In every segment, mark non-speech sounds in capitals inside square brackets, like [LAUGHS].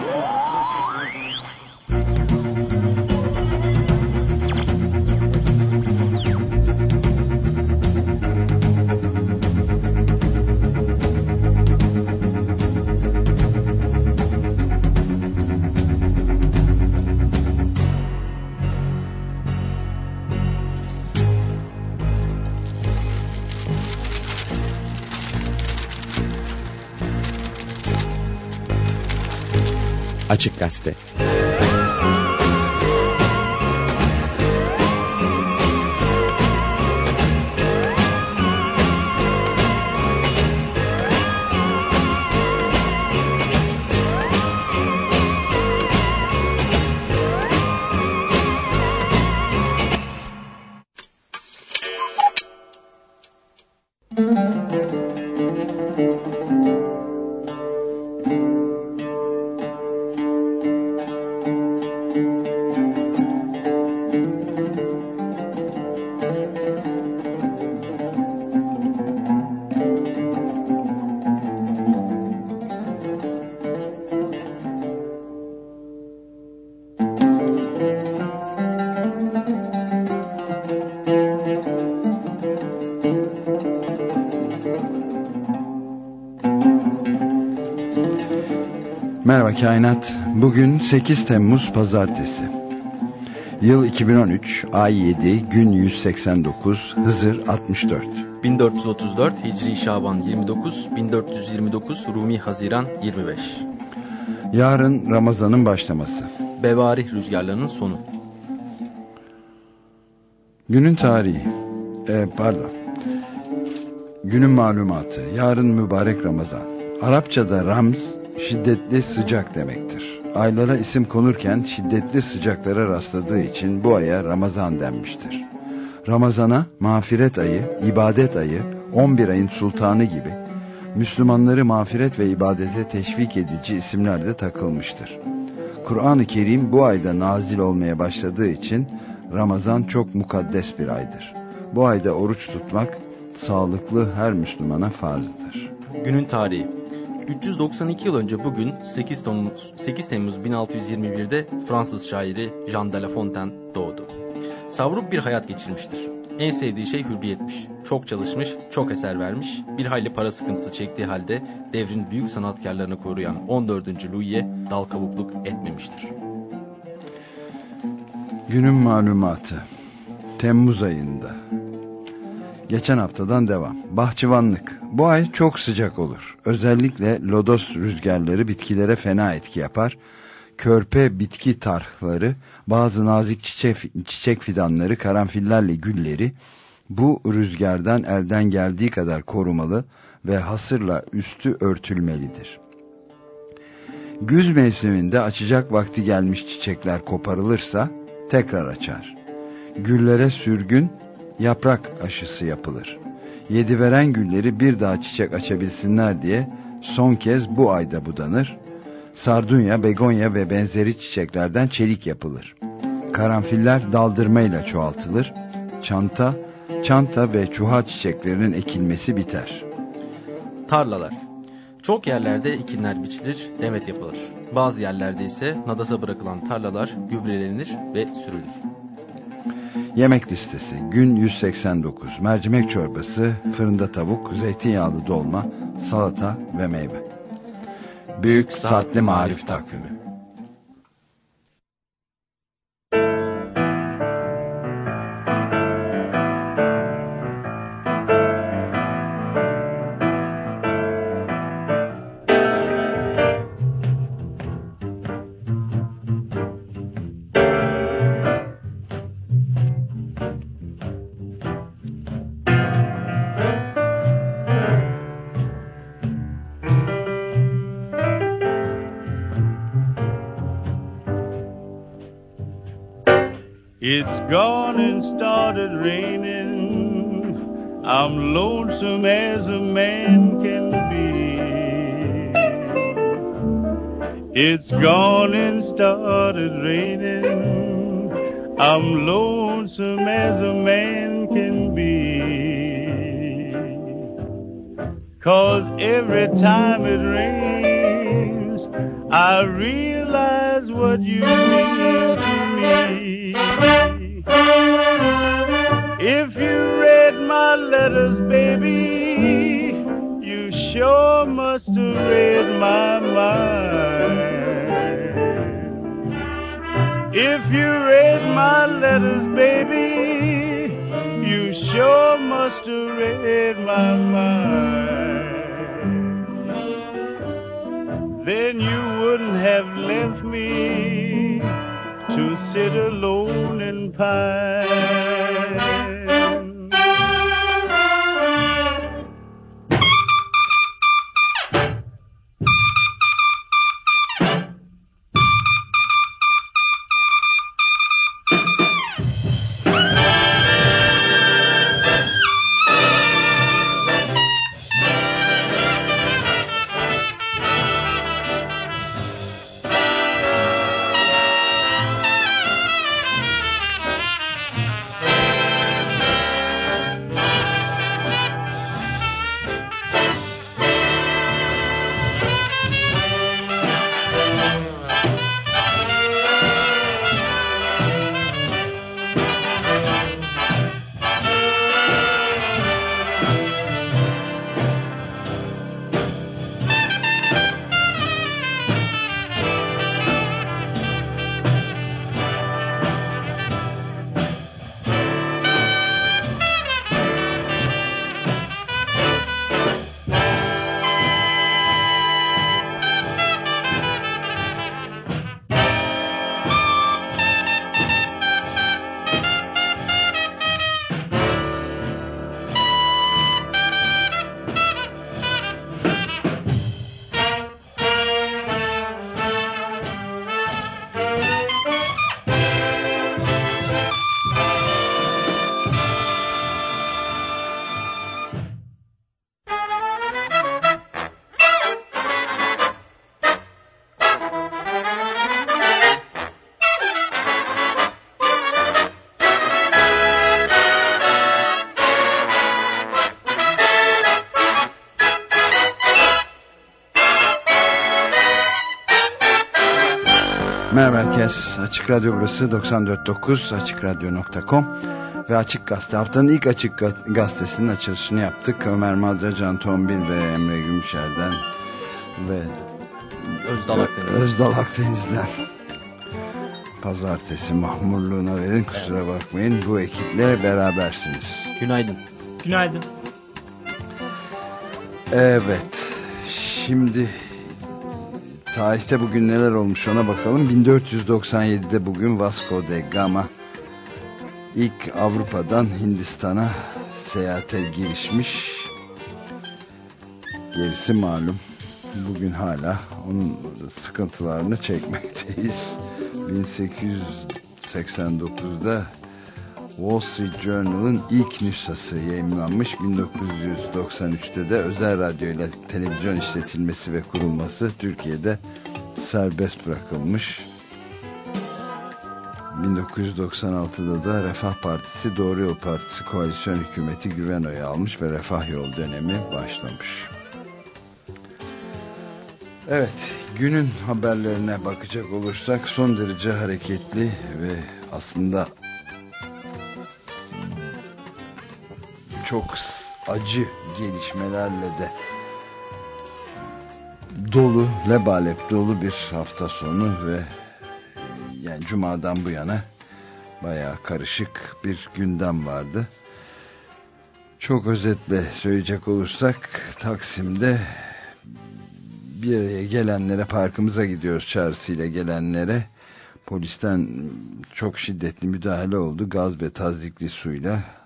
Whoa. Açık Merhaba Kainat. Bugün 8 Temmuz Pazartesi. Yıl 2013, ay 7, gün 189, Hızır 64. 1434 Hicri Şaban 29, 1429 Rumi Haziran 25. Yarın Ramazan'ın başlaması. Bevarih rüzgarlarının sonu. Günün tarihi. Ee, pardon. Günün malumatı. Yarın mübarek Ramazan. Arapçada ramz şiddetli sıcak demektir. Aylara isim konurken şiddetli sıcaklara rastladığı için bu aya Ramazan denmiştir. Ramazana mağfiret ayı, ibadet ayı, 11 ayın sultanı gibi Müslümanları mağfiret ve ibadete teşvik edici isimler de takılmıştır. Kur'an-ı Kerim bu ayda nazil olmaya başladığı için Ramazan çok mukaddes bir aydır. Bu ayda oruç tutmak sağlıklı her Müslümana farzdır. Günün tarihi 392 yıl önce bugün 8 Temmuz, 8 Temmuz 1621'de Fransız şairi Jean de La Fontaine doğdu. Savruk bir hayat geçirmiştir. En sevdiği şey hürriyetmiş. Çok çalışmış, çok eser vermiş, bir hayli para sıkıntısı çektiği halde devrin büyük sanatkarlarını koruyan 14. Louis'e dal kavukluk etmemiştir. Günün malumatı Temmuz ayında Geçen haftadan devam. Bahçıvanlık. Bu ay çok sıcak olur. Özellikle lodos rüzgarları bitkilere fena etki yapar. Körpe bitki tarhları, bazı nazik çiçek, çiçek fidanları, karanfillerle gülleri bu rüzgardan elden geldiği kadar korumalı ve hasırla üstü örtülmelidir. Güz mevsiminde açacak vakti gelmiş çiçekler koparılırsa tekrar açar. Güllere sürgün yaprak aşısı yapılır. Yedi veren gülleri bir daha çiçek açabilsinler diye son kez bu ayda budanır. Sardunya, begonya ve benzeri çiçeklerden çelik yapılır. Karanfiller daldırmayla çoğaltılır. Çanta, çanta ve çuha çiçeklerinin ekilmesi biter. Tarlalar Çok yerlerde ekinler biçilir, demet yapılır. Bazı yerlerde ise nadasa bırakılan tarlalar gübrelenir ve sürülür. Yemek listesi gün 189 mercimek çorbası, fırında tavuk, zeytinyağlı dolma, salata ve meyve. Büyük Saatli Marif Takvimi gone and started raining. I'm lonesome as a man can be. It's gone and started raining. I'm lonesome as a man can be. Cause every time it rains, I realize what you Merhaba herkes. Açık Radyo burası 94.9 AçıkRadyo.com ve Açık Gazete. Haftanın ilk Açık Gazetesi'nin açılışını yaptık. Ömer Madra, Can Tombil ve Emre Gümüşer'den ve Özdal Akdeniz. Özdal Akdeniz'den. Pazartesi mahmurluğuna verin kusura bakmayın. Bu ekiple berabersiniz. Günaydın. Günaydın. Evet. Şimdi tarihte bugün neler olmuş ona bakalım. 1497'de bugün Vasco de Gama ilk Avrupa'dan Hindistan'a seyahate girişmiş. Gerisi malum. Bugün hala onun sıkıntılarını çekmekteyiz. 1889'da Wall Street Journal'ın ilk nüshası yayınlanmış. 1993'te de özel radyo ile televizyon işletilmesi ve kurulması Türkiye'de serbest bırakılmış. 1996'da da Refah Partisi Doğru Yol Partisi koalisyon hükümeti güven oyu almış ve Refah Yol dönemi başlamış. Evet, günün haberlerine bakacak olursak son derece hareketli ve aslında çok acı gelişmelerle de dolu, lebalep dolu bir hafta sonu ve yani cumadan bu yana bayağı karışık bir gündem vardı. Çok özetle söyleyecek olursak Taksim'de bir araya gelenlere parkımıza gidiyoruz çağrısıyla gelenlere polisten çok şiddetli müdahale oldu. Gaz ve tazikli suyla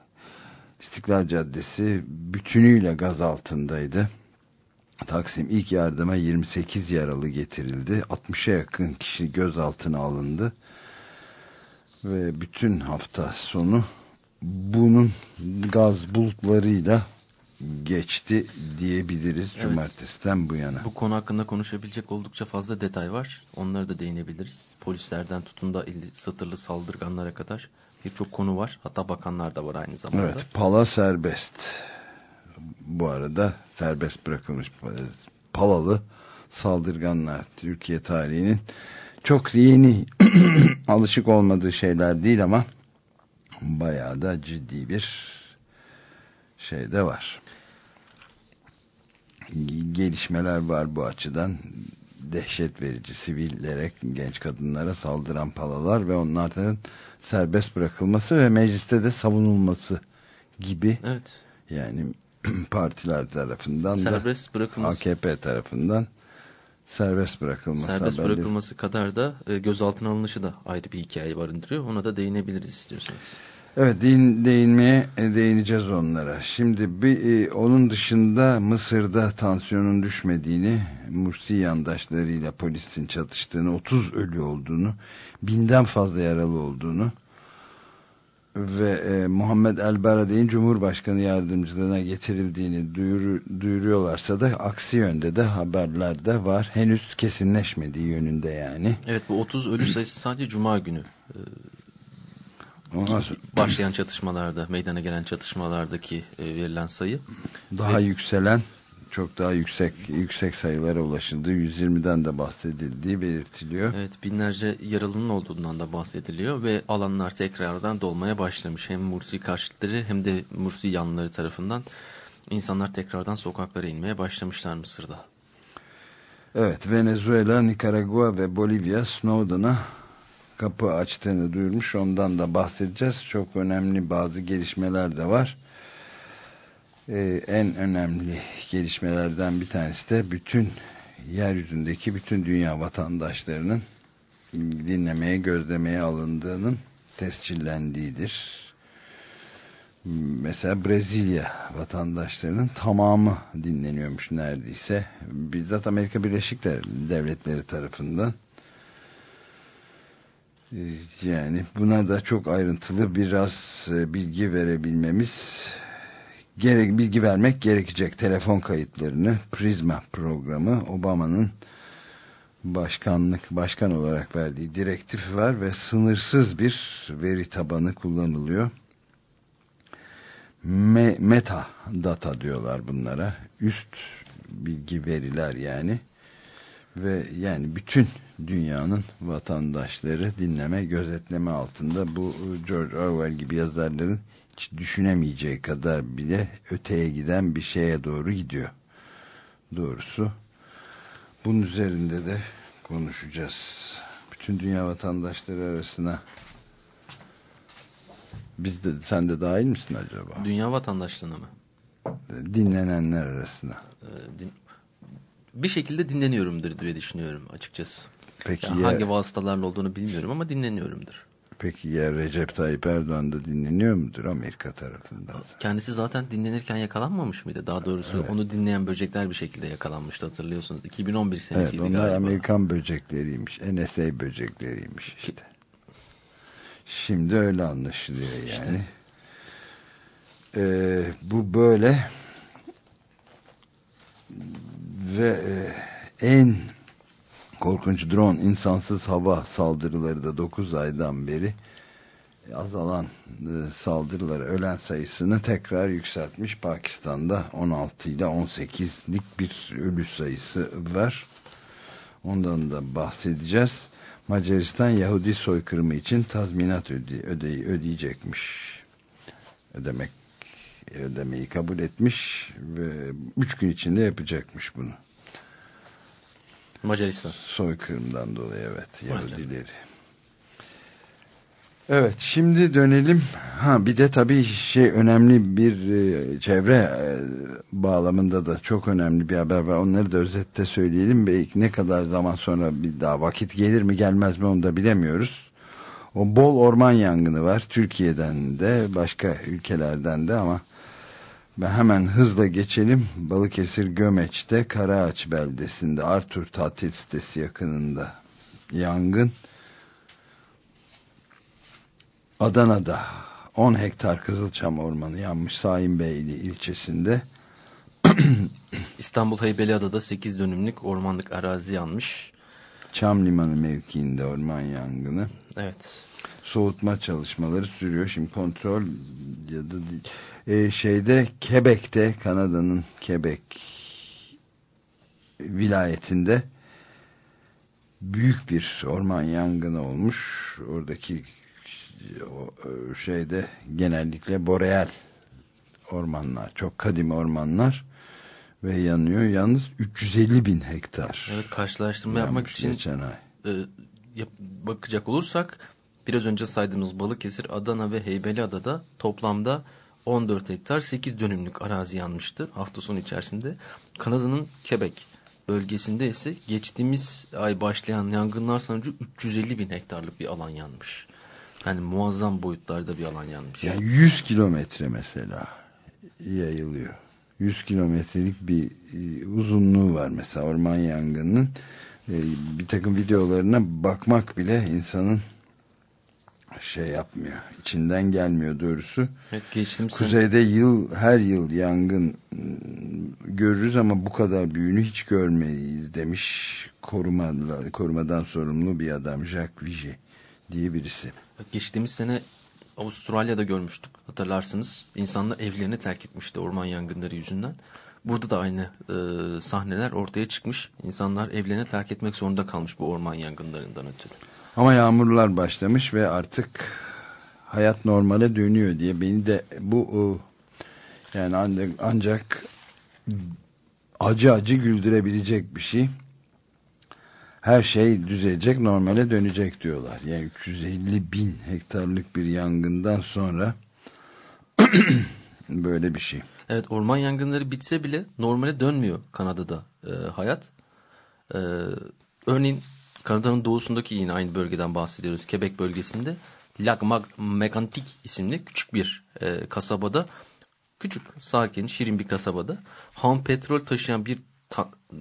İstiklal Caddesi bütünüyle gaz altındaydı. Taksim ilk yardıma 28 yaralı getirildi. 60'a yakın kişi gözaltına alındı. Ve bütün hafta sonu bunun gaz bulutlarıyla geçti diyebiliriz evet. cumartesiden bu yana. Bu konu hakkında konuşabilecek oldukça fazla detay var. Onları da değinebiliriz. Polislerden tutun da satırlı saldırganlara kadar birçok konu var. Hatta bakanlar da var aynı zamanda. Evet, pala serbest. Bu arada serbest bırakılmış palalı saldırganlar Türkiye tarihinin çok yeni [CLEARS THROAT] alışık olmadığı şeyler değil ama bayağı da ciddi bir şey de var. Gelişmeler var bu açıdan. Dehşet verici sivillere, genç kadınlara saldıran palalar ve onların serbest bırakılması ve mecliste de savunulması gibi. Evet. Yani [CLEARS THROAT] partiler tarafından serbest da bırakılması. AKP tarafından serbest bırakılması. Serbest bırakılması kadar da e, gözaltına alınışı da ayrı bir hikaye barındırıyor. Ona da değinebiliriz istiyorsanız. Evet değin, değinmeye e, değineceğiz onlara. Şimdi bir, e, onun dışında Mısır'da tansiyonun düşmediğini, Mursi yandaşlarıyla polisin çatıştığını, 30 ölü olduğunu, binden fazla yaralı olduğunu ve e, Muhammed El Baradei'nin Cumhurbaşkanı yardımcılığına getirildiğini duyuru, duyuruyorlarsa da aksi yönde de haberlerde var. Henüz kesinleşmediği yönünde yani. Evet bu 30 ölü sayısı sadece Cuma günü. [CLEARS THROAT] Başlayan çatışmalarda, meydana gelen çatışmalardaki e, verilen sayı. Daha Ve, yükselen, çok daha yüksek yüksek sayılara ulaşıldığı 120'den de bahsedildiği belirtiliyor. Evet, binlerce yaralının olduğundan da bahsediliyor ve alanlar tekrardan dolmaya başlamış. Hem Mursi karşıtları hem de Mursi yanlıları tarafından insanlar tekrardan sokaklara inmeye başlamışlar Mısır'da. Evet, Venezuela, Nikaragua ve Bolivya Snowden'a kapı açtığını duyurmuş. Ondan da bahsedeceğiz. Çok önemli bazı gelişmeler de var. Ee, en önemli gelişmelerden bir tanesi de bütün yeryüzündeki bütün dünya vatandaşlarının dinlemeye, gözlemeye alındığının tescillendiğidir. Mesela Brezilya vatandaşlarının tamamı dinleniyormuş neredeyse. Bizzat Amerika Birleşik Devletleri tarafından yani buna da çok ayrıntılı biraz e, bilgi verebilmemiz gerek bilgi vermek gerekecek telefon kayıtlarını Prisma programı Obama'nın başkanlık başkan olarak verdiği direktif var ve sınırsız bir veri tabanı kullanılıyor. Me meta data diyorlar bunlara. Üst bilgi veriler yani. Ve yani bütün dünyanın vatandaşları dinleme, gözetleme altında bu George Orwell gibi yazarların hiç düşünemeyeceği kadar bile öteye giden bir şeye doğru gidiyor. Doğrusu bunun üzerinde de konuşacağız. Bütün dünya vatandaşları arasına biz de sen de dahil misin acaba? Dünya vatandaşlığına mı? Dinlenenler arasına. Ee, din bir şekilde dinleniyorumdur diye düşünüyorum açıkçası. Peki yani ya, hangi vasıtalarla olduğunu bilmiyorum ama dinleniyorumdur. Peki ya Recep Tayyip Erdoğan da dinleniyor mudur Amerika tarafından? Kendisi zaten dinlenirken yakalanmamış mıydı? Daha doğrusu evet. onu dinleyen böcekler bir şekilde yakalanmıştı hatırlıyorsunuz. 2011 senesiydi evet, onlar galiba. Amerikan böcekleriymiş. NSA böcekleriymiş işte. Şimdi öyle anlaşılıyor yani. İşte. Ee, bu böyle ve e, en korkunç drone insansız hava saldırıları da 9 aydan beri azalan e, saldırıları ölen sayısını tekrar yükseltmiş. Pakistan'da 16 ile 18'lik bir ölü sayısı var. Ondan da bahsedeceğiz. Macaristan Yahudi soykırımı için tazminat öde öde ödeyecekmiş. Ödemek ödemeyi kabul etmiş ve 3 gün içinde yapacakmış bunu. Macaristan. Soykırımdan dolayı evet Yahudileri. Evet şimdi dönelim. Ha bir de tabii şey önemli bir e, çevre e, bağlamında da çok önemli bir haber var. Onları da özette söyleyelim. Belki ne kadar zaman sonra bir daha vakit gelir mi gelmez mi onu da bilemiyoruz. O bol orman yangını var. Türkiye'den de başka ülkelerden de ama ben hemen hızla geçelim. Balıkesir Gömeç'te Karaağaç beldesinde Artur tatil sitesi yakınında yangın. Adana'da 10 hektar Kızılçam ormanı yanmış Sahimbeyli ilçesinde. [CLEARS THROAT] İstanbul Heybeliada'da 8 dönümlük ormanlık arazi yanmış. Çam Limanı mevkiinde orman yangını. Evet. Soğutma çalışmaları sürüyor. Şimdi kontrol ya da e, şeyde Quebec'te Kanada'nın Quebec vilayetinde büyük bir orman yangını olmuş. Oradaki o şeyde genellikle boreal ormanlar, çok kadim ormanlar ve yanıyor. Yalnız 350 bin hektar. Evet karşılaştırma yapmak için geçen ay. E, yap, bakacak olursak biraz önce saydığımız Balıkesir, Adana ve Heybeliada'da toplamda 14 hektar 8 dönümlük arazi yanmıştır hafta sonu içerisinde. Kanada'nın Quebec bölgesinde ise geçtiğimiz ay başlayan yangınlar sonucu 350 bin hektarlık bir alan yanmış. Yani muazzam boyutlarda bir alan yanmış. Yani 100 kilometre mesela yayılıyor. 100 kilometrelik bir e, uzunluğu var mesela orman yangınının. E, bir takım videolarına bakmak bile insanın şey yapmıyor. İçinden gelmiyor doğrusu. Evet, geçtiğimiz Kuzeyde yıl her yıl yangın ıı, görürüz ama bu kadar büyüğünü hiç görmeyiz demiş koruma, korumadan sorumlu bir adam Jacques Vigie diye birisi. Geçtiğimiz sene Avustralya'da görmüştük hatırlarsınız. İnsanlar evlerini terk etmişti orman yangınları yüzünden. Burada da aynı e, sahneler ortaya çıkmış. İnsanlar evlerini terk etmek zorunda kalmış bu orman yangınlarından ötürü. Ama yağmurlar başlamış ve artık hayat normale dönüyor diye beni de bu yani ancak, ancak acı acı güldürebilecek bir şey. Her şey düzelecek, normale dönecek diyorlar. Yani 350 bin hektarlık bir yangından sonra [CLEARS THROAT] böyle bir şey. Evet, orman yangınları bitse bile normale dönmüyor Kanada'da e, hayat. E, örneğin Kanada'nın doğusundaki yine aynı bölgeden bahsediyoruz. Quebec bölgesinde Lac Megantic isimli küçük bir e, kasabada küçük, sakin, şirin bir kasabada ham petrol taşıyan bir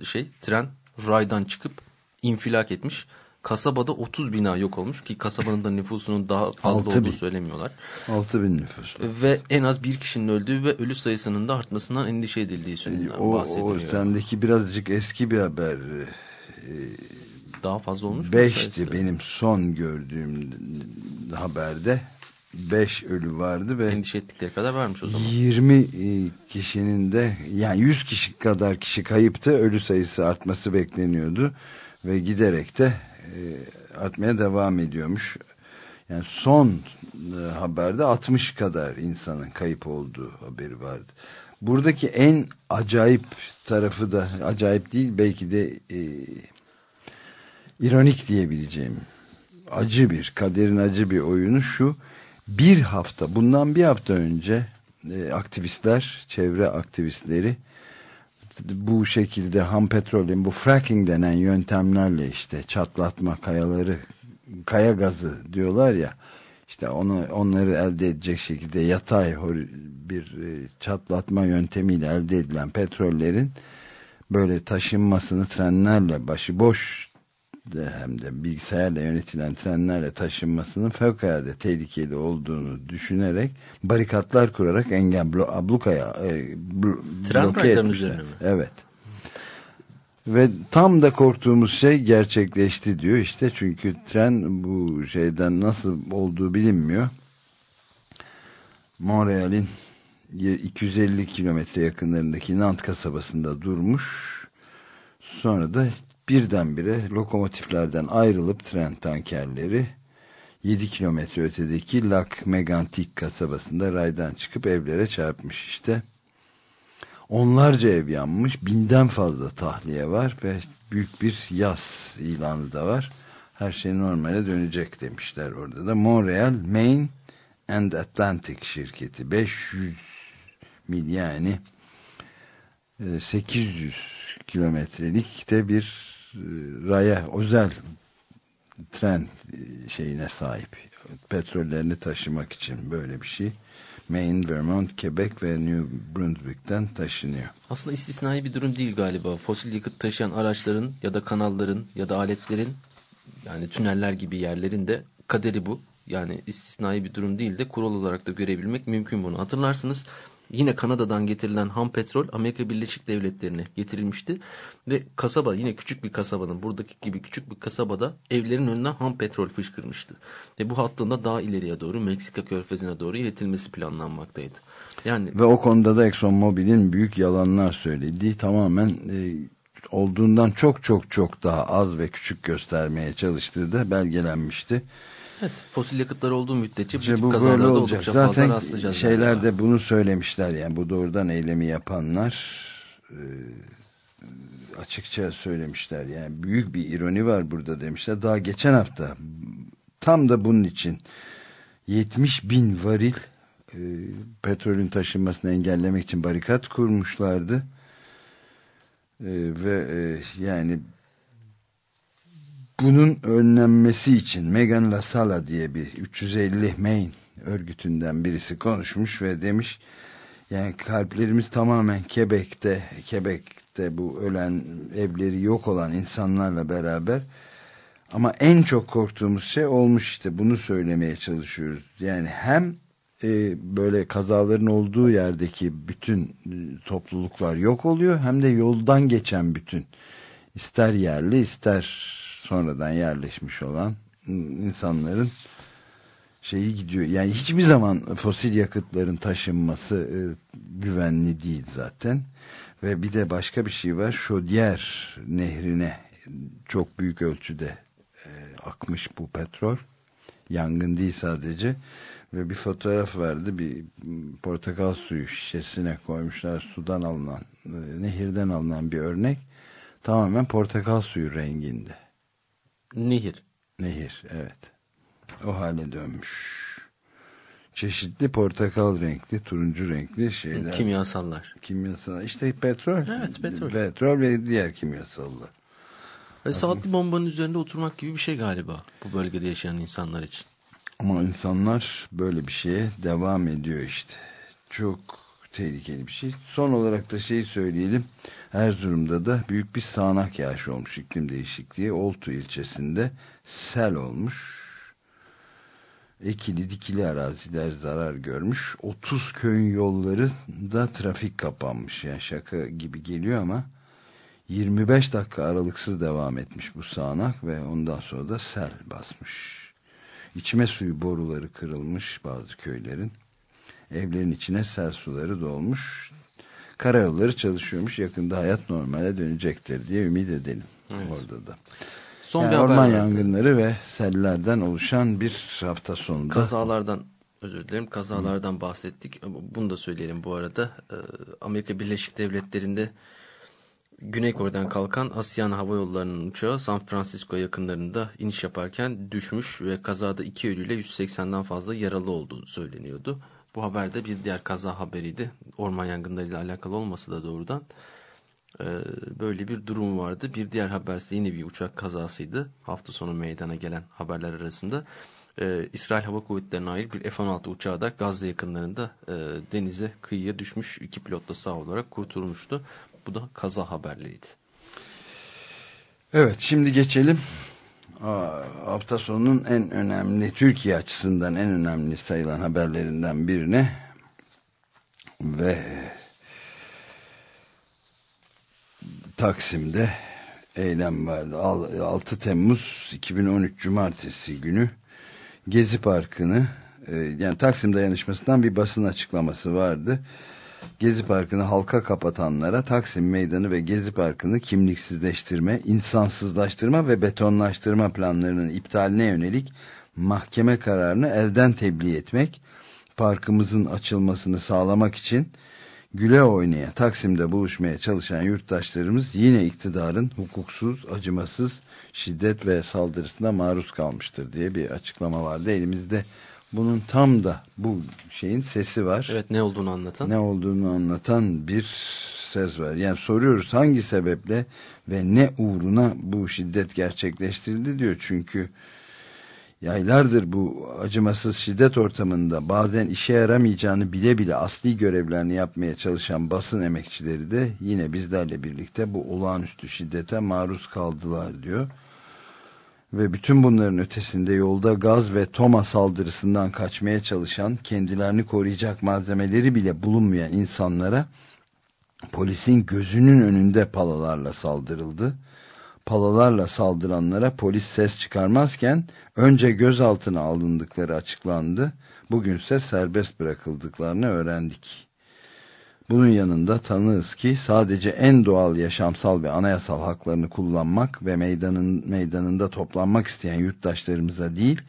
şey tren raydan çıkıp infilak etmiş. Kasabada 30 bina yok olmuş ki kasabanın da nüfusunun daha fazla olduğu söylemiyorlar. 6 bin nüfus. Ve en az bir kişinin öldüğü ve ölü sayısının da artmasından endişe edildiği söyleniyor. O, o sendeki birazcık eski bir haber. Ee, daha fazla olmuş. Beşti benim son gördüğüm haberde. Beş ölü vardı ve endişe ettikleri kadar varmış o zaman. 20 e, kişinin de yani 100 kişi kadar kişi kayıptı. Ölü sayısı artması bekleniyordu ve giderek de e, artmaya devam ediyormuş. Yani son e, haberde 60 kadar insanın kayıp olduğu haberi vardı. Buradaki en acayip tarafı da acayip değil belki de e, ironik diyebileceğim acı bir kaderin acı bir oyunu şu bir hafta bundan bir hafta önce e, aktivistler çevre aktivistleri bu şekilde ham petrolün bu fracking denen yöntemlerle işte çatlatma kayaları kaya gazı diyorlar ya işte onu onları elde edecek şekilde yatay bir e, çatlatma yöntemiyle elde edilen petrollerin böyle taşınmasını trenlerle başıboş hem de bilgisayarla yönetilen trenlerle taşınmasının fevkalade tehlikeli olduğunu düşünerek barikatlar kurarak engel blo ablukaya e, blo bloke etmişler. Evet. Ve tam da korktuğumuz şey gerçekleşti diyor işte çünkü tren bu şeyden nasıl olduğu bilinmiyor. Montreal'in 250 kilometre yakınlarındaki Nant kasabasında durmuş. Sonra da birdenbire lokomotiflerden ayrılıp tren tankerleri 7 kilometre ötedeki Lac Megantic kasabasında raydan çıkıp evlere çarpmış işte. Onlarca ev yanmış, binden fazla tahliye var ve büyük bir yaz ilanı da var. Her şey normale dönecek demişler orada da. Montreal, Maine and Atlantic şirketi 500 mil yani 800 kilometrelik de bir e, raya özel tren e, şeyine sahip. Petrollerini taşımak için böyle bir şey. Maine, Vermont, Quebec ve New Brunswick'ten taşınıyor. Aslında istisnai bir durum değil galiba. Fosil yakıt taşıyan araçların ya da kanalların ya da aletlerin yani tüneller gibi yerlerin de kaderi bu. Yani istisnai bir durum değil de kural olarak da görebilmek mümkün bunu. Hatırlarsınız yine Kanada'dan getirilen ham petrol Amerika Birleşik Devletleri'ne getirilmişti. Ve kasaba yine küçük bir kasabanın buradaki gibi küçük bir kasabada evlerin önünden ham petrol fışkırmıştı. Ve bu hattında daha ileriye doğru Meksika körfezine doğru iletilmesi planlanmaktaydı. Yani Ve o konuda da ExxonMobil'in büyük yalanlar söylediği tamamen e, olduğundan çok çok çok daha az ve küçük göstermeye çalıştığı da belgelenmişti. Evet, fosil yakıtlar olduğu müddetçe bu İşte tip bu kazalarda böyle olacak. oldukça Zaten fazla rastlayacağız. şeyler galiba. de bunu söylemişler yani bu doğrudan eylemi yapanlar e, açıkça söylemişler yani büyük bir ironi var burada demişler. Daha geçen hafta tam da bunun için 70 bin varil e, petrolün taşınmasını engellemek için barikat kurmuşlardı. E, ve e, yani bunun önlenmesi için Megan Lasala diye bir 350 Maine örgütünden birisi konuşmuş ve demiş yani kalplerimiz tamamen Quebec'te Quebec'te bu ölen evleri yok olan insanlarla beraber ama en çok korktuğumuz şey olmuş işte bunu söylemeye çalışıyoruz. Yani hem e, böyle kazaların olduğu yerdeki bütün e, topluluklar yok oluyor hem de yoldan geçen bütün ister yerli ister sonradan yerleşmiş olan insanların şeyi gidiyor. Yani hiçbir zaman fosil yakıtların taşınması e, güvenli değil zaten. Ve bir de başka bir şey var. Şodier nehrine çok büyük ölçüde e, akmış bu petrol. Yangın değil sadece. Ve bir fotoğraf vardı. Bir portakal suyu şişesine koymuşlar. Sudan alınan, e, nehirden alınan bir örnek. Tamamen portakal suyu renginde. Nehir. Nehir, evet. O hale dönmüş. Çeşitli portakal renkli, turuncu renkli şeyler. Kimyasallar. Kimyasal. İşte petrol. Evet, petrol. Petrol ve diğer kimyasallar. Ve saatli bombanın üzerinde oturmak gibi bir şey galiba bu bölgede yaşayan insanlar için. Ama insanlar böyle bir şeye devam ediyor işte. Çok tehlikeli bir şey. Son olarak da şeyi söyleyelim. Erzurum'da da büyük bir sağanak yağış olmuş iklim değişikliği. Oltu ilçesinde sel olmuş. Ekili dikili araziler zarar görmüş. 30 köyün yolları da trafik kapanmış. Yani şaka gibi geliyor ama 25 dakika aralıksız devam etmiş bu sağanak ve ondan sonra da sel basmış. İçme suyu boruları kırılmış bazı köylerin. Evlerin içine sel suları dolmuş. Karayolları çalışıyormuş. Yakında hayat normale dönecektir diye ümit edelim. Evet. Orada da. Son Yani bir haber orman vardı. yangınları ve sellerden oluşan bir hafta sonunda. Kazalardan özür dilerim kazalardan bahsettik. Bunu da söyleyelim bu arada. Ee, Amerika Birleşik Devletleri'nde Güney Kore'den kalkan Asyan Hava Yolları'nın uçağı San Francisco yakınlarında iniş yaparken düşmüş ve kazada iki ölüyle 180'den fazla yaralı olduğu söyleniyordu. Bu haber de bir diğer kaza haberiydi. Orman yangınlarıyla alakalı olması da doğrudan. Ee, böyle bir durum vardı. Bir diğer haber ise yine bir uçak kazasıydı. Hafta sonu meydana gelen haberler arasında. Ee, İsrail Hava Kuvvetleri'ne ait bir F-16 uçağı da Gazze yakınlarında e, denize kıyıya düşmüş. iki pilot da sağ olarak kurtulmuştu. Bu da kaza haberleriydi. Evet şimdi geçelim. Hafta sonunun en önemli Türkiye açısından en önemli sayılan haberlerinden birine ve Taksim'de eylem vardı. Al- 6 Temmuz 2013 Cumartesi günü Gezi Parkı'nı e, yani Taksim dayanışmasından bir basın açıklaması vardı. Gezi Parkı'nı halka kapatanlara Taksim Meydanı ve Gezi Parkı'nı kimliksizleştirme, insansızlaştırma ve betonlaştırma planlarının iptaline yönelik mahkeme kararını elden tebliğ etmek, parkımızın açılmasını sağlamak için güle oynaya Taksim'de buluşmaya çalışan yurttaşlarımız yine iktidarın hukuksuz, acımasız şiddet ve saldırısına maruz kalmıştır diye bir açıklama vardı. Elimizde bunun tam da bu şeyin sesi var. Evet ne olduğunu anlatan. Ne olduğunu anlatan bir ses var. Yani soruyoruz hangi sebeple ve ne uğruna bu şiddet gerçekleştirildi diyor. Çünkü yaylardır bu acımasız şiddet ortamında bazen işe yaramayacağını bile bile asli görevlerini yapmaya çalışan basın emekçileri de yine bizlerle birlikte bu olağanüstü şiddete maruz kaldılar diyor. Ve bütün bunların ötesinde yolda gaz ve toma saldırısından kaçmaya çalışan, kendilerini koruyacak malzemeleri bile bulunmayan insanlara polisin gözünün önünde palalarla saldırıldı. Palalarla saldıranlara polis ses çıkarmazken önce gözaltına alındıkları açıklandı. Bugünse serbest bırakıldıklarını öğrendik. Bunun yanında tanığız ki sadece en doğal yaşamsal ve anayasal haklarını kullanmak ve meydanın meydanında toplanmak isteyen yurttaşlarımıza değil,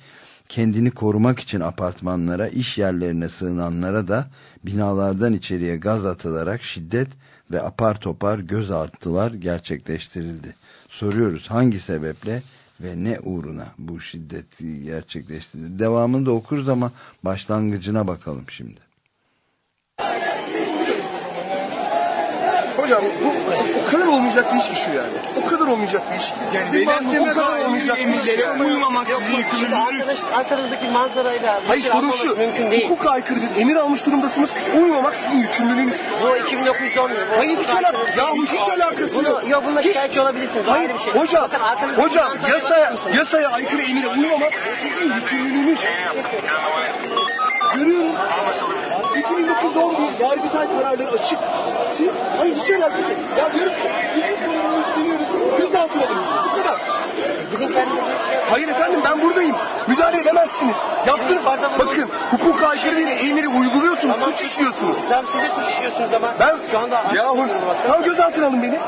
kendini korumak için apartmanlara, iş yerlerine sığınanlara da binalardan içeriye gaz atılarak şiddet ve apar topar gözaltılar gerçekleştirildi. Soruyoruz hangi sebeple ve ne uğruna bu şiddet gerçekleştirildi? Devamını da okuruz ama başlangıcına bakalım şimdi. Hocam bu o kadar olmayacak bir iş ki şu yani. O kadar olmayacak bir iş ki. Yani bir mahkeme o kadar olmayacak bir iş ki. yani. uyumamak sizin yükümlülüğünüz. arkanızdaki manzarayla Hayır fikir sorun şu. mümkün değil. Hukuka aykırı bir emir almış durumdasınız. Uymamak sizin yükümlülüğünüz. Bu 2910 yıl. Bu Hayır hiç hukuka alakası. aykırı Ya hiç alakası yok. Yok Hiç- şikayetçi olabilirsiniz. Hayır bir şey. hocam, hocam yasaya, yasaya aykırı emire uymamak sizin yükümlülüğünüz. Görüyorum. 2911 yargıtay kararları açık. Siz, hayır hiç alakası yok. Ya diyorum ki, hukuk konumunu üstleniyoruz, gözaltına alıyorsunuz. Bu kadar. Şey. Hayır efendim ben buradayım. Müdahale edemezsiniz. Yaptınız. Bakın hukuka aykırı bir emiri uyguluyorsunuz. Suç işliyorsunuz. Tamam siz de suç işliyorsunuz ama Ben şu anda yahu tam gözaltına alın beni.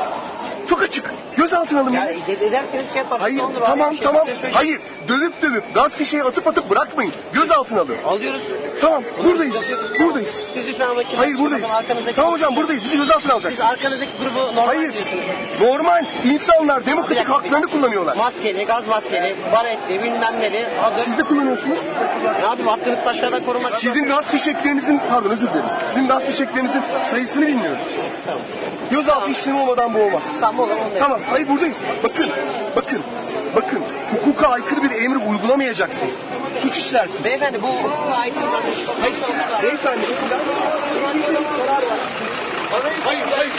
Çok açık. Gözaltına alın ya beni. ed- ederseniz şey yaparsınız. Hayır ne olur, tamam ayrı bir şey tamam. Hayır dövüp dövüp gaz fişeği atıp atıp bırakmayın. Gözaltına alın. Alıyoruz. Tamam buradayız biz. Buradayız. Siz lütfen ama kim- Hayır buradayız. arkanızdaki- Tamam hocam buradayız. Bizi gözaltına Siz alacaksınız. arkanızdaki grubu normal Hayır. diyorsunuz. Normal insanlar demokratik haklarını kullanıyorlar. Maskeli, gaz maskeli, baretli, bilmem neli. Hazır. Siz de kullanıyorsunuz. Ne yapayım attığınız taşlardan korumak. Sizin gaz fişeklerinizin, pardon özür dilerim. Sizin gaz fişeklerinizin sayısını bilmiyoruz. Gözaltı işlemi olmadan bu olmaz. Tamam da Tamam, hayır buradayız. Bakın, bakın, bakın. Hukuka aykırı bir emri uygulamayacaksınız. Suç işlersiniz. Beyefendi bu hukuka aykırı. Hayır, siz, beyefendi, karar var. Hayır, hayır.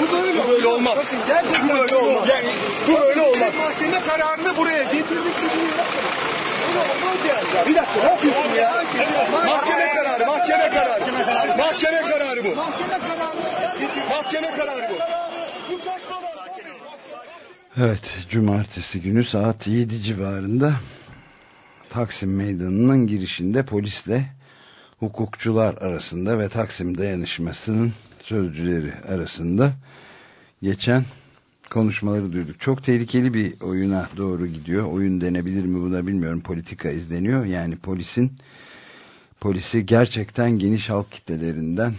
Bu böyle, bu böyle olmaz. Bakın gerçekten bu böyle olmaz. Yani, bu böyle olmaz. Mahkeme kararını buraya getirdik. Yani. Ya bir dakika ne yapıyorsun ya? Mahkeme kararı, mahkeme kararı. Mahkeme kararı bu. Mahkeme kararı bu. Bu saçmalık. Evet, cumartesi günü saat 7 civarında Taksim Meydanı'nın girişinde polisle hukukçular arasında ve Taksim dayanışmasının sözcüleri arasında geçen konuşmaları duyduk. Çok tehlikeli bir oyuna doğru gidiyor. Oyun denebilir mi buna bilmiyorum. Politika izleniyor. Yani polisin polisi gerçekten geniş halk kitlelerinden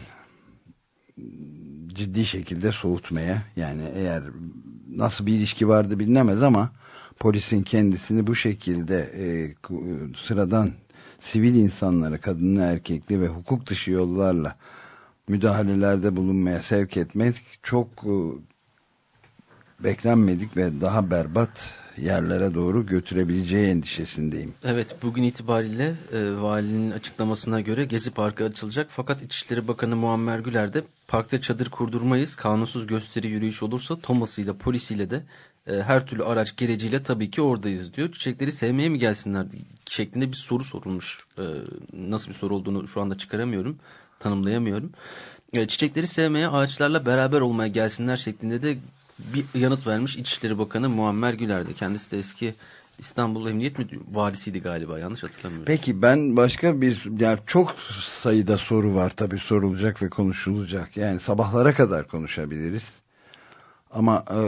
ciddi şekilde soğutmaya yani eğer nasıl bir ilişki vardı bilinemez ama polisin kendisini bu şekilde e, sıradan sivil insanlara kadınlı erkekli ve hukuk dışı yollarla müdahalelerde bulunmaya sevk etmek çok e, beklenmedik ve daha berbat yerlere doğru götürebileceği endişesindeyim. Evet bugün itibariyle e, valinin açıklamasına göre Gezi Parkı açılacak. Fakat İçişleri Bakanı Muammer Güler de parkta çadır kurdurmayız. Kanunsuz gösteri yürüyüş olursa Thomas'ıyla polisiyle de e, her türlü araç gereciyle tabii ki oradayız diyor. Çiçekleri sevmeye mi gelsinler şeklinde bir soru sorulmuş. E, nasıl bir soru olduğunu şu anda çıkaramıyorum. Tanımlayamıyorum. E, çiçekleri sevmeye ağaçlarla beraber olmaya gelsinler şeklinde de bir yanıt vermiş İçişleri Bakanı Muammer Güler'de. Kendisi de eski İstanbul Emniyet Müdürü valisiydi galiba yanlış hatırlamıyorum. Peki ben başka bir yani çok sayıda soru var tabii sorulacak ve konuşulacak. Yani sabahlara kadar konuşabiliriz. Ama e,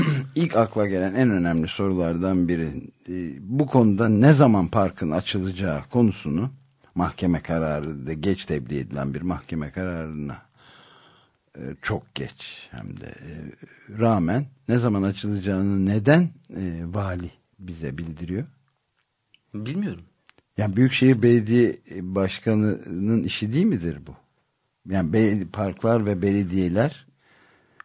[CLEARS THROAT] ilk akla gelen en önemli sorulardan biri e, bu konuda ne zaman parkın açılacağı konusunu mahkeme kararı da geç tebliğ edilen bir mahkeme kararına e, çok geç hem de e, rağmen ne zaman açılacağını neden e, vali bize bildiriyor? Bilmiyorum. Yani Büyükşehir Belediye Başkanı'nın işi değil midir bu? Yani parklar ve belediyeler,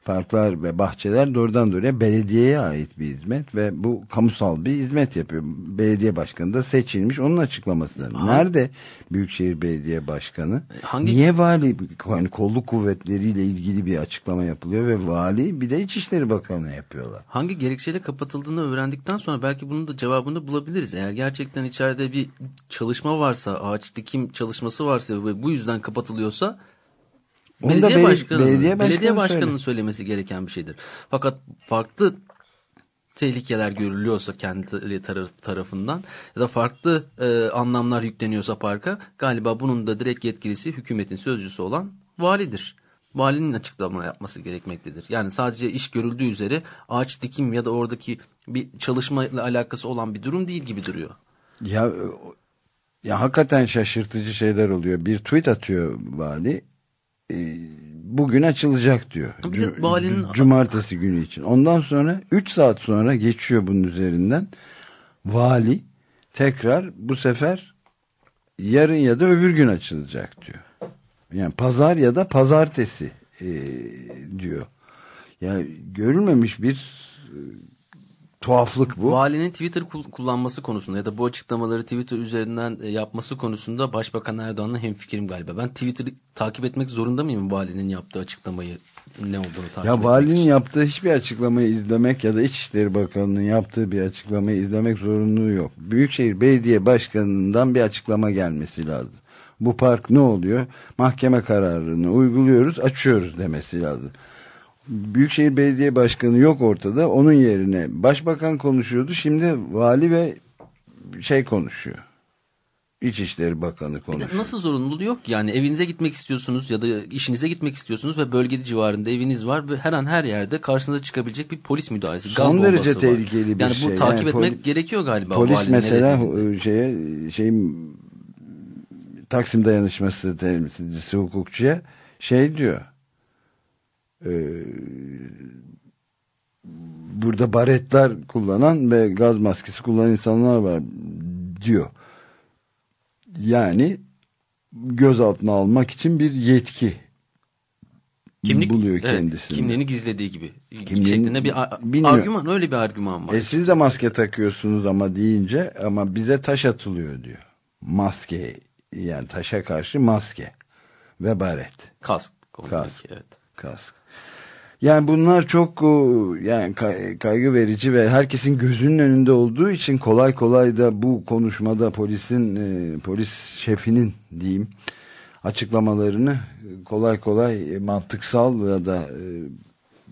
parklar ve bahçeler doğrudan doğruya belediyeye ait bir hizmet ve bu kamusal bir hizmet yapıyor. Belediye başkanı da seçilmiş onun açıklaması. Ha. Nerede Büyükşehir Belediye Başkanı? Hangi Niye vali yani kolluk kuvvetleriyle ilgili bir açıklama yapılıyor ve vali bir de İçişleri Bakanı yapıyorlar. hangi gerekçeyle kapatıldığını öğrendikten sonra belki bunun da cevabını bulabiliriz. Eğer gerçekten içeride bir çalışma varsa, ağaç dikim çalışması varsa ve bu yüzden kapatılıyorsa da belediye beli- başkanının, belediye belediye, başkanı başkanının söyle. söylemesi gereken bir şeydir. Fakat farklı tehlikeler görülüyorsa taraf, tarafından ya da farklı e, anlamlar yükleniyorsa parka galiba bunun da direkt yetkilisi hükümetin sözcüsü olan validir. Valinin açıklama yapması gerekmektedir. Yani sadece iş görüldüğü üzere ağaç dikim ya da oradaki bir çalışmayla alakası olan bir durum değil gibi duruyor. Ya ya hakikaten şaşırtıcı şeyler oluyor. Bir tweet atıyor vali. E, bugün açılacak diyor. Valinin- Cumartesi günü için. Ondan sonra 3 saat sonra geçiyor bunun üzerinden. Vali tekrar bu sefer yarın ya da öbür gün açılacak diyor. Yani pazar ya da pazartesi e, diyor. Yani görülmemiş bir tuhaflık bu. Valinin Twitter kul- kullanması konusunda ya da bu açıklamaları Twitter üzerinden e, yapması konusunda Başbakan Erdoğan'la hemfikirim galiba. Ben Twitter'ı takip etmek zorunda mıyım valinin yaptığı açıklamayı ne olduğunu takip Ya etmek valinin için? yaptığı hiçbir açıklamayı izlemek ya da İçişleri Bakanı'nın yaptığı bir açıklamayı izlemek zorunluluğu yok. Büyükşehir Belediye Başkanı'ndan bir açıklama gelmesi lazım. Bu park ne oluyor? Mahkeme kararını uyguluyoruz, açıyoruz demesi lazım. Büyükşehir Belediye Başkanı yok ortada. Onun yerine başbakan konuşuyordu. Şimdi vali ve şey konuşuyor. İçişleri Bakanı Bir de konuşuyor. nasıl zorunluluğu yok yani evinize gitmek istiyorsunuz ya da işinize gitmek istiyorsunuz ve bölge civarında eviniz var ve her an her yerde karşınıza çıkabilecek bir polis müdahalesi. Son gaz derece var. tehlikeli bir yani şey. bu takip Yani etmek gerekiyor galiba. Polis mesela e, şeye şey Taksim dayanışması temsilcisi hukukçuya şey diyor. E, burada baretler kullanan ve gaz maskesi kullanan insanlar var diyor. Yani gözaltına almak için bir yetki Kimlik, buluyor evet, kendisini. kimliğini gizlediği gibi. Kimliğini şeklinde bir a- bilmiyor. argüman öyle bir argüman var. E siz de maske takıyorsunuz ama deyince ama bize taş atılıyor diyor. Maske yani taşa karşı maske ve baret, Kask. Kask. Evet. kask. Yani bunlar çok o, yani kay- kaygı verici ve herkesin gözünün önünde olduğu için kolay kolay da bu konuşmada polisin e, polis şefinin diyeyim açıklamalarını kolay kolay e, mantıksal ya da e,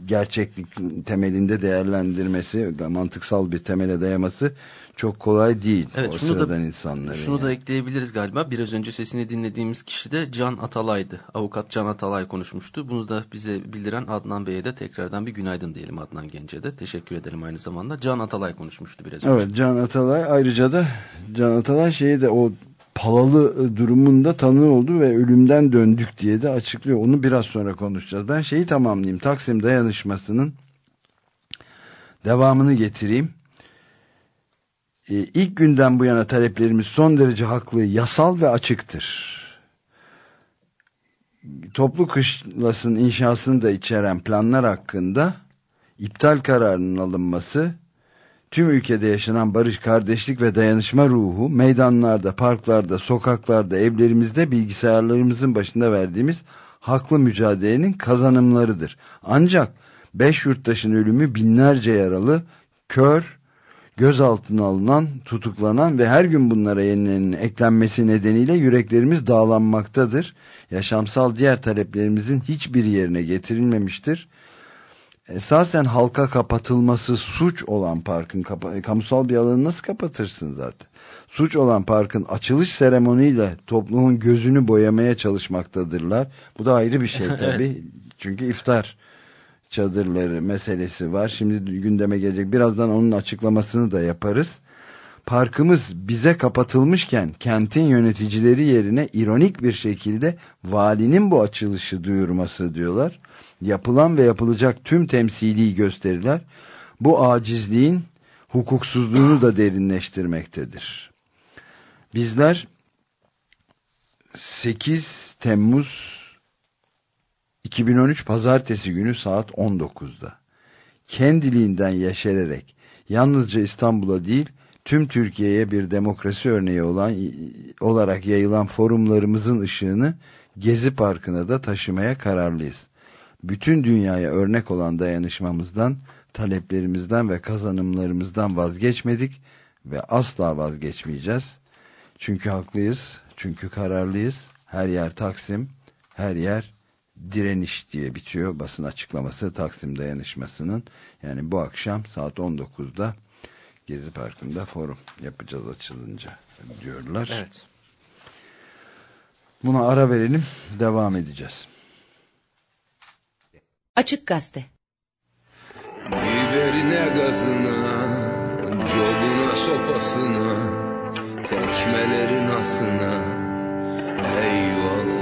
gerçeklik temelinde değerlendirmesi, mantıksal bir temele dayaması çok kolay değil Evet, o şunu da- insanların. Şunu yani. da ekleyebiliriz galiba. Biraz önce sesini dinlediğimiz kişi de Can Atalay'dı. Avukat Can Atalay konuşmuştu. Bunu da bize bildiren Adnan Bey'e de tekrardan bir günaydın diyelim Adnan Gence'ye de. Teşekkür edelim aynı zamanda. Can Atalay konuşmuştu biraz önce. Evet Can Atalay ayrıca da Can Atalay şeyi de o palalı e, durumunda tanığı oldu ve ölümden döndük diye de açıklıyor. Onu biraz sonra konuşacağız. Ben şeyi tamamlayayım. Taksim dayanışmasının devamını getireyim. Ee, ilk günden bu yana taleplerimiz son derece haklı, yasal ve açıktır. Toplu kışlasın inşasını da içeren planlar hakkında iptal kararının alınması tüm ülkede yaşanan barış, kardeşlik ve dayanışma ruhu meydanlarda, parklarda, sokaklarda, evlerimizde, bilgisayarlarımızın başında verdiğimiz haklı mücadelenin kazanımlarıdır. Ancak beş yurttaşın ölümü binlerce yaralı, kör, gözaltına alınan, tutuklanan ve her gün bunlara yenilenin eklenmesi nedeniyle yüreklerimiz dağlanmaktadır. Yaşamsal diğer taleplerimizin hiçbir yerine getirilmemiştir esasen halka kapatılması suç olan parkın kapa- kamusal bir alanı nasıl kapatırsın zaten? Suç olan parkın açılış seremoniyle toplumun gözünü boyamaya çalışmaktadırlar. Bu da ayrı bir şey [LAUGHS] Evet. tabii. Çünkü iftar çadırları meselesi var. Şimdi gündeme gelecek. Birazdan onun açıklamasını da yaparız. Parkımız bize kapatılmışken kentin yöneticileri yerine ironik bir şekilde valinin bu açılışı duyurması diyorlar. Yapılan ve yapılacak tüm temsili gösteriler bu acizliğin hukuksuzluğunu da derinleştirmektedir. Bizler 8 Temmuz 2013 Pazartesi günü saat 19'da kendiliğinden yeşererek yalnızca İstanbul'a değil tüm Türkiye'ye bir demokrasi örneği olan olarak yayılan forumlarımızın ışığını Gezi Parkı'na da taşımaya kararlıyız. Bütün dünyaya örnek olan dayanışmamızdan, taleplerimizden ve kazanımlarımızdan vazgeçmedik ve asla vazgeçmeyeceğiz. Çünkü haklıyız, çünkü kararlıyız. Her yer Taksim, her yer direniş diye bitiyor basın açıklaması Taksim dayanışmasının. Yani bu akşam saat 19'da Gezi Parkı'nda forum yapacağız açılınca diyorlar. Evet. Buna ara verelim. Devam edeceğiz. Açık Gazete Biberine gazına, cobuna sopasına, tekmelerin asına, eyvallah.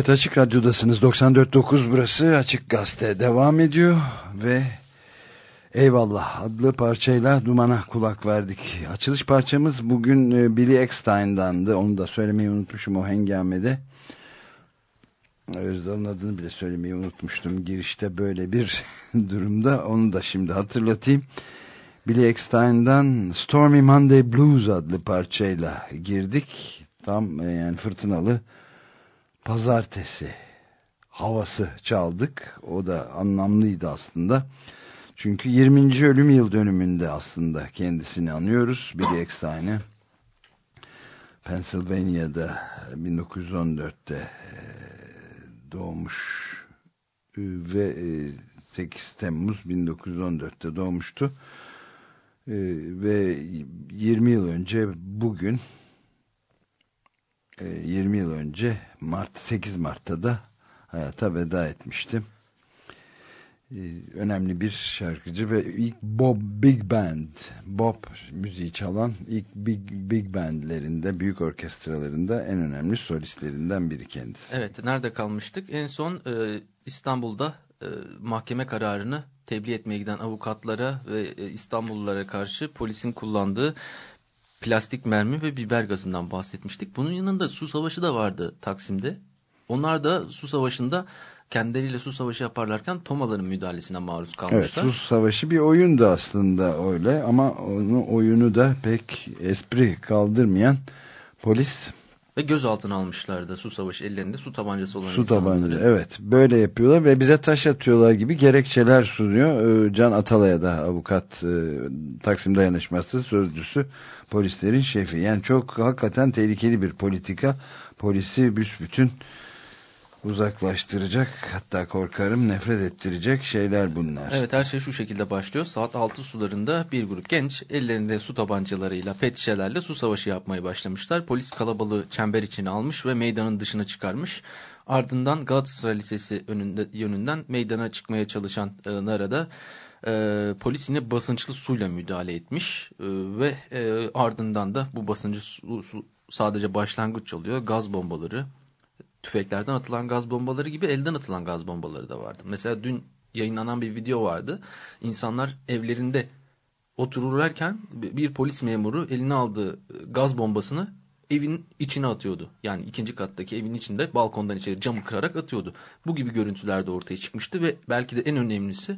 Evet Açık Radyo'dasınız 94.9 burası Açık Gazete devam ediyor ve Eyvallah adlı parçayla Duman'a kulak verdik. Açılış parçamız bugün e, Billy Eckstein'dandı onu da söylemeyi unutmuşum o hengamede. Özdal'ın adını bile söylemeyi unutmuştum girişte böyle bir [LAUGHS] durumda onu da şimdi hatırlatayım. Billy Eckstein'dan Stormy Monday Blues adlı parçayla girdik. Tam e, yani fırtınalı pazartesi havası çaldık. O da anlamlıydı aslında. Çünkü 20. ölüm yıl dönümünde aslında kendisini anıyoruz. Billy Eckstein'i. Pennsylvania'da 1914'te e, doğmuş E, ve 8 Temmuz 1914'te doğmuştu. E, Ve 20 yıl önce bugün 20 yıl önce Mart 8 Mart'ta da hayata veda etmiştim. Önemli bir şarkıcı ve ilk Bob Big Band, Bob müziği çalan ilk Big Big Band'lerinde, büyük orkestralarında en önemli solistlerinden biri kendisi. Evet, nerede kalmıştık? En son e, İstanbul'da e, mahkeme kararını tebliğ etmeye giden avukatlara ve e, İstanbullulara karşı polisin kullandığı plastik mermi ve biber gazından bahsetmiştik. Bunun yanında su savaşı da vardı Taksim'de. Onlar da su savaşında kendileriyle su savaşı yaparlarken tomaların müdahalesine maruz kalmışlar. Evet, su savaşı bir oyundu aslında öyle ama onu oyunu da pek espri kaldırmayan polis ve gözaltına almışlardı su savaşı ellerinde su tabancası olan su insanları. tabancası evet böyle yapıyorlar ve bize taş atıyorlar gibi gerekçeler sunuyor. Ee, Can Atalay'a da avukat e, Taksim Dayanışması sözcüsü polislerin şefi. Yani çok hakikaten tehlikeli bir politika. Polisi büsbütün uzaklaştıracak hatta korkarım nefret ettirecek şeyler bunlar. Evet her şey şu şekilde başlıyor. Saat 6 sularında bir grup genç ellerinde su tabancalarıyla pet şişelerle su savaşı yapmaya başlamışlar. Polis kalabalığı çember içine almış ve meydanın dışına çıkarmış. Ardından Galatasaray Lisesi önünde, yönünden meydana çıkmaya çalışanlara da e, polis yine basınçlı suyla müdahale etmiş e, ve e, ardından da bu basıncı su, su sadece başlangıç oluyor. Gaz bombaları, tüfeklerden atılan gaz bombaları gibi elden atılan gaz bombaları da vardı. Mesela dün yayınlanan bir video vardı. İnsanlar evlerinde otururlarken bir polis memuru eline aldığı gaz bombasını evin içine atıyordu. Yani ikinci kattaki evin içinde balkondan içeri camı kırarak atıyordu. Bu gibi görüntüler de ortaya çıkmıştı ve belki de en önemlisi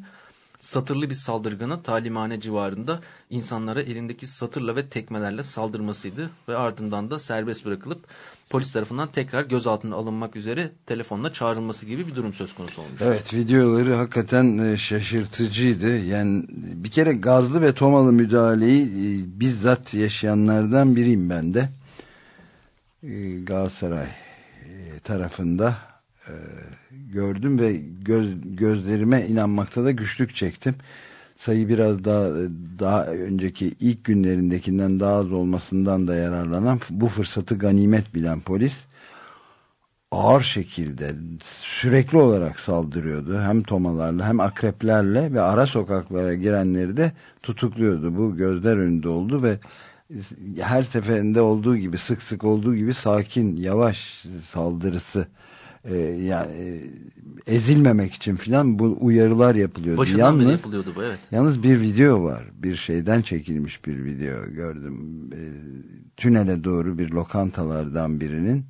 satırlı bir saldırganın talimhane civarında insanlara elindeki satırla ve tekmelerle saldırmasıydı ve ardından da serbest bırakılıp polis tarafından tekrar gözaltına alınmak üzere telefonla çağrılması gibi bir durum söz konusu olmuş. Evet videoları hakikaten e, şaşırtıcıydı. Yani bir kere gazlı ve tomalı müdahaleyi e, bizzat yaşayanlardan biriyim ben de. E, Galatasaray tarafında gördüm ve göz, gözlerime inanmakta da güçlük çektim. Sayı biraz daha daha önceki ilk günlerindekinden daha az olmasından da yararlanan bu fırsatı ganimet bilen polis ağır şekilde sürekli olarak saldırıyordu. Hem tomalarla hem akreplerle ve ara sokaklara girenleri de tutukluyordu. Bu gözler önünde oldu ve her seferinde olduğu gibi sık sık olduğu gibi sakin yavaş saldırısı e, yani e, ezilmemek için filan bu uyarılar yapılıyordu. Başından yalnız, yapılıyordu bu evet. Yalnız bir video var. Bir şeyden çekilmiş bir video gördüm. E, tünele doğru bir lokantalardan birinin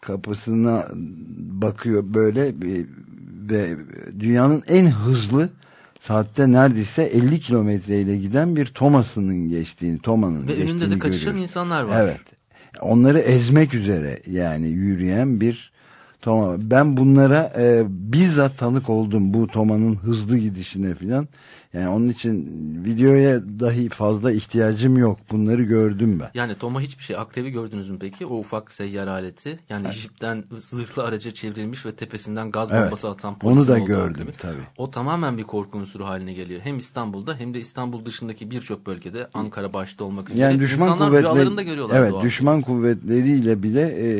kapısına bakıyor böyle e, ve dünyanın en hızlı saatte neredeyse 50 kilometreyle giden bir Thomas'ının geçtiğini, Toma'nın Ve geçtiğini önünde de kaçışan görüyoruz. insanlar var. Evet. Onları ezmek üzere yani yürüyen bir Toma. Ben bunlara e, bizzat tanık oldum bu Toma'nın hızlı gidişine filan. Yani onun için videoya dahi fazla ihtiyacım yok. Bunları gördüm ben. Yani Toma hiçbir şey. Akrebi gördünüz mü peki? O ufak seyyar aleti. Yani Evet. jipten zırhlı araca çevrilmiş ve tepesinden gaz Evet. bombası atan polisin Onu da gördüm gibi. tabii. O tamamen bir korku unsuru haline geliyor. Hem İstanbul'da hem de İstanbul dışındaki birçok bölgede Ankara başta olmak üzere. Yani düşman İnsanlar kuvvetleri görüyorlar Evet, düşman kuvvetleriyle bile e,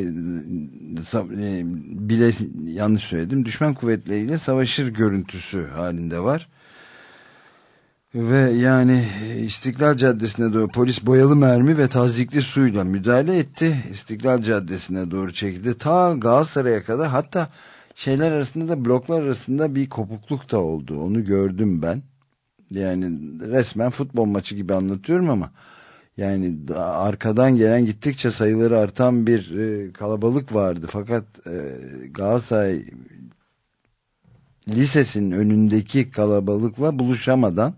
e, bile yanlış söyledim. Düşman kuvvetleriyle savaşır görüntüsü halinde var. Ve yani İstiklal Caddesi'ne doğru polis boyalı mermi ve tazikli suyla müdahale etti. İstiklal Caddesi'ne doğru çekildi. Ta Galatasaray'a kadar hatta şeyler arasında da bloklar arasında bir kopukluk da oldu. Onu gördüm ben. Yani resmen futbol maçı gibi anlatıyorum ama yani da- arkadan gelen gittikçe sayıları artan bir e, kalabalık vardı. Fakat e, Galatasaray Lisesi'nin önündeki kalabalıkla buluşamadan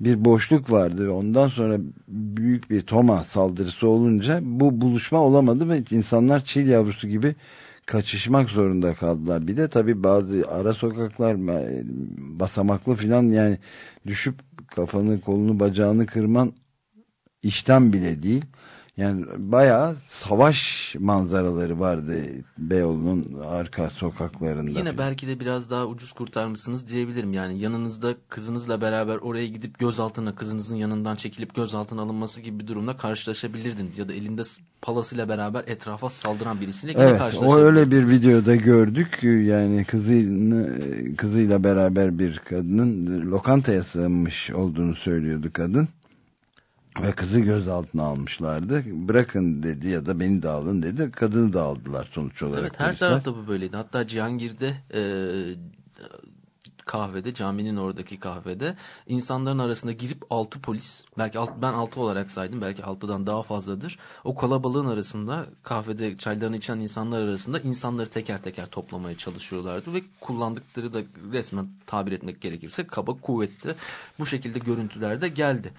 bir boşluk vardı. Ondan sonra büyük bir Toma saldırısı olunca bu buluşma olamadı ve insanlar çil yavrusu gibi kaçışmak zorunda kaldılar. Bir de tabii bazı ara sokaklar e, basamaklı filan yani düşüp kafanı kolunu bacağını kırman işten bile değil. Yani bayağı savaş manzaraları vardı Beyoğlu'nun arka sokaklarında. Yine belki de biraz daha ucuz kurtarmışsınız diyebilirim. Yani yanınızda kızınızla beraber oraya gidip gözaltına kızınızın yanından çekilip gözaltına alınması gibi bir durumla karşılaşabilirdiniz. Ya da elinde palasıyla beraber etrafa saldıran birisiyle yine Evet o karşılaşabilirdiniz. öyle bir videoda gördük yani kızını, kızıyla beraber bir kadının lokantaya sığınmış olduğunu söylüyordu kadın ve kızı gözaltına almışlardı bırakın dedi ya da beni de alın dedi kadını da aldılar sonuç olarak Evet her polisler. tarafta bu böyleydi. Hatta Cihangir'de e, kahvede caminin oradaki kahvede insanların arasında girip 6 polis belki alt, ben 6 olarak saydım belki 6'dan daha fazladır. O kalabalığın arasında kahvede çaylarını içen insanlar arasında insanları teker teker toplamaya çalışıyorlardı ve kullandıkları da resmen tabir etmek gerekirse kaba kuvvetli bu şekilde görüntüler de geldi.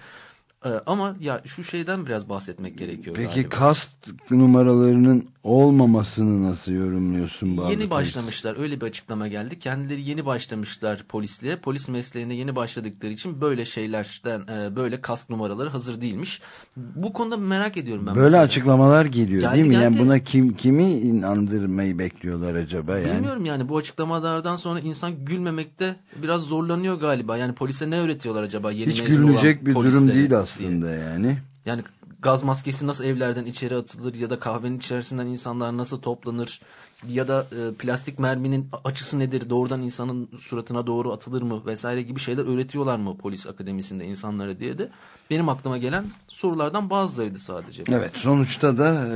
E, ama ya şu şeyden biraz bahsetmek gerekiyor Peki galiba. kast numaralarının olmamasını nasıl yorumluyorsun? bazı Yeni başlamışlar. Öyle bir açıklama geldi. Kendileri yeni başlamışlar polisliğe. Polis mesleğine yeni başladıkları için böyle şeylerden, e, böyle kask numaraları hazır değilmiş. Bu konuda merak ediyorum ben. Böyle mesela. açıklamalar geliyor Geldi, değil mi? Yani geldi. buna kim kimi inandırmayı bekliyorlar acaba yani? Bilmiyorum yani bu açıklamalardan sonra insan gülmemekte biraz zorlanıyor galiba. Yani polise ne öğretiyorlar acaba yeni Hiç gülünecek bir durum polislere değil diye. Aslında yani. Yani gaz maskesi nasıl evlerden içeri atılır ya da kahvenin içerisinden insanlar nasıl toplanır ya da e, plastik merminin açısı nedir doğrudan insanın suratına doğru atılır mı vesaire gibi şeyler öğretiyorlar mı polis akademisinde insanlara diye de benim aklıma gelen sorulardan bazılarıydı sadece. Evet sonuçta da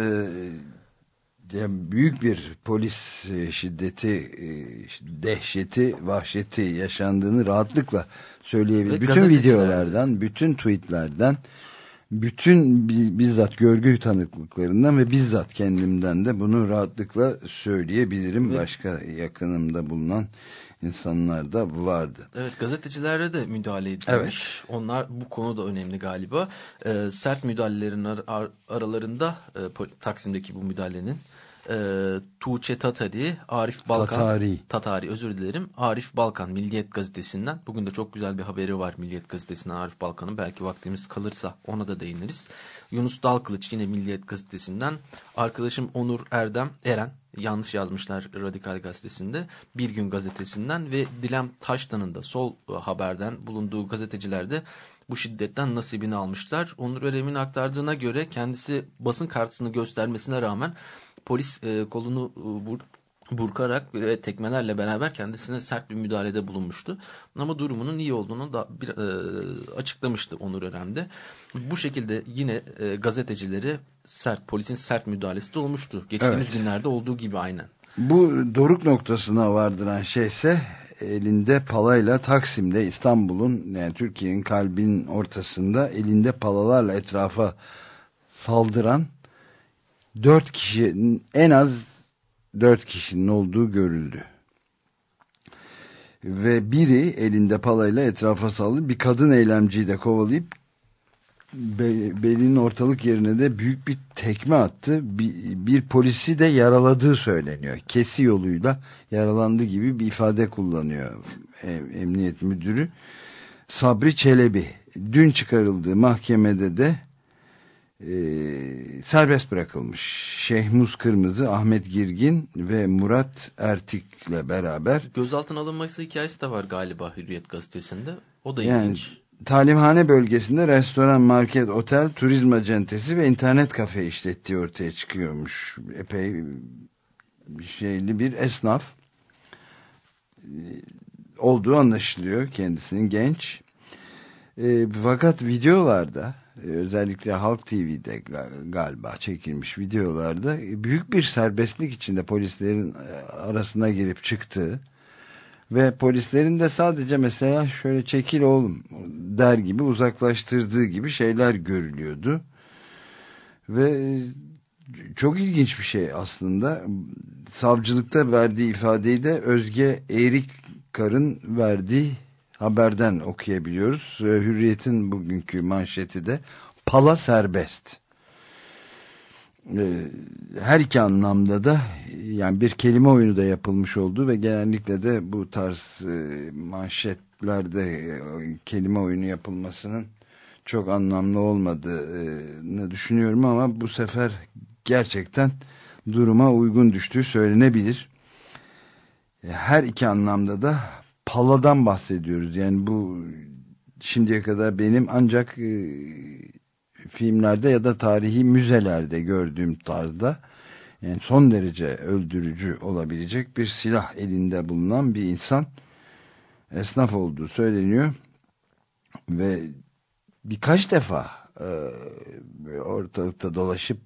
e, büyük bir polis e, şiddeti, e, dehşeti, vahşeti yaşandığını rahatlıkla söyleyebilir. Ve bütün videolardan, bütün tweetlerden, bütün bi- bizzat görgü tanıklıklarından ve bizzat kendimden de bunu rahatlıkla söyleyebilirim. Ve- Başka yakınımda bulunan insanlar da vardı. Evet gazetecilere de müdahale edilmiş. Evet. Onlar bu konu da önemli galiba. Ee, sert müdahalelerin ar- ar- aralarında e, Taksim'deki bu müdahalenin e, Tuğçe Tatari, Arif Balkan. Tatari. Tatari özür dilerim. Arif Balkan Milliyet Gazetesi'nden. Bugün de çok güzel bir haberi var Milliyet Gazetesi'nden Arif Balkan'ın. Belki vaktimiz kalırsa ona da değiniriz. Yunus Dalkılıç yine Milliyet Gazetesi'nden. Arkadaşım Onur Erdem, Eren yanlış yazmışlar Radikal Gazetesi'nde. Bir Gün Gazetesi'nden ve Dilem Taştan'ın da Sol Haber'den bulunduğu gazeteciler de bu şiddetten nasibini almışlar. Onur Erem'in aktardığına göre kendisi basın kartını göstermesine rağmen polis e, kolunu e, bur- burkarak ve tekmelerle beraber kendisine sert bir müdahalede bulunmuştu. Ama durumunun iyi olduğunu da bir, e, açıklamıştı Onur Erem'de. Bu şekilde yine e, gazetecileri sert, polisin sert müdahalesi de olmuştu. Geçtiğimiz Evet. günlerde olduğu gibi aynen. Bu doruk noktasına vardıran şeyse elinde palayla Taksim'de İstanbul'un yani Türkiye'nin kalbinin ortasında elinde palalarla etrafa saldıran dört kişinin en az dört kişinin olduğu görüldü. Ve biri elinde palayla etrafa saldırdı. Bir kadın eylemciyi de kovalayıp be- belinin ortalık yerine de büyük bir tekme attı. Bir, bir polisi de yaraladığı söyleniyor. Kesi yoluyla yaralandı gibi bir ifade kullanıyor em- emniyet müdürü. Sabri Çelebi dün çıkarıldığı mahkemede de e, serbest bırakılmış. Şehmuz Kırmızı, Ahmet Girgin ve Murat Ertik'le beraber Gözaltına alınması hikayesi de var galiba Hürriyet gazetesinde. O da Yani- ilginç. Talimhane bölgesinde restoran, market, otel, turizm acentesi ve internet kafe işlettiği ortaya çıkıyormuş. Epey şeyli bir esnaf Ee, olduğu anlaşılıyor kendisinin genç. E, fakat videolarda e, özellikle Halk TV'de ga- galiba çekilmiş videolarda e, büyük bir serbestlik içinde polislerin e, arasına girip çıktığı ve polislerin de sadece mesela şöyle çekil oğlum der gibi uzaklaştırdığı gibi şeyler görülüyordu. Ve e, çok ilginç bir şey aslında. Savcılıkta verdiği ifadeyi de Özge Eğrikar'ın verdiği haberden okuyabiliyoruz. Ee, Hürriyet'in bugünkü manşeti de pala serbest. Ee, Her iki anlamda da yani bir kelime oyunu da yapılmış oldu ve genellikle de bu tarz e, manşetlerde e, kelime oyunu yapılmasının çok anlamlı olmadığını düşünüyorum ama bu sefer gerçekten duruma uygun düştüğü söylenebilir. Her iki anlamda da paladan bahsediyoruz. Yani bu şimdiye kadar benim ancak e, filmlerde ya da tarihi müzelerde gördüğüm tarzda yani son derece öldürücü olabilecek bir silah elinde bulunan bir insan esnaf olduğu söyleniyor. Ve birkaç defa e, ortalıkta dolaşıp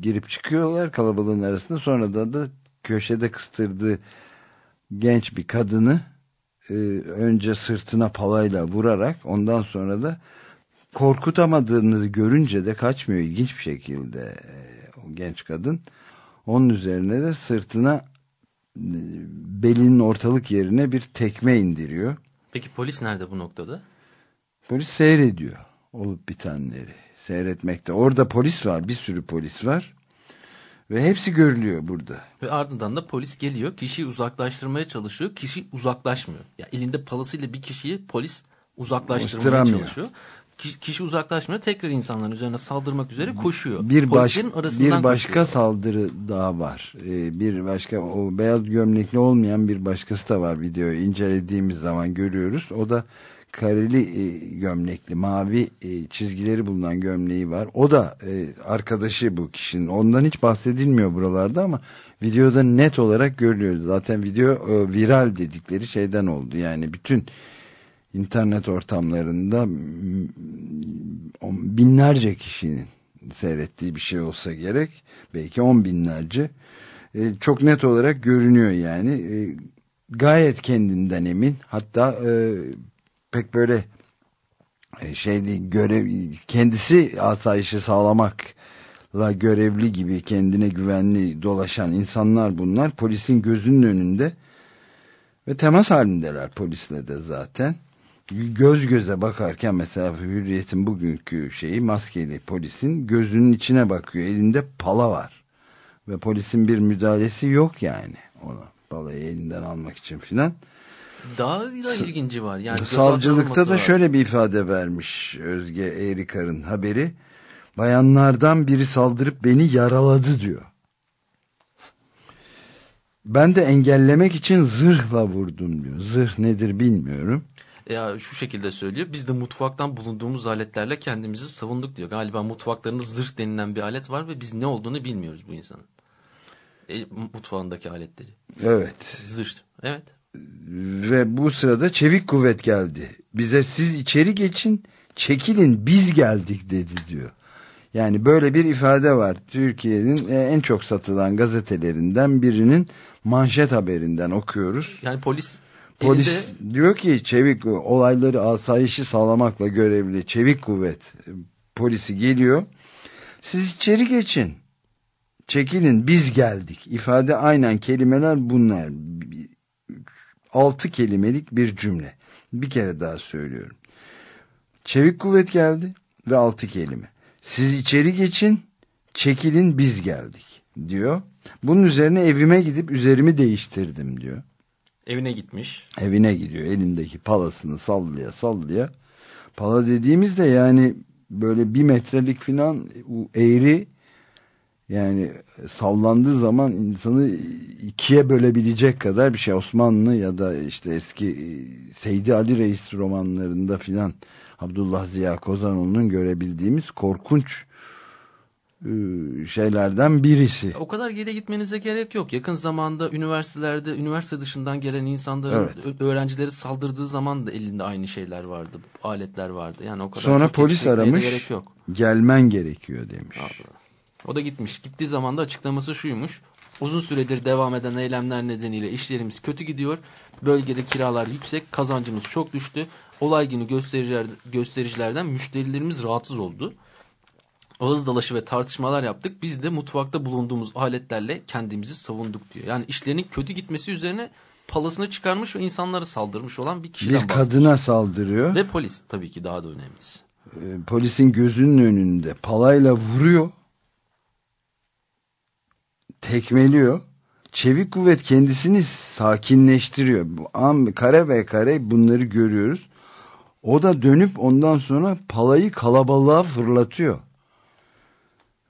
girip çıkıyorlar kalabalığın arasında. Sonra da köşede kıstırdığı genç bir kadını e, önce sırtına palayla vurarak ondan sonra da korkutamadığını görünce de kaçmıyor ilginç bir şekilde e, o genç kadın onun üzerine de sırtına e, belinin ortalık yerine bir tekme indiriyor. Peki polis nerede bu noktada? Polis seyrediyor olup bitenleri seyretmekte. Orada polis var bir sürü polis var ve hepsi görülüyor burada. Ve ardından da polis geliyor kişiyi uzaklaştırmaya çalışıyor. Kişi uzaklaşmıyor. Ya elinde palasıyla bir kişiyi polis uzaklaştırmaya çalışıyor. Kişi, uzaklaşmıyor tekrar insanların üzerine saldırmak üzere koşuyor. Bir, baş, bir başka koşuyor. saldırı daha var. Ee, bir başka o beyaz gömlekli olmayan bir başkası da var videoyu incelediğimiz zaman görüyoruz. O da kareli e, gömlekli mavi e, çizgileri bulunan gömleği var. O da e, arkadaşı bu kişinin. Ondan hiç bahsedilmiyor buralarda ama videoda net olarak görülüyor. Zaten video e, viral dedikleri şeyden oldu. Yani bütün internet ortamlarında binlerce kişinin seyrettiği bir şey olsa gerek. Belki on binlerce. E, çok net olarak görünüyor yani. E, gayet kendinden emin. Hatta e, pek böyle e, şey görev kendisi asayişi sağlamakla görevli gibi kendine güvenli dolaşan insanlar bunlar. Polisin gözünün önünde ve temas halindeler polisle de zaten. Göz göze bakarken mesela Hürriyet'in bugünkü şeyi maskeli polisin gözünün içine bakıyor. Elinde pala var. Ve polisin bir müdahalesi yok yani ona palayı elinden almak için filan. Daha da ilginci var. Yani Savcılıkta da var. şöyle bir ifade vermiş Özge Eğrikar'ın haberi. Bayanlardan biri saldırıp beni yaraladı diyor. Ben de engellemek için zırhla vurdum diyor. Zırh nedir bilmiyorum. Ya şu şekilde söylüyor. Biz de mutfaktan bulunduğumuz aletlerle kendimizi savunduk diyor. Galiba mutfaklarında zırh denilen bir alet var ve biz ne olduğunu bilmiyoruz bu insanın. E, mutfağındaki aletleri. Evet. Zırh. Evet. Ve bu sırada çevik kuvvet geldi. Bize siz içeri geçin, çekilin biz geldik dedi diyor. Yani böyle bir ifade var. Türkiye'nin e, en çok satılan gazetelerinden birinin manşet haberinden okuyoruz. Yani polis Polis elinde diyor ki çevik olayları asayişi sağlamakla görevli çevik kuvvet polisi geliyor. Siz içeri geçin. Çekilin biz geldik. İfade aynen kelimeler bunlar. Altı kelimelik bir cümle. Bir kere daha söylüyorum. Çevik kuvvet geldi ve altı kelime. Siz içeri geçin, çekilin biz geldik diyor. Bunun üzerine evime gidip üzerimi değiştirdim diyor. Evine gitmiş. Evine gidiyor elindeki palasını sallaya sallaya. Pala dediğimizde yani böyle bir metrelik filan eğri yani sallandığı zaman insanı ikiye bölebilecek kadar bir şey. Osmanlı ya da işte eski e, Seydi Ali Reis romanlarında filan Abdullah Ziya Kozanoğlu'nun görebildiğimiz korkunç şeylerden birisi. O kadar geri gitmenize gerek yok. Yakın zamanda üniversitelerde, üniversite dışından gelen insanların Evet. öğrencileri saldırdığı zaman da elinde aynı şeyler vardı, aletler vardı. Yani o kadar Sonra polis aramış. Gerek yok. Gelmen gerekiyor demiş. O da gitmiş. Gittiği zaman da açıklaması şuymuş. Uzun süredir devam eden eylemler nedeniyle işlerimiz kötü gidiyor. Bölgede kiralar yüksek, kazancımız çok düştü. Olay günü göstericiler, göstericilerden müşterilerimiz rahatsız oldu. Ağız dalaşı ve tartışmalar yaptık. Biz de mutfakta bulunduğumuz aletlerle kendimizi savunduk diyor. Yani işlerinin kötü gitmesi üzerine palasını çıkarmış ve insanlara saldırmış olan bir kişiden Bir bahsediyor. kadına saldırıyor. Ve polis tabii ki daha da önemlisi. E, polisin gözünün önünde palayla vuruyor. Tekmeliyor. Çevik kuvvet kendisini sakinleştiriyor. An kare ve kare bunları görüyoruz. O da dönüp ondan sonra palayı kalabalığa fırlatıyor.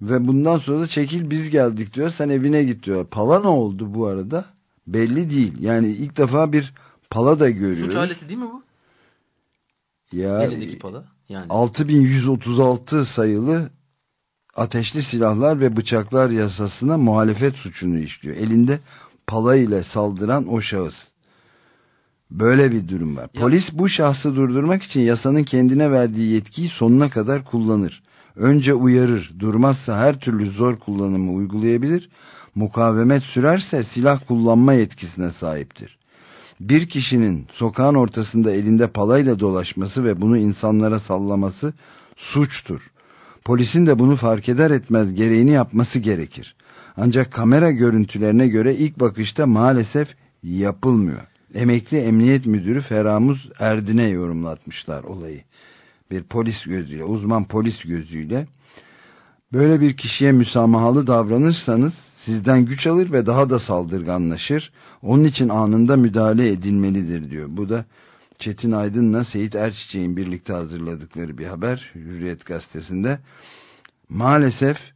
Ve bundan sonra da çekil biz geldik diyor. Sen evine git diyor. Pala ne oldu bu arada? Belli değil. Yani ilk defa bir pala da görüyoruz. Suç aleti değil mi bu? Ya, Elindeki pala. Yani 6136 sayılı ateşli silahlar ve bıçaklar yasasına muhalefet suçunu işliyor. Elinde pala ile saldıran o şahıs. Böyle bir durum var. Ya- Polis bu şahsı durdurmak için yasanın kendine verdiği yetkiyi sonuna kadar kullanır. Önce uyarır, durmazsa her türlü zor kullanımı uygulayabilir. Mukavemet sürerse silah kullanma yetkisine sahiptir. Bir kişinin sokağın ortasında elinde palayla dolaşması ve bunu insanlara sallaması suçtur. Polisin de bunu fark eder etmez gereğini yapması gerekir. Ancak kamera görüntülerine göre ilk bakışta maalesef yapılmıyor. Emekli Emniyet Müdürü Feramuz Erdin'e yorumlatmışlar olayı. Bir polis gözüyle, uzman polis gözüyle. Böyle bir kişiye müsamahalı davranırsanız sizden güç alır ve daha da saldırganlaşır. Onun için anında müdahale edilmelidir diyor. Bu da Çetin Aydın'la Seyit Erçiçek'in birlikte hazırladıkları bir haber Hürriyet gazetesinde. Maalesef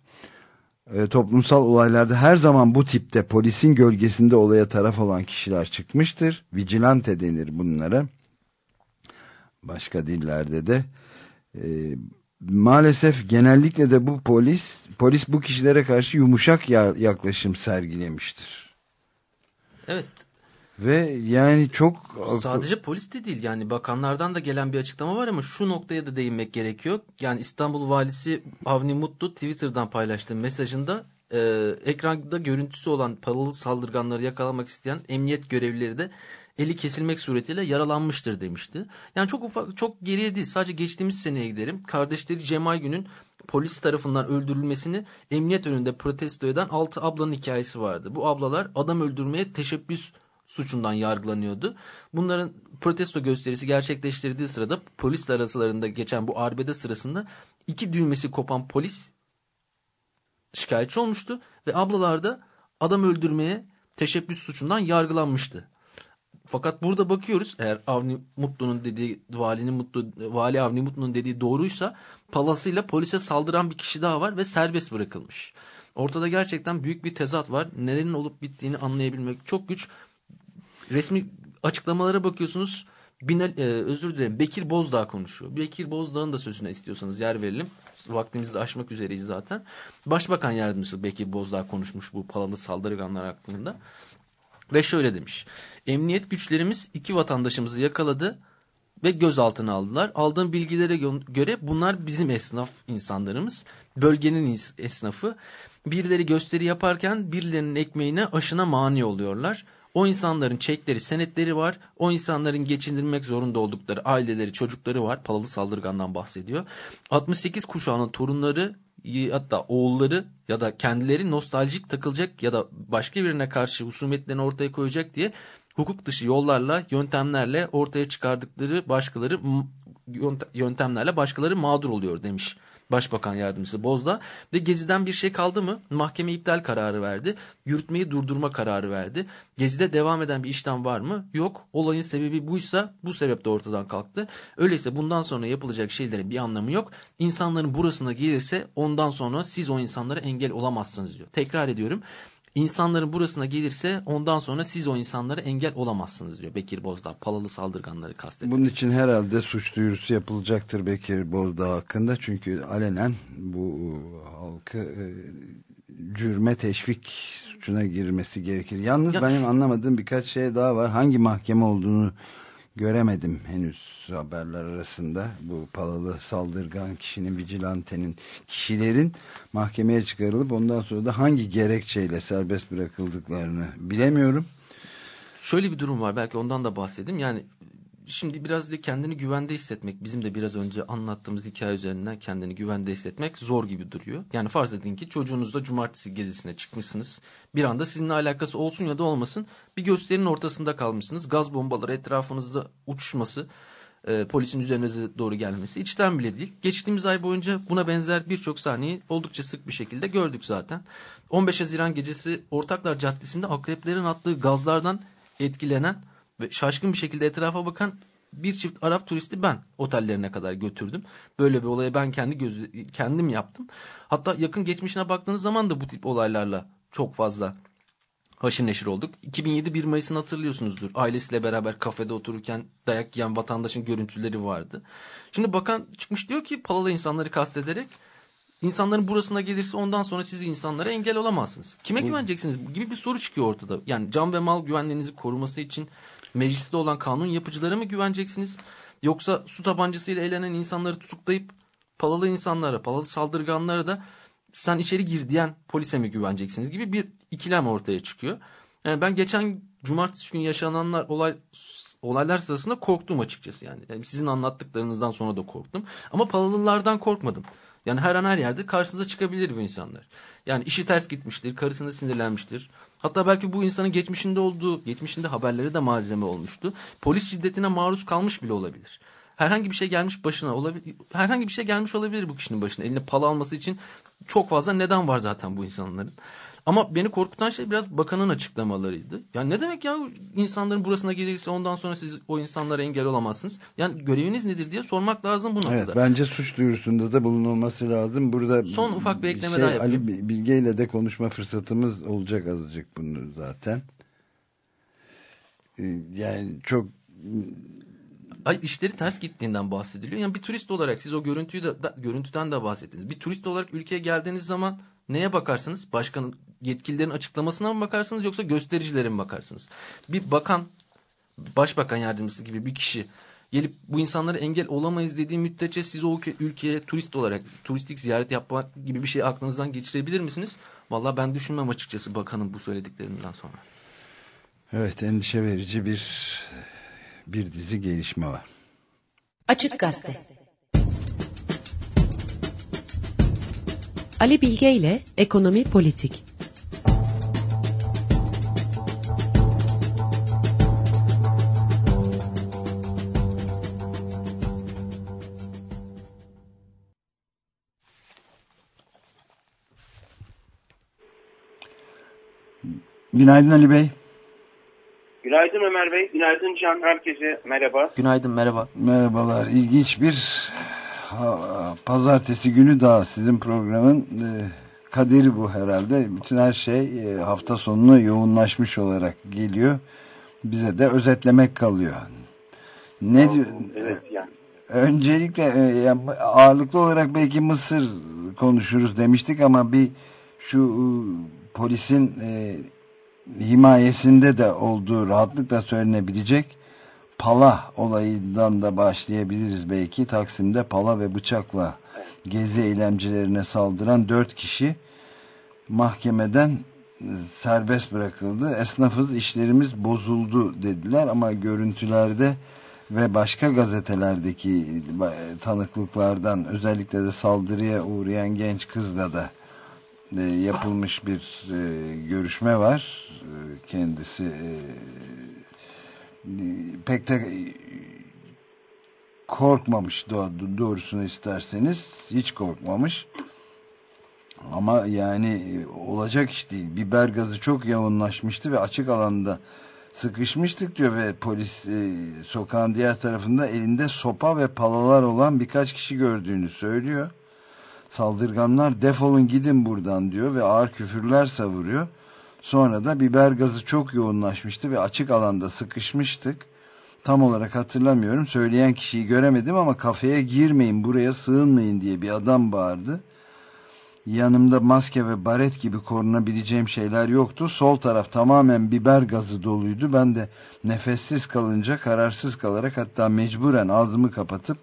e, toplumsal olaylarda her zaman bu tipte polisin gölgesinde olaya taraf olan kişiler çıkmıştır. Vigilante denir bunlara. Başka dillerde de. E, maalesef genellikle de bu polis polis bu kişilere karşı yumuşak ya- yaklaşım sergilemiştir. evet Ve yani çok Sadece polis de değil yani bakanlardan da gelen bir açıklama var ama şu noktaya da değinmek gerekiyor. Yani İstanbul Valisi Avni Mutlu Twitter'dan paylaştığı mesajında e, ekranda görüntüsü olan paralı saldırganları yakalamak isteyen emniyet görevlileri de eli kesilmek suretiyle yaralanmıştır demişti. Yani çok ufak çok geriye değil sadece geçtiğimiz seneye giderim. Kardeşleri Cemal Gün'ün polis tarafından öldürülmesini emniyet önünde protesto eden 6 ablanın hikayesi vardı. Bu ablalar adam öldürmeye teşebbüs suçundan yargılanıyordu. Bunların protesto gösterisi gerçekleştirdiği sırada polis araslarında geçen bu arbede sırasında iki düğmesi kopan polis şikayetçi olmuştu ve ablalar da adam öldürmeye teşebbüs suçundan yargılanmıştı. Fakat burada bakıyoruz eğer Avni Mutlu'nun dediği valinin Mutlu vali Avni Mutlu'nun dediği doğruysa palasıyla polise saldıran bir kişi daha var ve serbest bırakılmış. Ortada gerçekten büyük bir tezat var. Nelerin olup bittiğini anlayabilmek çok güç. Resmi açıklamalara bakıyorsunuz. Binal, e, özür dilerim Bekir Bozdağ konuşuyor. Bekir Bozdağ'ın da sözüne istiyorsanız yer verelim. Vaktimizi de aşmak üzereyiz zaten. Başbakan yardımcısı Bekir Bozdağ konuşmuş bu palalı saldırganlar hakkında. Ve şöyle demiş. Emniyet güçlerimiz iki vatandaşımızı yakaladı ve gözaltına aldılar. Aldığım bilgilere gö- göre bunlar bizim esnaf insanlarımız. Bölgenin esnafı. Birileri gösteri yaparken birilerinin ekmeğine aşına mani oluyorlar. O insanların çekleri, senetleri var. O insanların geçindirmek zorunda oldukları aileleri, çocukları var. Palalı saldırgandan bahsediyor. 68 kuşağının torunları hatta oğulları ya da kendileri nostaljik takılacak ya da başka birine karşı husumetlerini ortaya koyacak diye hukuk dışı yollarla, yöntemlerle ortaya çıkardıkları başkaları yöntemlerle başkaları mağdur oluyor demiş. Başbakan Yardımcısı Bozda ve Gezi'den bir şey kaldı mı? Mahkeme iptal kararı verdi. Yürütmeyi durdurma kararı verdi. Gezi'de devam eden bir işlem var mı? Yok. Olayın sebebi buysa bu sebeple ortadan kalktı. Öyleyse bundan sonra yapılacak şeylerin bir anlamı yok. İnsanların burasına gelirse ondan sonra siz o insanlara engel olamazsınız diyor. Tekrar ediyorum. İnsanların burasına gelirse ondan sonra siz o insanlara engel olamazsınız diyor Bekir Bozdağ. Palalı saldırganları kastediyor. Bunun için herhalde suç duyurusu yapılacaktır Bekir Bozdağ hakkında. Çünkü alenen bu halkı e, cürme teşvik suçuna girmesi gerekir. Yalnız Ya benim şu- anlamadığım birkaç şey daha var. Hangi mahkeme olduğunu göremedim henüz haberler arasında. Bu palalı saldırgan kişinin, vigilantenin, kişilerin mahkemeye çıkarılıp ondan sonra da hangi gerekçeyle serbest bırakıldıklarını bilemiyorum. Şöyle bir durum var belki ondan da bahsedeyim. Yani şimdi biraz da kendini güvende hissetmek bizim de biraz önce anlattığımız hikaye üzerinden kendini güvende hissetmek zor gibi duruyor. Yani farz edin ki çocuğunuzla cumartesi gezisine çıkmışsınız. Bir anda sizinle alakası olsun ya da olmasın bir gösterinin ortasında kalmışsınız. Gaz bombaları etrafınızda uçuşması e, polisin üzerinize doğru gelmesi içten bile değil. Geçtiğimiz ay boyunca buna benzer birçok sahneyi oldukça sık bir şekilde gördük zaten. 15 Haziran gecesi Ortaklar Caddesi'nde akreplerin attığı gazlardan etkilenen ve şaşkın bir şekilde etrafa bakan bir çift Arap turisti ben otellerine kadar götürdüm. Böyle bir olaya ben kendi gözü, kendim yaptım. Hatta yakın geçmişine baktığınız zaman da bu tip olaylarla çok fazla haşır neşir olduk. 2007 1 Mayıs'ını hatırlıyorsunuzdur. Ailesiyle beraber kafede otururken dayak yiyen vatandaşın görüntüleri vardı. Şimdi bakan çıkmış diyor ki palalı insanları kastederek insanların burasına gelirse ondan sonra siz insanlara engel olamazsınız. Kime güveneceksiniz gibi bir soru çıkıyor ortada. Yani can ve mal güvenliğinizi koruması için mecliste olan kanun yapıcılara mı güveneceksiniz? Yoksa su tabancasıyla eğlenen insanları tutuklayıp palalı insanlara, palalı saldırganlara da sen içeri gir diyen polise mi güveneceksiniz gibi bir ikilem ortaya çıkıyor. Yani ben geçen cumartesi günü yaşananlar olay olaylar sırasında korktum açıkçası yani. yani. Sizin anlattıklarınızdan sonra da korktum. Ama palalılardan korkmadım. Yani her an her yerde karşınıza çıkabilir bu insanlar. Yani işi ters gitmiştir, karısına sinirlenmiştir. Hatta belki bu insanın geçmişinde olduğu, geçmişinde haberleri de malzeme olmuştu. Polis şiddetine maruz kalmış bile olabilir. Herhangi bir şey gelmiş başına olabilir. Herhangi bir şey gelmiş olabilir bu kişinin başına. Eline pala alması için çok fazla neden var zaten bu insanların. Ama beni korkutan şey biraz bakanın açıklamalarıydı. Yani ne demek ya insanların burasına gelirse ondan sonra siz o insanlara engel olamazsınız. Yani göreviniz nedir diye sormak lazım bu noktada. Evet bence suç duyurusunda da bulunulması lazım. Burada Son ufak bir ekleme şey, daha yapayım. Ali Bilge ile de konuşma fırsatımız olacak azıcık bunu zaten. Ee, Yani çok Ay işleri ters gittiğinden bahsediliyor. Yani bir turist olarak siz o görüntüyü de, da- görüntüden de bahsettiniz. Bir turist olarak ülkeye geldiğiniz zaman neye bakarsınız? Başkanın yetkililerin açıklamasına mı bakarsınız yoksa göstericilere mi bakarsınız? Bir bakan, başbakan yardımcısı gibi bir kişi gelip bu insanlara engel olamayız dediği müddetçe siz o ülke- ülkeye turist olarak turistik ziyaret yapmak gibi bir şey aklınızdan geçirebilir misiniz? Vallahi ben düşünmem açıkçası bakanın bu söylediklerinden sonra. evet endişe verici bir bir dizi gelişme var. Açık Gazete Ali Bilge ile Ekonomi Politik Günaydın Ali Bey. Günaydın Ömer Bey, günaydın Can, herkese merhaba. Günaydın merhaba. Merhabalar. İlginç bir pazartesi günü daha sizin programın e, kaderi bu herhalde. Bütün her şey e, hafta sonuna yoğunlaşmış olarak geliyor. Bize de özetlemek kalıyor. Ne diyor? Evet yani. Öncelikle e, yani ağırlıklı olarak belki Mısır konuşuruz demiştik ama bir şu e, polisin e, himayesinde de olduğu rahatlıkla söylenebilecek pala olayından da başlayabiliriz belki. Taksim'de pala ve bıçakla gezi eylemcilerine saldıran dört kişi mahkemeden e, serbest bırakıldı. Esnafız işlerimiz bozuldu dediler ama görüntülerde ve başka gazetelerdeki e, tanıklıklardan özellikle de saldırıya uğrayan genç kızla da e, yapılmış bir görüşme var. Kendisi pek de korkmamış doğ- doğrusunu isterseniz hiç korkmamış. Ama yani e, olacak iş değil. Biber gazı çok yoğunlaşmıştı ve açık alanda sıkışmıştık diyor ve polis e, sokağın diğer tarafında elinde sopa ve palalar olan birkaç kişi gördüğünü söylüyor. Saldırganlar defolun gidin buradan diyor ve ağır küfürler savuruyor. Sonra da biber gazı çok yoğunlaşmıştı ve açık alanda sıkışmıştık. Tam olarak hatırlamıyorum. Söyleyen kişiyi göremedim ama kafeye girmeyin, buraya sığınmayın diye bir adam bağırdı. Yanımda maske ve baret gibi korunabileceğim şeyler yoktu. Sol taraf tamamen biber gazı doluydu. Ben de nefessiz kalınca kararsız kalarak hatta mecburen ağzımı kapatıp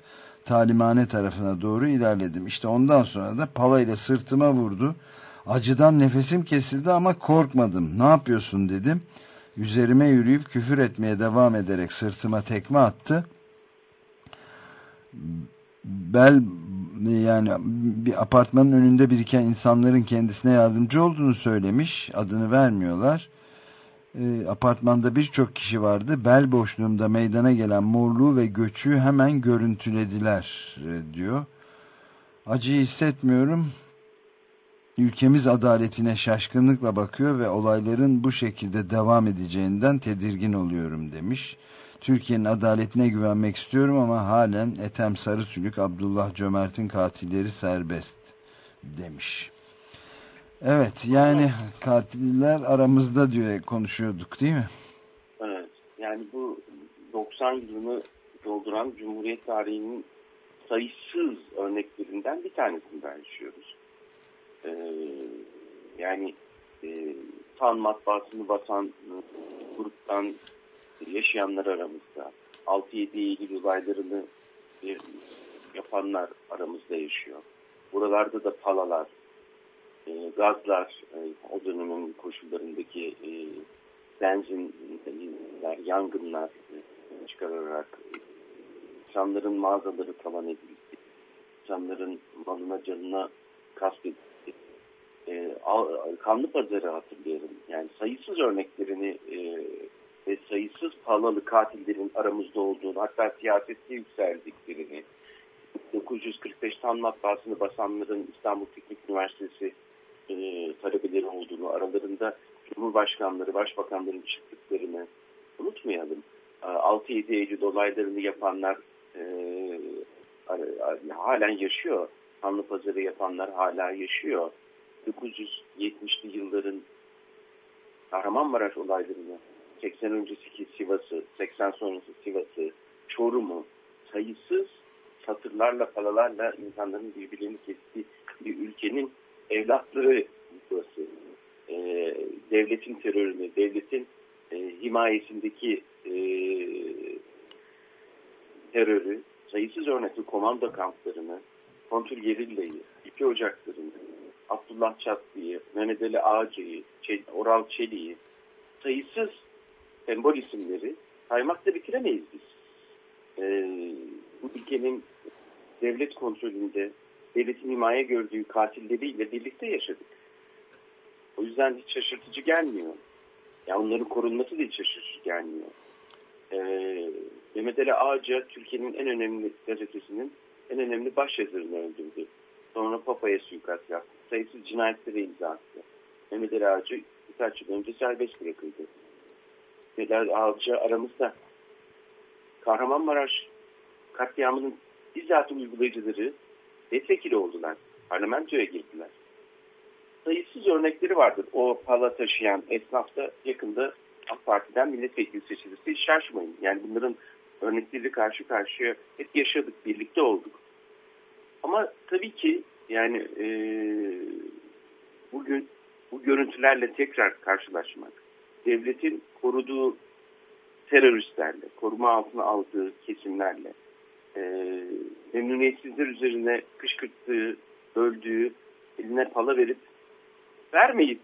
talimhane tarafına doğru ilerledim. İşte ondan sonra da palayla sırtıma vurdu. Acıdan nefesim kesildi ama korkmadım. Ne yapıyorsun dedim. Üzerime yürüyüp küfür etmeye devam ederek sırtıma tekme attı. Bel yani bir apartmanın önünde biriken insanların kendisine yardımcı olduğunu söylemiş. Adını vermiyorlar. E, apartmanda birçok kişi vardı. Bel boşluğumda meydana gelen morluğu ve göçü hemen görüntülediler e, diyor. Acıyı hissetmiyorum. Ülkemiz adaletine şaşkınlıkla bakıyor ve olayların bu şekilde devam edeceğinden tedirgin oluyorum demiş. Türkiye'nin adaletine güvenmek istiyorum ama halen Ethem Sarısülük, Abdullah Cömert'in katilleri serbest demiş. Evet yani katiller aramızda diyor konuşuyorduk değil mi? Evet. Yani bu 90 yılını dolduran Cumhuriyet tarihinin sayısız örneklerinden bir tanesinden yaşıyoruz. Ee, yani e, tan matbaasını basan e, gruptan yaşayanlar aramızda. 6-7 Eylül olaylarını e, yapanlar aramızda yaşıyor. Buralarda da palalar, e, gazlar, e, o dönemin koşullarındaki e, benzinler, yangınlar e, çıkararak e, insanların mağazaları talan edildi. İnsanların malına canına kastedildi. E, kanlı pazarı hatırlayalım. Yani sayısız örneklerini e, ve sayısız palalı katillerin aramızda olduğunu hatta siyasette yükseldiklerini 1945 tan matbaasını basanların İstanbul Teknik Üniversitesi e, talebeleri olduğunu aralarında Cumhurbaşkanları, Başbakanların çıktıklarını unutmayalım. E, 6-7 Eylül olaylarını yapanlar e, halen yaşıyor. Kanlı pazarı yapanlar hala yaşıyor. 1970'li yılların Kahramanmaraş olaylarını 80 öncesi Sivas'ı, 80 sonrası Sivas'ı, Çorum'u sayısız satırlarla, palalarla insanların birbirlerini kestiği bir ülkenin evlatları burası. Ee, devletin terörünü, devletin e, himayesindeki e, terörü, sayısız örnekli komando kamplarını, kontrol gerillayı, iki ocaklarını, Abdullah Çatlı'yı, Mehmet Ali Ağacı'yı, Oral Çelik'i, sayısız sembol isimleri saymakla bitiremeyiz biz. Ee, bu ülkenin devlet kontrolünde, devletin himaye gördüğü katilleriyle birlikte yaşadık. O yüzden hiç şaşırtıcı gelmiyor. Ya onların korunması da hiç şaşırtıcı gelmiyor. Ee, Mehmet Ali Ağaca Türkiye'nin en önemli gazetesinin en önemli başyazarını öldürdü. Sonra Papa'ya suikast yaptı. Sayısız cinayetlere imza attı. Mehmet Ali Ağaca birkaç yıl önce serbest bırakıldı. Mehmet Ali Ağaca aramızda. Kahramanmaraş katliamının bizzat uygulayıcıları milletvekili oldular. Parlamentoya girdiler. Sayısız örnekleri vardır. O pala taşıyan esnaf da yakında AK Parti'den milletvekili seçilirse şaşmayın. Yani bunların örnekleriyle karşı karşıya hep yaşadık, birlikte olduk. Ama tabii ki yani e, bugün bu görüntülerle tekrar karşılaşmak, devletin koruduğu teröristlerle, koruma altına aldığı kesimlerle, e, memnuniyetsizler üzerine kışkırttığı, öldüğü, eline pala verip vermeyip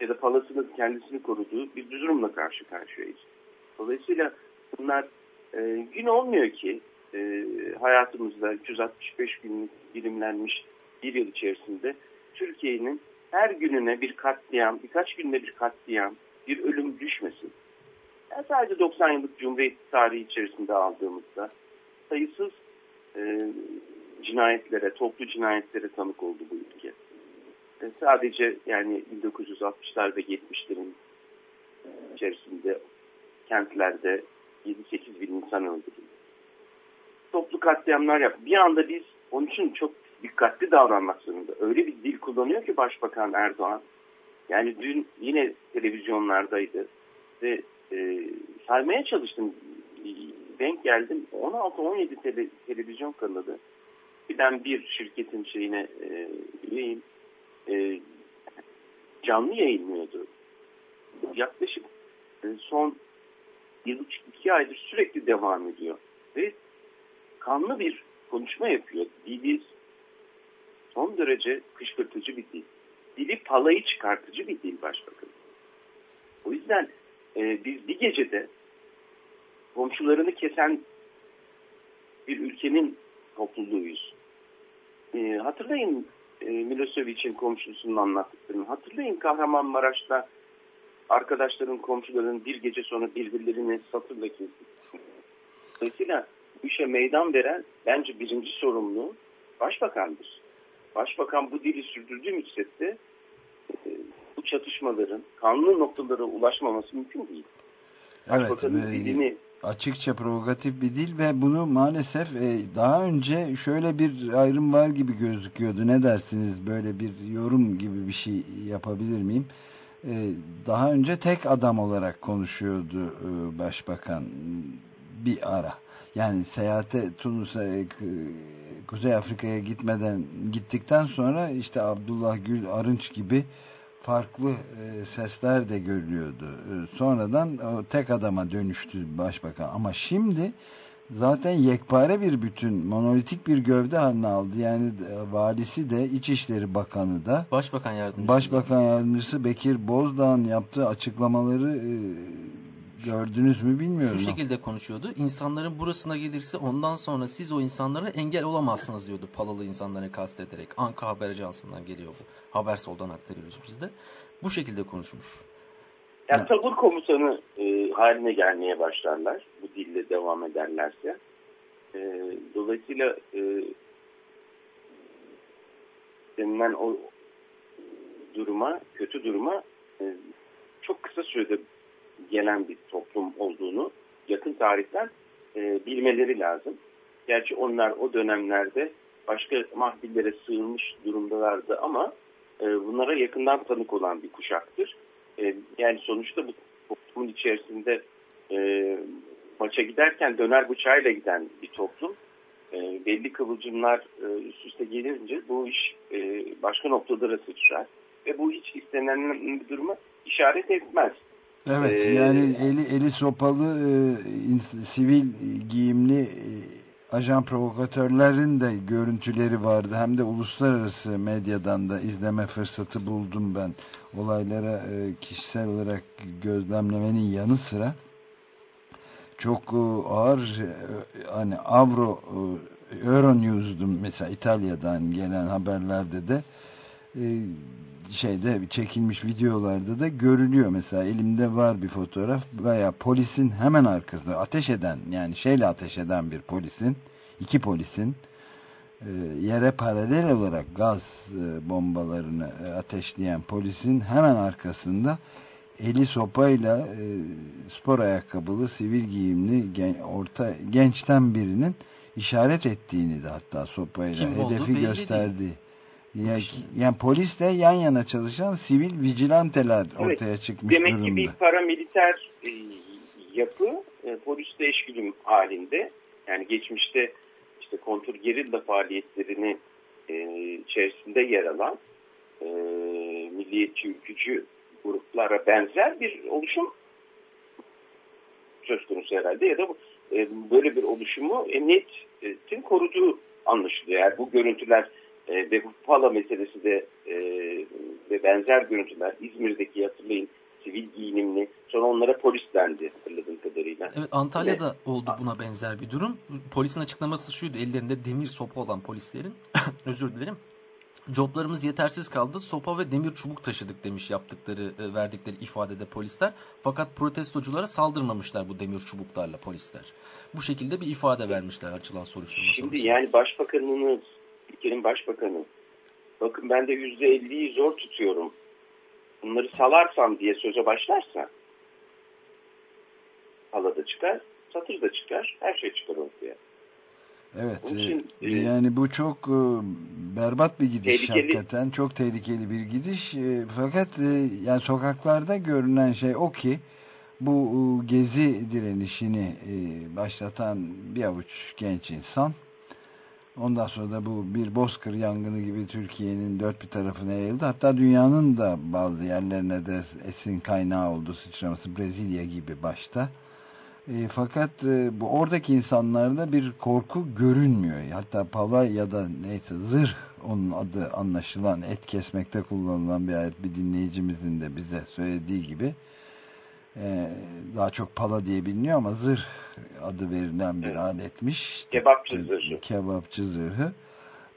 ya da palasını kendisini koruduğu bir durumla karşı karşıyayız. Dolayısıyla bunlar e, gün olmuyor ki e, hayatımızda 365 günlük birimlenmiş bir yıl içerisinde Türkiye'nin her gününe bir katliam, birkaç günde bir katliam, bir ölüm düşmesin. Yani sadece 90 yıllık Cumhuriyet tarihi içerisinde aldığımızda sayısız e, cinayetlere, toplu cinayetlere tanık oldu bu ülke. E, sadece yani 1960'lar ve 70'lerin içerisinde kentlerde 7-8 bin insan öldürüldü. Toplu katliamlar yap. Bir anda biz onun için çok dikkatli davranmak zorunda. Öyle bir dil kullanıyor ki Başbakan Erdoğan. Yani dün yine televizyonlardaydı ve e, saymaya çalıştım. Denk geldim. 16-17 tele, televizyon kanalı. Bir Ben bir şirketin şeyine e, üyeyim. E, canlı yayınlıyordu. Yaklaşık e, son bir buçuk iki aydır sürekli devam ediyor. Ve kanlı bir konuşma yapıyor. Dili son derece kışkırtıcı bir dil. Dili palayı çıkartıcı bir dil başbakan. O yüzden e, biz bir gecede komşularını kesen bir ülkenin topluluğuyuz. E, hatırlayın e, Milosevic'in komşusunun anlattıklarını. Hatırlayın Kahramanmaraş'ta arkadaşların, komşuların bir gece sonra birbirlerini satırla kesti. Dolayısıyla bu işe meydan veren bence birinci sorumlu başbakandır. Başbakan bu dili sürdürdüğü müddetçe e, bu çatışmaların kanlı noktalara ulaşmaması mümkün değil. Evet Başbakanın ve dilini açıkça provokatif bir dil ve bunu maalesef e, daha önce şöyle bir ayrım var gibi gözüküyordu. Ne dersiniz böyle bir yorum gibi bir şey yapabilir miyim? E, daha önce tek adam olarak konuşuyordu e, başbakan bir ara. Yani seyahate Tunus'a e, Kuzey Afrika'ya gitmeden gittikten sonra işte Abdullah Gül Arınç gibi farklı e, sesler de görülüyordu. Sonradan tek adama dönüştü başbakan. Ama şimdi zaten yekpare bir bütün, monolitik bir gövde haline aldı. Yani e, valisi de, İçişleri Bakanı da, Başbakan yardımcısı. Başbakan Yardımcısı Bekir Bozdağ'ın yaptığı açıklamaları e, gördünüz mü bilmiyorum. Şu şekilde konuşuyordu. İnsanların burasına gelirse ondan sonra siz o insanlara engel olamazsınız diyordu. Palalı insanları kastederek. Anka Haber Ajansı'ndan geliyor bu. Haber soldan aktarıyoruz biz de. Bu şekilde konuşmuş. Yani tabur komutanı e, haline gelmeye başlarlar. Bu dille devam ederlerse. E, dolayısıyla e, denilen o duruma, kötü duruma e, çok kısa sürede gelen bir toplum olduğunu yakın tarihten e, bilmeleri lazım. Gerçi onlar o dönemlerde başka mahfillere sığınmış durumdalardı ama e, bunlara yakından tanık olan bir kuşaktır. E, yani sonuçta bu toplumun içerisinde e, maça giderken döner bıçağıyla giden bir toplum. E, belli kıvılcımlar e, üst üste gelince bu iş e, başka noktalara sıçrar. Ve bu hiç istenen bir duruma işaret etmez. Evet Ee, yani eli eli sopalı e, sivil giyimli e, ajan provokatörlerin de görüntüleri vardı. Hem de uluslararası medyadan da izleme fırsatı buldum ben. Olaylara e, kişisel olarak gözlemlemenin yanı sıra çok e, ağır e, hani Avro Euronews'dum mesela İtalya'dan gelen haberlerde de şeyde çekilmiş videolarda da görülüyor. Mesela elimde var bir fotoğraf. Veya polisin hemen arkasında ateş eden yani şeyle ateş eden bir polisin iki polisin e, yere paralel olarak gaz e, bombalarını e, ateşleyen polisin hemen arkasında eli sopayla spor ayakkabılı sivil giyimli gen, orta gençten birinin işaret ettiğini de hatta sopayla Kim hedefi gösterdiği. Ya, yani polisle yan yana çalışan sivil vigilanteler Evet, ortaya çıkmış Demek durumda. ki bir paramiliter e, yapı e, polisle eşgüdüm halinde. Yani geçmişte işte kontur gerilla faaliyetlerini e, içerisinde yer alan e, milliyetçi ülkücü gruplara benzer bir oluşum söz konusu herhalde ya da bu, e, böyle bir oluşumu emniyetin koruduğu anlaşılıyor. Yani bu görüntüler e, ve bu Pala meselesi de e, ve benzer görüntüler İzmir'deki hatırlayın sivil giyinimli sonra onlara polis dendi hatırladığım kadarıyla. Evet Antalya'da oldu buna benzer bir durum. Polisin açıklaması şuydu. Ellerinde demir sopa olan polislerin [LAUGHS] özür dilerim. Joblarımız yetersiz kaldı. Sopa ve demir çubuk taşıdık demiş yaptıkları, e, verdikleri ifadede polisler. Fakat protestoculara saldırmamışlar bu demir çubuklarla polisler. Bu şekilde bir ifade vermişler açılan soruşturma Şimdi sonucunda. yani başbakanınız, ülkenin başbakanı bakın ben de yüzde elliyi zor tutuyorum. Bunları salarsam diye söze başlarsa hala da çıkar, satır da çıkar, her şey çıkar ortaya. Evet. Onun e, için, e, yani bu çok e, berbat bir gidiş Tehlikeli. hakikaten. Çok tehlikeli bir gidiş. E, fakat e, yani sokaklarda görünen şey o ki bu e, gezi direnişini e, başlatan bir avuç genç insan ondan sonra da bu bir bozkır yangını gibi Türkiye'nin dört bir tarafına yayıldı. Hatta dünyanın da bazı yerlerine de esin kaynağı oldu sıçraması Brezilya gibi başta. E, fakat e, bu oradaki insanlarda bir korku görünmüyor. Hatta pala ya da neyse zırh onun adı anlaşılan et kesmekte kullanılan bir ayet bir dinleyicimizin de bize söylediği gibi e, daha çok pala diye biliniyor ama zırh adı verilen bir Evet. aletmiş. Kebapçı zırhı. Kebapçı zırhı.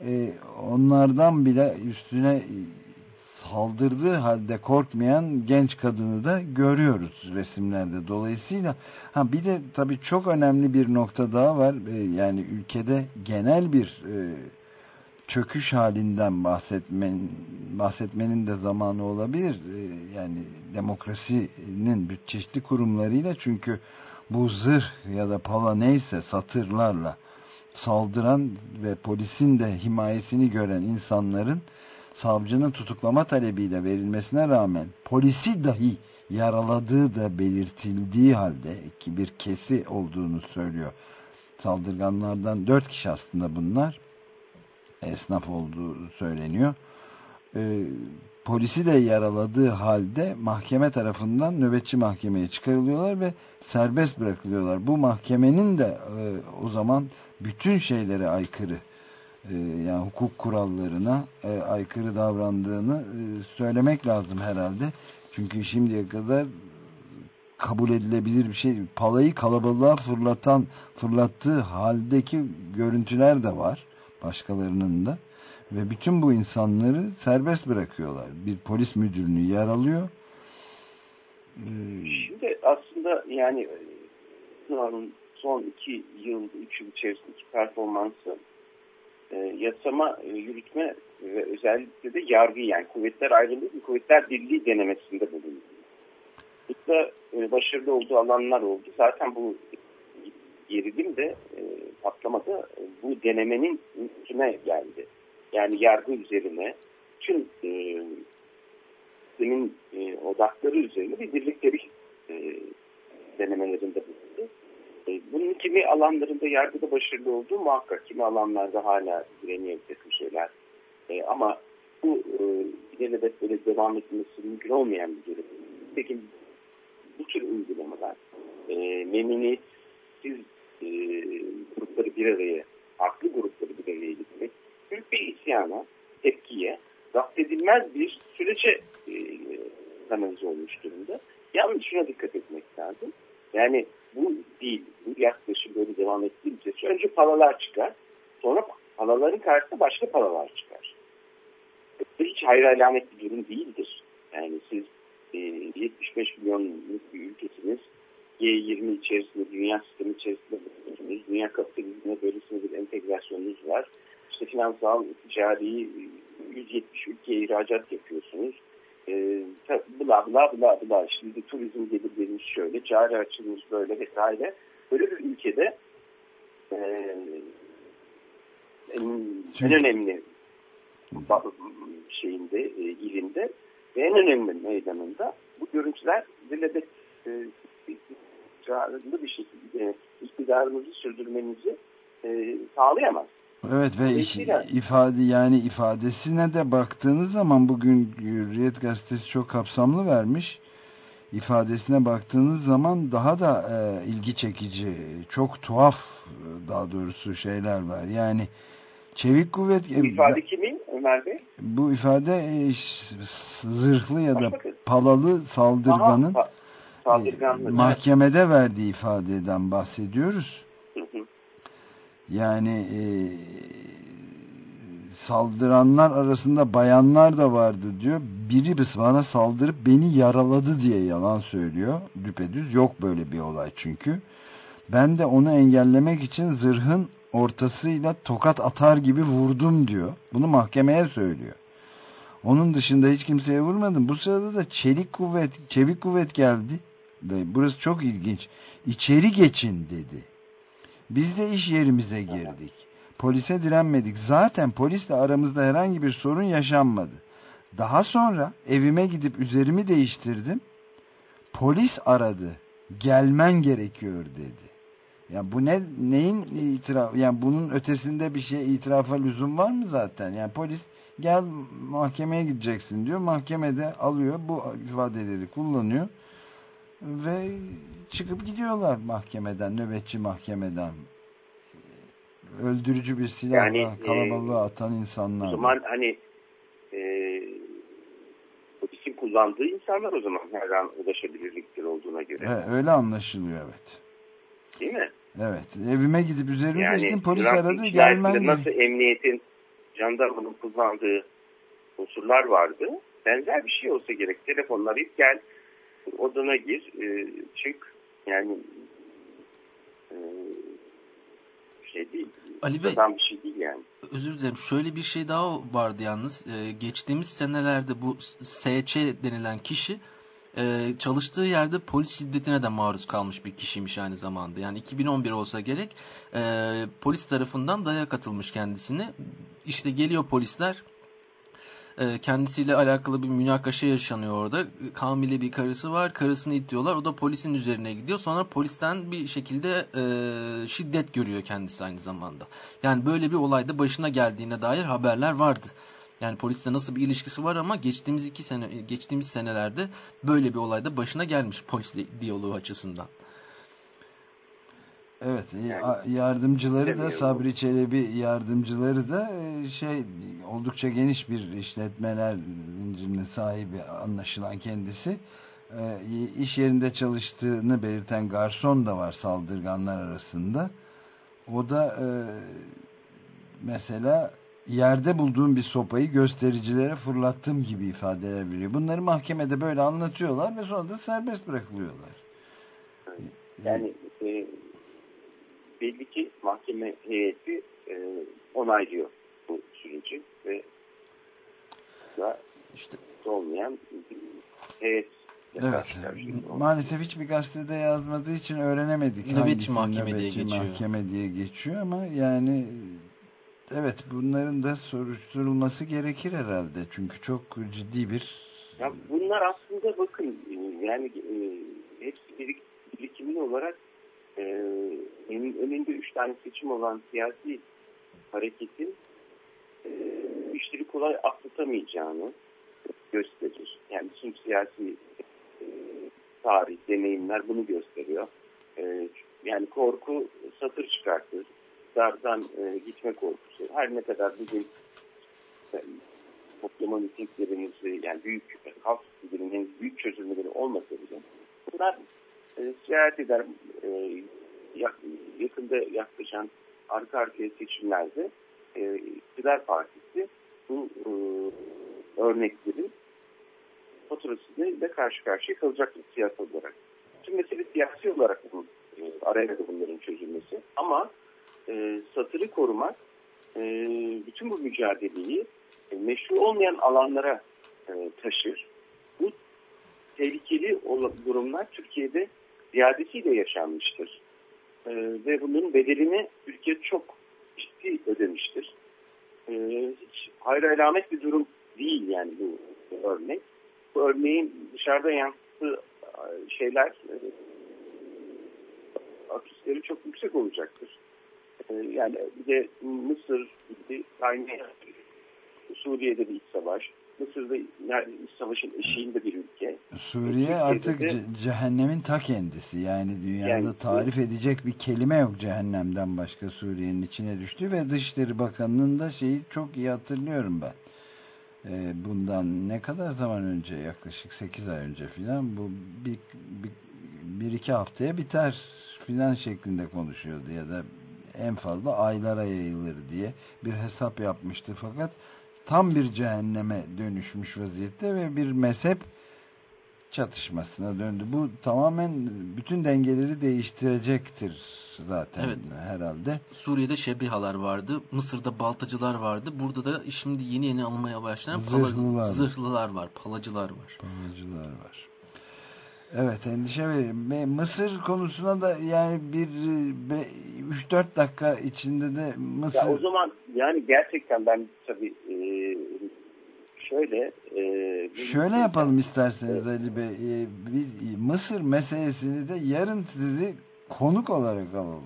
E, onlardan bile üstüne saldırdığı halde korkmayan genç kadını da görüyoruz resimlerde. Dolayısıyla ha bir de tabii çok önemli bir nokta daha var. E, yani ülkede genel bir e, çöküş halinden bahsetmen, bahsetmenin de zamanı olabilir. E, yani demokrasinin çeşitli kurumlarıyla çünkü bu zırh ya da pala neyse satırlarla saldıran ve polisin de himayesini gören insanların savcının tutuklama talebiyle verilmesine rağmen polisi dahi yaraladığı da belirtildiği halde ki bir kesi olduğunu söylüyor. Saldırganlardan dört kişi aslında bunlar. Esnaf olduğu söyleniyor. Ee, polisi de yaraladığı halde mahkeme tarafından nöbetçi mahkemeye çıkarılıyorlar ve serbest bırakılıyorlar. Bu mahkemenin de e, o zaman bütün şeylere aykırı e, yani hukuk kurallarına e, aykırı davrandığını e, söylemek lazım herhalde. Çünkü şimdiye kadar kabul edilebilir bir şey. Palayı kalabalığa fırlatan, fırlattığı haldeki görüntüler de var. Başkalarının da. Ve bütün bu insanları serbest bırakıyorlar. Bir polis müdürünü yaralıyor. Ee, Şimdi aslında yani Erdoğan'ın son iki yıl, üç yıl içerisindeki performansı e, yasama, e, yürütme ve özellikle de yargı yani kuvvetler ayrılığı bir kuvvetler birliği denemesinde bulundu. Burada e, başarılı olduğu alanlar oldu. Zaten bu gerilim de e, patlamada e, bu denemenin üstüne geldi. Yani yargı üzerine tüm e, sistemin e, odakları üzerine bir birlikleri e, denemelerinde bulundu. E, bunun kimi alanlarında yargıda başarılı olduğu muhakkak, kimi alanlarda hala direniyor bir şeyler. E, ama bu e, ilelebet böyle devam etmesi mümkün olmayan bir durum. Peki bu tür uygulamalar e, memnuniyetsiz e, grupları bir araya, farklı grupları bir araya getirmek büyük bir isyana, tepkiye, zapt edilmez bir sürece e, kanalize olmuş durumda. Yalnız şuna dikkat etmek lazım. Yani bu değil, bu yaklaşım böyle devam ettiği müddetçe önce palalar çıkar, sonra palaların karşısında başka palalar çıkar. Bu hiç hayır alamet bir durum değildir. Yani siz e, 75 milyonluk bir ülkesiniz, G20 içerisinde, dünya sistemi içerisinde. Dünya kapitalizmine böylesine bir entegrasyonunuz var. İşte finansal, ticari 170 ülkeye ihracat yapıyorsunuz. Ee, bla bla bla bla. Şimdi turizm gelirlerimiz şöyle, cari açımız böyle vesaire. Böyle bir ülkede e, en, en önemli şeyinde, e, ilinde ve en önemli meydanında bu görüntüler zilebet e, istikrarlı bir şekilde e, iktidarınızı sürdürmenizi e, sağlayamaz. Evet ve iş- ifade yani ifadesine de baktığınız zaman bugün Hürriyet gazetesi çok kapsamlı vermiş. İfadesine baktığınız zaman daha da e, ilgi çekici, çok tuhaf e, daha doğrusu şeyler var. Yani çevik kuvvet Bu ifade kimin Ömer Bey? bu ifade e, zırhlı ya da palalı saldırganın Aha, saldırganlık. mahkemede verdiği ifadeden bahsediyoruz. Hı hı. Yani e, saldıranlar arasında bayanlar da vardı diyor. Biri bana saldırıp beni yaraladı diye yalan söylüyor. Düpedüz yok böyle bir olay çünkü. Ben de onu engellemek için zırhın ortasıyla tokat atar gibi vurdum diyor. Bunu mahkemeye söylüyor. Onun dışında hiç kimseye vurmadım. Bu sırada da çelik kuvvet, çevik kuvvet geldi. Burası çok ilginç. İçeri geçin dedi. Biz de iş yerimize girdik. Polise direnmedik. Zaten polisle aramızda herhangi bir sorun yaşanmadı. Daha sonra evime gidip üzerimi değiştirdim. Polis aradı. Gelmen gerekiyor dedi. Ya bu ne neyin itiraf yani bunun ötesinde bir şey itirafa lüzum var mı zaten? Yani polis gel mahkemeye gideceksin diyor. Mahkemede alıyor bu ifadeleri kullanıyor ve çıkıp gidiyorlar mahkemeden, nöbetçi mahkemeden. Öldürücü bir silahla Yani, e, kalabalığa atan insanlar. O zaman hani e, polisin kullandığı insanlar o zaman her an ulaşabilirlikleri olduğuna göre. He, öyle anlaşılıyor evet. Değil mi? Evet. Evime gidip üzerimi Yani değiştim. Polis aradı. Gelmen Nasıl emniyetin jandarmanın kullandığı unsurlar vardı. Benzer bir şey olsa gerek. Telefonla arayıp gel odana gir e, çık yani e, şey değil. Ali Bey- bir şey değil yani. Özür dilerim. Şöyle bir şey daha vardı yalnız. Ee, geçtiğimiz senelerde bu SC denilen kişi e, çalıştığı yerde polis şiddetine de maruz kalmış bir kişiymiş aynı zamanda. Yani 2011 olsa gerek e, polis tarafından dayak atılmış kendisine. İşte geliyor polisler e, kendisiyle alakalı bir münakaşa yaşanıyor orada. Hamile bir karısı var. Karısını itiyorlar. O da polisin üzerine gidiyor. Sonra polisten bir şekilde e, şiddet görüyor kendisi aynı zamanda. Yani böyle bir olayda başına geldiğine dair haberler vardı. Yani polisle nasıl bir ilişkisi var ama geçtiğimiz iki sene geçtiğimiz senelerde böyle bir olayda başına gelmiş polisle diyaloğu açısından. Evet, Yani, yardımcıları da. Sabri Çelebi yardımcıları da e, şey oldukça geniş bir işletmeler zincirinin sahibi anlaşılan kendisi. E, iş yerinde çalıştığını belirten garson da var saldırganlar arasında. O da e, mesela yerde bulduğum bir sopayı göstericilere fırlattığım gibi ifadeler veriyor. Bunları mahkemede böyle anlatıyorlar ve sonra da serbest bırakılıyorlar. Yani e, belli ki mahkeme heyeti e, onaylıyor bu süreci ve da İşte olmayan heyet. Evet. Maalesef hiçbir gazetede yazmadığı için öğrenemedik. Nöbetçi hangisi mahkeme diye nöbetçi geçiyor. mahkeme diye geçiyor ama yani evet bunların da soruşturulması gerekir herhalde. Çünkü çok ciddi bir Ya bunlar aslında bakın e, yani e, hepsi birik, birikimli olarak e, önünde üç tane seçim olan siyasi hareketin e, işleri kolay atlatamayacağını gösterir. Yani bütün siyasi e, tarih, deneyimler bunu gösteriyor. E, yani korku satır çıkartır. Dardan e, gitme korkusu. Her ne kadar bugün e, mitinglerimizi yani büyük halk büyük çözülmeleri olmasa bile bunlar e, seyahat eder e, yakında yaklaşan arka arkaya seçimlerde e, İktidar Partisi bu e, örneklerin faturasıyla karşı karşıya kalacaktır siyasal olarak. Şimdi mesele siyasi olarak bunun, e, araya bunların çözülmesi ama e, satırı korumak e, bütün bu mücadeleyi e, meşru olmayan alanlara e, taşır. Bu tehlikeli durumlar Türkiye'de ziyadesiyle yaşanmıştır. E, ve bunun bedelini Türkiye çok ciddi ödemiştir. E, hiç hayra alamet bir durum değil yani bu, bu örnek. Bu örneğin dışarıda yansıttığı e, şeyler e, aküsleri çok yüksek olacaktır. E, yani bir de Mısır gibi kaynağı Suriye'de bir iç savaş. Mısır'da yani savaşın eşiğinde bir ülke. Suriye Türkiye'de artık de- ce- cehennemin ta kendisi. Yani dünyada Yani- tarif edecek bir kelime yok cehennemden başka Suriye'nin içine düştü ve Dışişleri Bakanı'nın da şeyi çok iyi hatırlıyorum ben. Ee, bundan ne kadar zaman önce yaklaşık 8 ay önce filan bu bir, bir, bir iki haftaya biter filan şeklinde konuşuyordu ya da en fazla aylara yayılır diye bir hesap yapmıştı fakat tam bir cehenneme dönüşmüş vaziyette ve bir mezhep çatışmasına döndü. Bu tamamen bütün dengeleri değiştirecektir zaten Evet. herhalde. Suriye'de şebihalar vardı. Mısır'da baltacılar vardı. Burada da şimdi yeni yeni alınmaya başlayan Zırhlılar. zırhlılar var. Palacılar var. Pamacılar var. Evet endişe veriyorum. Ve Mısır konusuna da yani bir 3-4 dakika içinde de Mısır... Ya o zaman yani gerçekten ben tabii e, şöyle... E, Şöyle yapalım isterseniz Ali Bey. E, biz Mısır meselesini de yarın sizi konuk olarak alalım.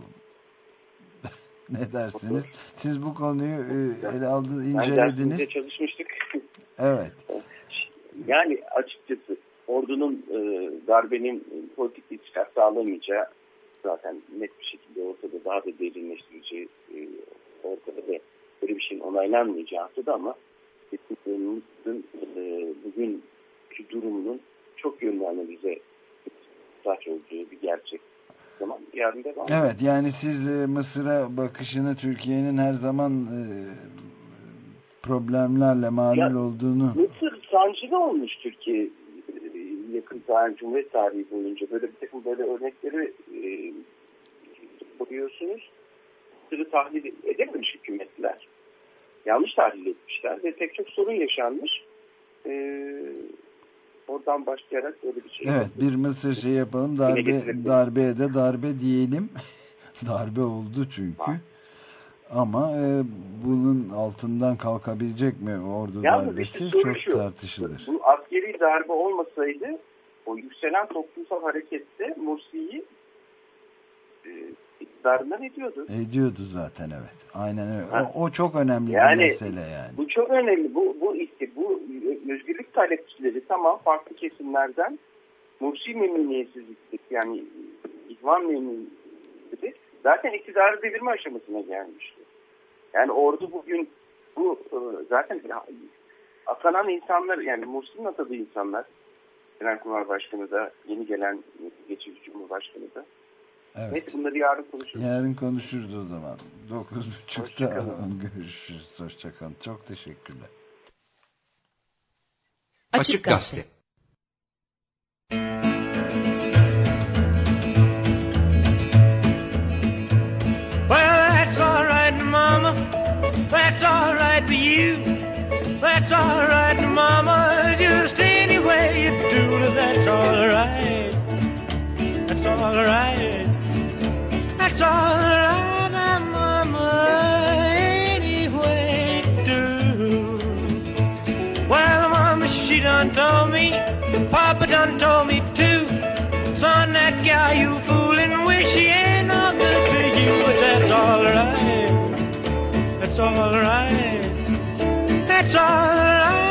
[LAUGHS] ne dersiniz? Siz bu konuyu e, ele aldınız, incelediniz. Yani çalışmıştık. Evet. Yani açıkçası ordunun e, darbenin politik bir çıkar sağlamayacağı zaten net bir şekilde ortada daha da derinleştirici e, ortada da böyle bir şeyin onaylanmayacağı ortada ama Mısır'ın e, bugünkü durumunun çok yönlü analize muhtaç olduğu bir gerçek. Zaman yarın devam Evet yani siz e, Mısır'a bakışını Türkiye'nin her zaman e, problemlerle malul olduğunu Mısır sancılı olmuş Türkiye e, yakın tarih, Cumhuriyet tarihi boyunca böyle bir takım böyle örnekleri e, buluyorsunuz. Mısır'ı tahlil edememiş hükümetler. Yanlış tahlil etmişler ve pek çok sorun yaşanmış. E, oradan başlayarak böyle bir şey. Evet bir Mısır şey yapalım darbe getirelim. darbeye de darbe diyelim. [LAUGHS] darbe oldu çünkü. Ha. Ama e, bunun altından kalkabilecek mi ordu Yalnız darbesi işte çok tartışılır. Bu askeri darbe olmasaydı o yükselen toplumsal harekette Mursi'yi e, iktidarından ediyordu. Ediyordu zaten evet. Aynen öyle. Ha. O, o çok önemli Yani- bir mesele yani. Bu çok önemli. Bu, bu işte bu özgürlük talepçileri tamam farklı kesimlerden Mursi memnuniyetsizlik yani ihvan memnuniyetsizlik zaten iktidarı devirme aşamasına gelmişti. Yani ordu bugün bu e, zaten atanan insanlar yani Mursi'nin atadığı insanlar Genelkurmay Başkanı da yeni gelen geçici Cumhurbaşkanı da. Evet. Neyse bunları yarın konuşuruz. Yarın konuşuruz o zaman. 9.30'da Hoşçakalın. [LAUGHS] görüşürüz. Hoşçakalın. Çok teşekkürler. Açık Gazete. Well, That's all right, Mama. Just any way you do that's all right. That's all right. That's all right, Mama. Any way you do. Well, Mama, she done told me. Papa done told me too. Son, that guy you fooling with, she ain't no good to you, but that's alright. That's alright that's all I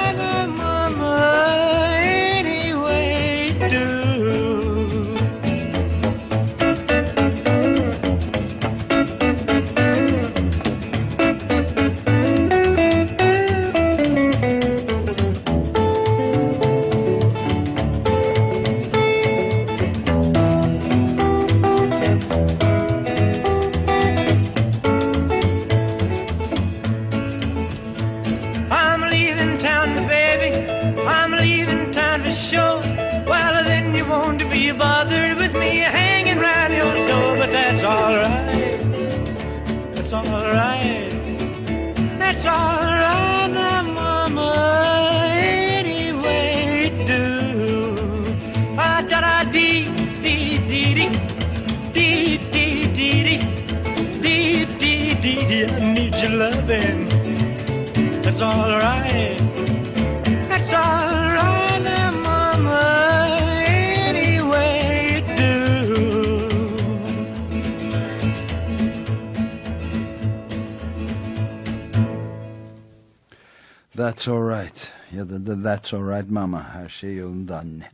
That's alright ya da da That's alright mama her şey yolunda anne.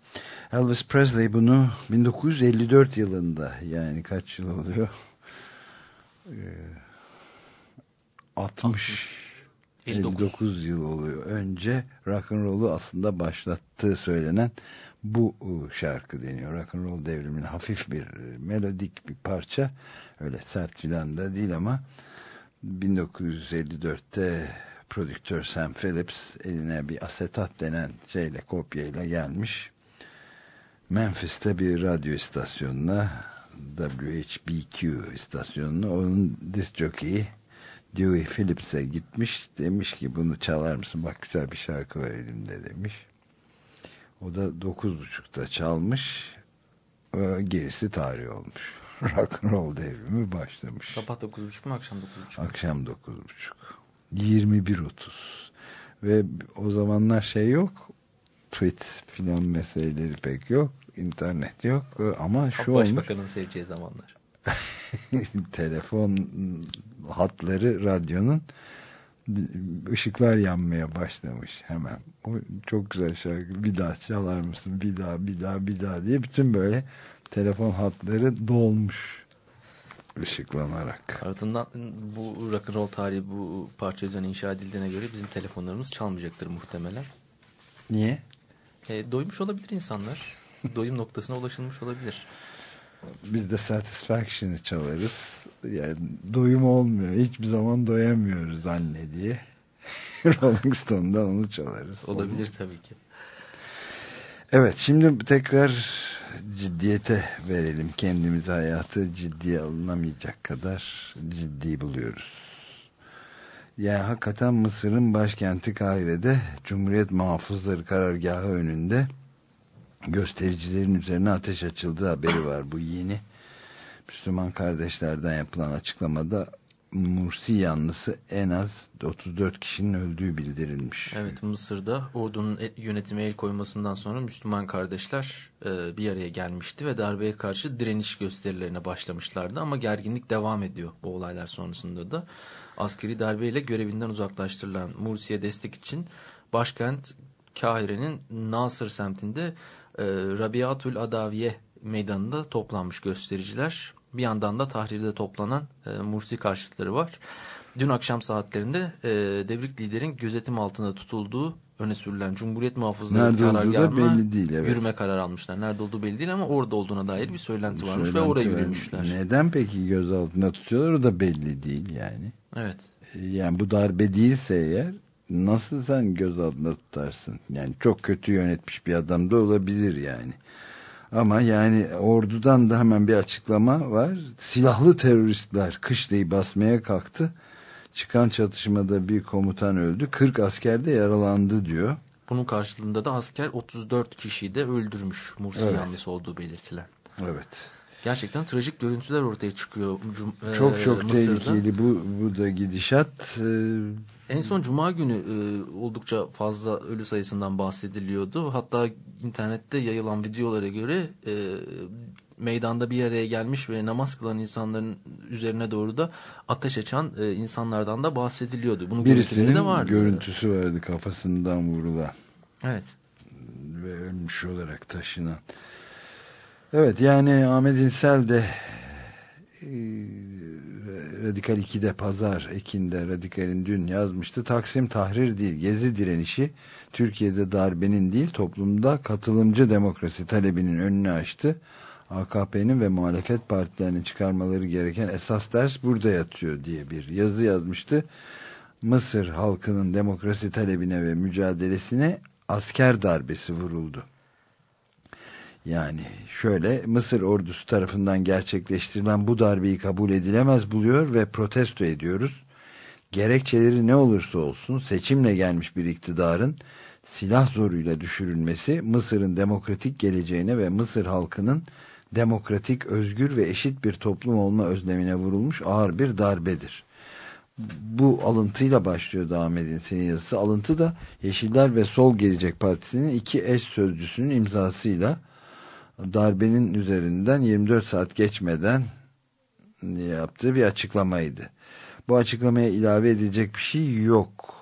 Elvis Presley bunu 1954 yılında yani kaç yıl oluyor? Ee, 60 59 yıl oluyor. Önce rock and roll'u aslında başlattığı söylenen bu ıı, şarkı deniyor. Rock and roll devriminin hafif bir e, melodik bir parça. Öyle sert filan da değil ama 1954'te prodüktör Sam Phillips eline bir asetat denen şeyle kopyayla gelmiş. Memphis'te bir radyo istasyonuna WHBQ istasyonuna onun jockey'i Dewey Phillips'e gitmiş demiş ki bunu çalar mısın bak güzel bir şarkı var elimde demiş o da 9.30'da çalmış e, gerisi tarih olmuş. [LAUGHS] Rock and roll devrimi başlamış. Sabah 9.30 mu akşam 9.30 mu? Akşam 9.30. 21.30. Ve o zamanlar şey yok. Tweet filan meseleleri pek yok. internet yok. Ama şu olmuş. Başbakanın seveceği zamanlar. [LAUGHS] telefon hatları radyonun ışıklar yanmaya başlamış hemen. O çok güzel şarkı. Bir daha çalar mısın? Bir daha, bir daha, bir daha diye bütün böyle telefon hatları dolmuş ışıklanarak. Ardından bu rock'n'roll tarihi bu parça üzerine inşa edildiğine göre bizim telefonlarımız çalmayacaktır muhtemelen. Niye? E, doymuş olabilir insanlar. [LAUGHS] Doyum noktasına ulaşılmış olabilir. Biz de Satisfaction'ı çalarız. Yani doyum olmuyor. Hiçbir zaman doyamıyoruz anne diye. [LAUGHS] Rolling Stone'dan onu çalarız. Olabilir Olur. tabii ki. Evet şimdi tekrar ciddiyete verelim. Kendimizi hayatı ciddiye alınamayacak kadar ciddi buluyoruz. Yani hakikaten Mısır'ın başkenti Kahire'de Cumhuriyet Muhafızları Karargahı önünde göstericilerin üzerine ateş açıldığı haberi var. Bu yeni Müslüman kardeşlerden yapılan açıklamada Mursi yanlısı en az 34 kişinin öldüğü bildirilmiş. Evet Mısır'da ordunun yönetime el koymasından sonra Müslüman kardeşler e, bir araya gelmişti ve darbeye karşı direniş gösterilerine başlamışlardı ama gerginlik devam ediyor bu olaylar sonrasında da. Askeri darbeyle görevinden uzaklaştırılan Mursi'ye destek için başkent Kahire'nin Nasır semtinde e, Rabiatul Adaviye meydanında toplanmış göstericiler. Bir yandan da Tahrir'de toplanan e, Mursi karşıtları var. Dün akşam saatlerinde e, devrik liderin gözetim altında tutulduğu öne sürülen Cumhuriyet Muhafızları da belli değil. Evet. Yürüme kararı almışlar. Nerede olduğu belli değil ama orada olduğuna dair bir söylenti bir varmış söylenti ve oraya yürümüşler. Neden peki gözaltında tutuyorlar o da belli değil yani. Evet. Yani bu darbe değilse eğer nasıl sen gözaltında tutarsın? Yani çok kötü yönetmiş bir adam da olabilir yani. Ama yani ordudan da hemen bir açıklama var. Silahlı teröristler kışlayı basmaya kalktı. Çıkan çatışmada bir komutan öldü. 40 asker de yaralandı diyor. Bunun karşılığında da asker 34 kişiyi de öldürmüş. Mursi evet. yanlısı olduğu belirtilen. Evet. Gerçekten trajik görüntüler ortaya çıkıyor. Çok çok Mısır'da. tehlikeli bu, bu da gidişat. En son Cuma günü e, oldukça fazla ölü sayısından bahsediliyordu. Hatta internette yayılan videolara göre e, meydanda bir araya gelmiş ve namaz kılan insanların üzerine doğru da ateş açan e, insanlardan da bahsediliyordu. Bunun Birisinin de vardı. görüntüsü vardı kafasından vurulan. Evet. Ve ölmüş olarak taşınan. Evet yani Ahmet İnsel de e, Radikal 2'de pazar Ekin'de Radikal'in dün yazmıştı. Taksim tahrir değil gezi direnişi Türkiye'de darbenin değil toplumda katılımcı demokrasi talebinin önünü açtı. AKP'nin ve muhalefet partilerinin çıkarmaları gereken esas ders burada yatıyor diye bir yazı yazmıştı. Mısır halkının demokrasi talebine ve mücadelesine asker darbesi vuruldu. Yani şöyle Mısır ordusu tarafından gerçekleştirilen bu darbeyi kabul edilemez buluyor ve protesto ediyoruz. Gerekçeleri ne olursa olsun seçimle gelmiş bir iktidarın silah zoruyla düşürülmesi Mısır'ın demokratik geleceğine ve Mısır halkının demokratik, özgür ve eşit bir toplum olma özlemine vurulmuş ağır bir darbedir. Bu alıntıyla başlıyor Ahmet'in senin yazısı. Alıntı da Yeşiller ve Sol Gelecek Partisi'nin iki eş sözcüsünün imzasıyla darbenin üzerinden 24 saat geçmeden yaptığı bir açıklamaydı. Bu açıklamaya ilave edilecek bir şey yok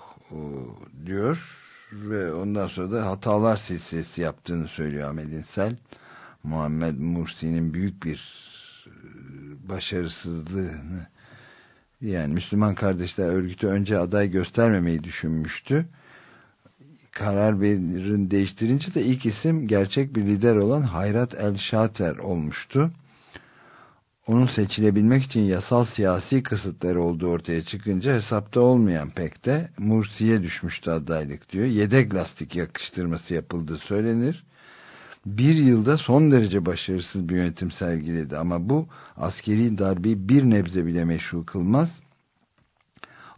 diyor ve ondan sonra da hatalar silsilesi yaptığını söylüyor Ahmet İnsel. Muhammed Mursi'nin büyük bir e, başarısızlığını yani Müslüman Kardeşler Örgütü önce aday göstermemeyi düşünmüştü karar verin değiştirince de ilk isim gerçek bir lider olan Hayrat El Şater olmuştu. Onun seçilebilmek için yasal siyasi kısıtları olduğu ortaya çıkınca hesapta olmayan pek de Mursi'ye düşmüştü adaylık diyor. Yedek lastik yakıştırması yapıldığı söylenir. Bir yılda son derece başarısız bir yönetim sergiledi ama bu askeri darbeyi bir nebze bile meşru kılmaz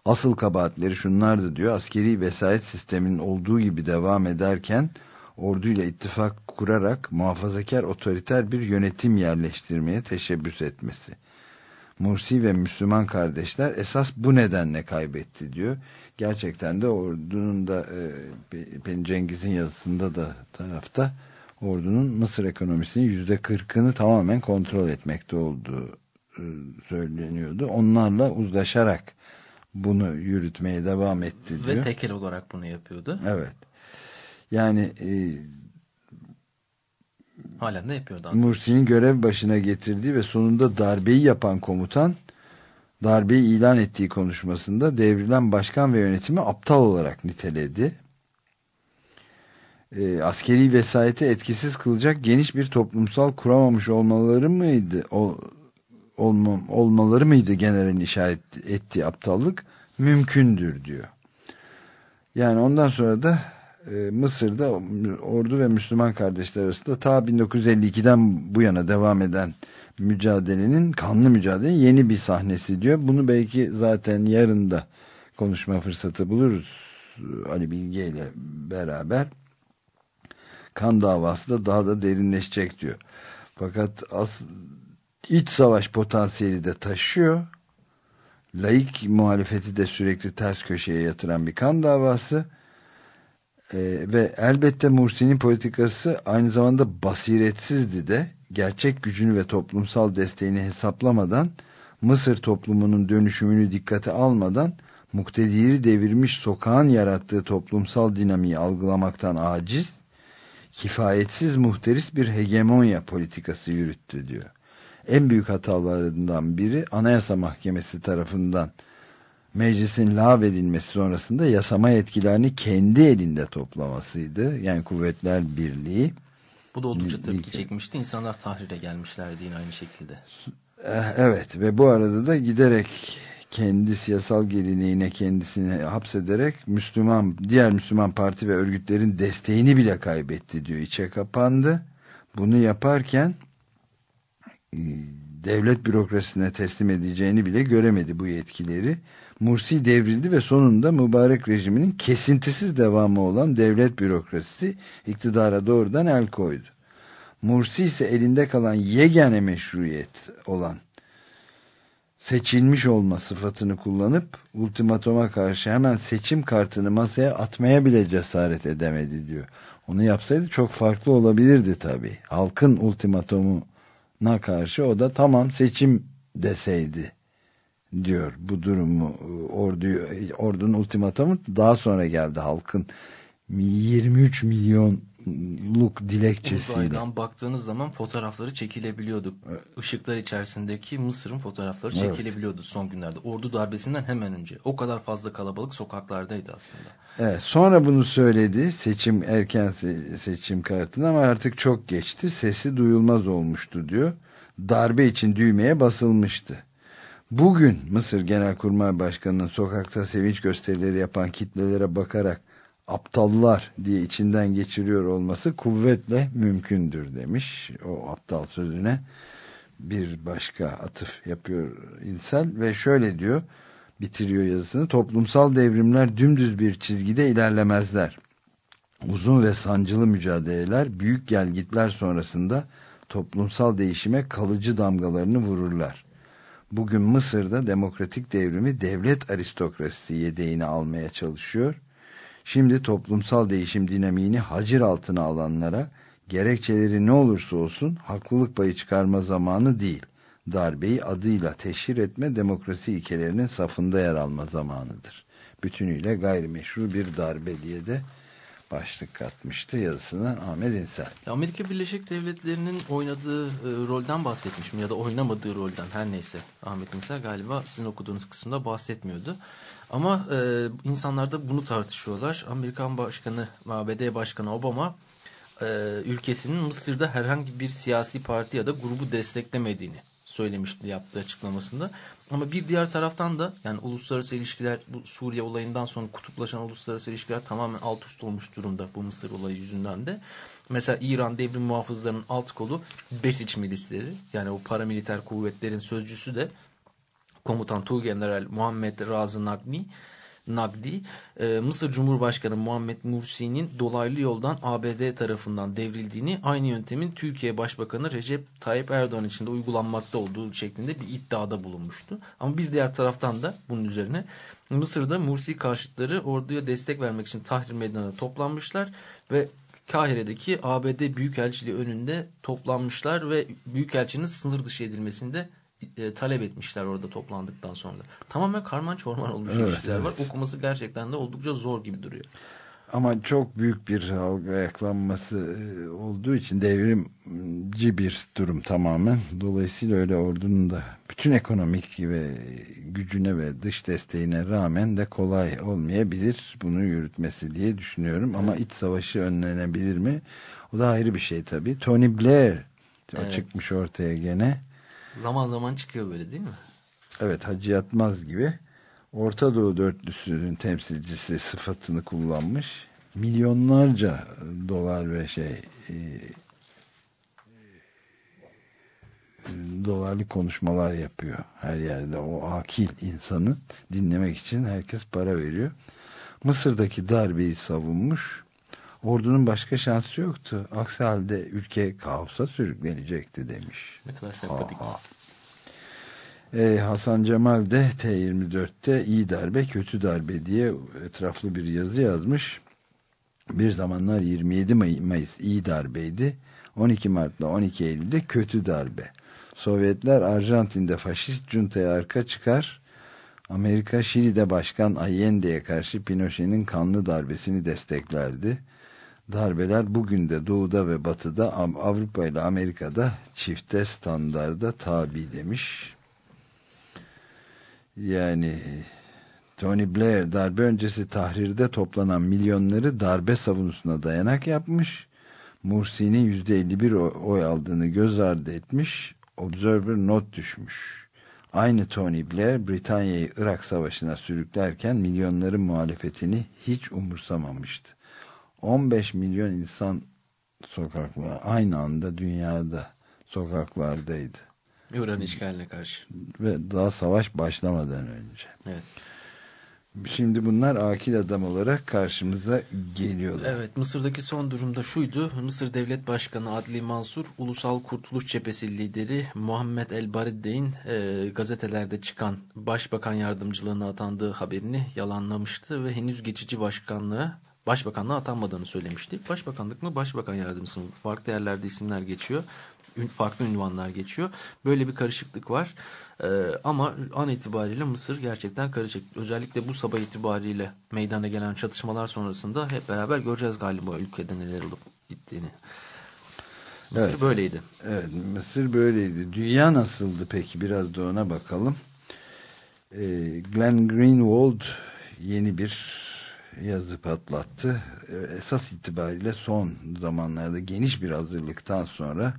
Asıl kabahatleri şunlardı diyor. Askeri vesayet sisteminin olduğu gibi devam ederken orduyla ittifak kurarak muhafazakar otoriter bir yönetim yerleştirmeye teşebbüs etmesi. Mursi ve Müslüman kardeşler esas bu nedenle kaybetti diyor. Gerçekten de ordunun da e, Cengiz'in yazısında da tarafta ordunun Mısır ekonomisinin yüzde kırkını tamamen kontrol etmekte olduğu e, söyleniyordu. Onlarla uzlaşarak bunu yürütmeye devam etti diyor. Ve tekel olarak bunu yapıyordu. Evet. Yani e, halen de yapıyordu. Mursi'nin görev başına getirdiği ve sonunda darbeyi yapan komutan darbeyi ilan ettiği konuşmasında devrilen başkan ve yönetimi aptal olarak niteledi. E, askeri vesayeti etkisiz kılacak geniş bir toplumsal kuramamış olmaları mıydı? O, olma, olmaları mıydı generalin işaret ettiği aptallık? Mümkündür diyor. Yani ondan sonra da e, Mısır'da ordu ve Müslüman kardeşler arasında ta 1952'den bu yana devam eden mücadelenin kanlı mücadele yeni bir sahnesi diyor. Bunu belki zaten yarın da konuşma fırsatı buluruz Ali Bilge ile beraber. Kan davası da daha da derinleşecek diyor. Fakat as, iç savaş potansiyeli de taşıyor. Laik muhalefeti de sürekli ters köşeye yatıran bir kan davası. Ee, ve elbette Mursi'nin politikası aynı zamanda basiretsizdi de gerçek gücünü ve toplumsal desteğini hesaplamadan Mısır toplumunun dönüşümünü dikkate almadan muktediri devirmiş sokağın yarattığı toplumsal dinamiği algılamaktan aciz, kifayetsiz muhteris bir hegemonya politikası yürüttü diyor. En büyük hatalarından biri Anayasa Mahkemesi tarafından meclisin lağvedilmesi sonrasında yasama yetkilerini kendi elinde toplamasıydı. Yani Kuvvetler Birliği. Bu da oldukça tepki çekmişti. İnsanlar tahrire gelmişlerdi yine aynı şekilde. Eh, evet ve bu arada da giderek kendi siyasal geleneğine kendisini hapsederek Müslüman diğer Müslüman parti ve örgütlerin desteğini bile kaybetti diyor. İçe kapandı. Bunu yaparken devlet bürokrasisine teslim edeceğini bile göremedi bu yetkileri. Mursi devrildi ve sonunda mübarek rejiminin kesintisiz devamı olan devlet bürokrasisi iktidara doğrudan el koydu. Mursi ise elinde kalan yegane meşruiyet olan seçilmiş olma sıfatını kullanıp ultimatoma karşı hemen seçim kartını masaya atmaya bile cesaret edemedi diyor. Onu yapsaydı çok farklı olabilirdi tabii. Halkın ultimatomuna karşı o da tamam seçim deseydi diyor bu durumu. Orduyu ordunun ultimatomu daha sonra geldi halkın. 23 milyonluk dilekçesiyle. Uzaydan baktığınız zaman fotoğrafları çekilebiliyordu. Evet. Işıklar içerisindeki Mısır'ın fotoğrafları çekilebiliyordu evet. son günlerde. Ordu darbesinden hemen önce. O kadar fazla kalabalık sokaklardaydı aslında. Evet, sonra bunu söyledi seçim erken seçim kartını ama artık çok geçti. Sesi duyulmaz olmuştu diyor. Darbe için düğmeye basılmıştı. Bugün Mısır Genelkurmay Başkanı'nın sokakta sevinç gösterileri yapan kitlelere bakarak aptallar diye içinden geçiriyor olması kuvvetle mümkündür demiş. O aptal sözüne bir başka atıf yapıyor İnsel ve şöyle diyor bitiriyor yazısını toplumsal devrimler dümdüz bir çizgide ilerlemezler. Uzun ve sancılı mücadeleler büyük gelgitler sonrasında toplumsal değişime kalıcı damgalarını vururlar. Bugün Mısır'da demokratik devrimi devlet aristokrasisi yedeğini almaya çalışıyor Şimdi toplumsal değişim dinamiğini hacir altına alanlara gerekçeleri ne olursa olsun haklılık payı çıkarma zamanı değil. Darbeyi adıyla teşhir etme demokrasi ilkelerinin safında yer alma zamanıdır. Bütünüyle gayrimeşru bir darbe diye de başlık katmıştı yazısına Ahmet İnsel. Amerika Birleşik Devletleri'nin oynadığı e, rolden bahsetmişim ya da oynamadığı rolden her neyse. Ahmet İnsel galiba sizin okuduğunuz kısımda bahsetmiyordu. Ama e, insanlar da bunu tartışıyorlar. Amerikan Başkanı, ABD Başkanı Obama e, ülkesinin Mısır'da herhangi bir siyasi parti ya da grubu desteklemediğini söylemişti yaptığı açıklamasında. Ama bir diğer taraftan da yani uluslararası ilişkiler bu Suriye olayından sonra kutuplaşan uluslararası ilişkiler tamamen alt üst olmuş durumda bu Mısır olayı yüzünden de. Mesela İran devrim muhafızlarının alt kolu Besiç milisleri yani o paramiliter kuvvetlerin sözcüsü de komutan Tuğgeneral Muhammed Razı Nagmi Nagdi, e, Mısır Cumhurbaşkanı Muhammed Mursi'nin dolaylı yoldan ABD tarafından devrildiğini, aynı yöntemin Türkiye Başbakanı Recep Tayyip Erdoğan için de uygulanmakta olduğu şeklinde bir iddiada bulunmuştu. Ama bir diğer taraftan da bunun üzerine Mısır'da Mursi karşıtları orduya destek vermek için Tahrir Meydanı'na toplanmışlar ve Kahire'deki ABD Büyükelçiliği önünde toplanmışlar ve Büyükelçinin sınır dışı edilmesinde e, talep etmişler orada toplandıktan sonra. Tamamen karman çorman olmuş Evet, ilişkiler var. evet. Okuması gerçekten de oldukça zor gibi duruyor. Ama çok büyük bir halk ayaklanması e, olduğu için devrimci bir durum tamamen. Dolayısıyla öyle ordunun da bütün ekonomik ve gücüne ve dış desteğine rağmen de kolay olmayabilir bunu yürütmesi diye düşünüyorum. Ama iç savaşı önlenebilir mi? O da ayrı bir şey tabii. Tony Blair Evet. çıkmış ortaya gene. Zaman zaman çıkıyor böyle değil mi? Evet Hacı Yatmaz gibi Orta Doğu dörtlüsünün temsilcisi sıfatını kullanmış. Milyonlarca dolar ve şey e, dolarlık konuşmalar yapıyor her yerde. O akil insanı dinlemek için herkes para veriyor. Mısır'daki darbeyi savunmuş. Ordunun başka şansı yoktu. Aksi halde ülke kaosa sürüklenecekti demiş. Ne kadar sempatik. Aha. Ee, Hasan Cemal de T24'te iyi darbe kötü darbe diye etraflı bir yazı yazmış. Bir zamanlar 27 May- Mayıs iyi darbeydi. 12 Mart'la 12 Eylül'de kötü darbe. Sovyetler Arjantin'de faşist cuntaya arka çıkar. Amerika Şili'de Başkan Allende'ye karşı Pinochet'in kanlı darbesini desteklerdi. Darbeler bugün de doğuda ve batıda Av- Avrupa ile Amerika'da çifte standarda tabi demiş. Yani Tony Blair darbe öncesi tahrirde toplanan milyonları darbe savunusuna dayanak yapmış. Mursi'nin %51 oy- oy aldığını göz ardı etmiş. Observer not düşmüş. Aynı Tony Blair Britanya'yı Irak Savaşı'na sürüklerken milyonların muhalefetini hiç umursamamıştı. 15 milyon insan sokaklar aynı anda dünyada sokaklardaydı İran işgaline karşı. ve daha savaş başlamadan önce. Evet. Şimdi bunlar akil adam olarak karşımıza geliyorlar. Evet Mısır'daki son durumda şuydu. Mısır Devlet Başkanı Adli Mansur Ulusal Kurtuluş Cephesi lideri Muhammed El Baridde'in e, gazetelerde çıkan başbakan yardımcılığına atandığı haberini yalanlamıştı ve henüz geçici başkanlığa başbakanlığa atanmadığını söylemişti. Başbakanlık mı başbakan yardımcısı mı? Farklı yerlerde isimler geçiyor. Farklı ünvanlar geçiyor. Böyle bir karışıklık var. Ee, ama an itibariyle Mısır gerçekten karışık. Özellikle bu sabah itibariyle meydana gelen çatışmalar sonrasında hep beraber göreceğiz galiba ülkede neler olup gittiğini. Mısır Evet. böyleydi. Evet, Mısır böyleydi. Dünya nasıldı peki? Biraz da ona bakalım. Ee, Glenn Greenwald yeni bir yazı patlattı. Ee, esas itibariyle son zamanlarda geniş bir hazırlıktan sonra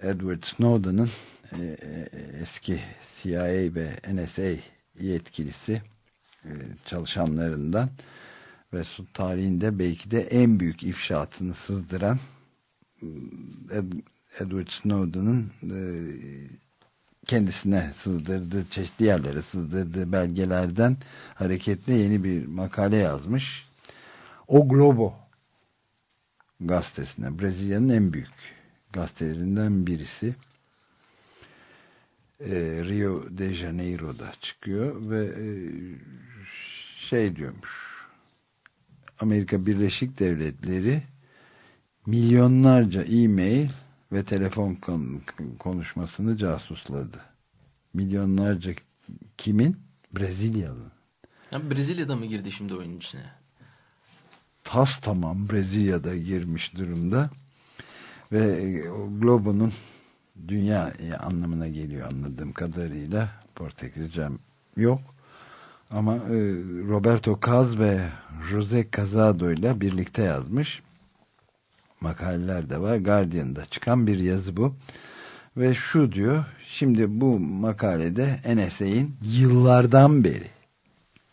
Edward Snowden'ın e, e, eski CIA ve NSA yetkilisi e, çalışanlarından ve tarihinde belki de en büyük ifşaatını sızdıran Ed- Edward Snowden'ın e, kendisine sızdırdığı, çeşitli yerlere sızdırdığı belgelerden hareketle yeni bir makale yazmış. O Globo gazetesine, Brezilya'nın en büyük gazetelerinden birisi. E, Rio de Janeiro'da çıkıyor ve e, şey diyormuş Amerika Birleşik Devletleri milyonlarca e-mail ve telefon kon- konuşmasını casusladı. Milyonlarca kimin? Brezilyalı. Yani Brezilya'da mı girdi şimdi oyunun içine? Tas tamam Brezilya'da girmiş durumda. Ve e, Globo'nun dünya e, anlamına geliyor anladığım kadarıyla. Portekizcem yok. Ama e, Roberto Kaz ve Jose Casado ile birlikte yazmış. Makaleler de var. Guardian'da çıkan bir yazı bu. Ve şu diyor, şimdi bu makalede NSA'in yıllardan beri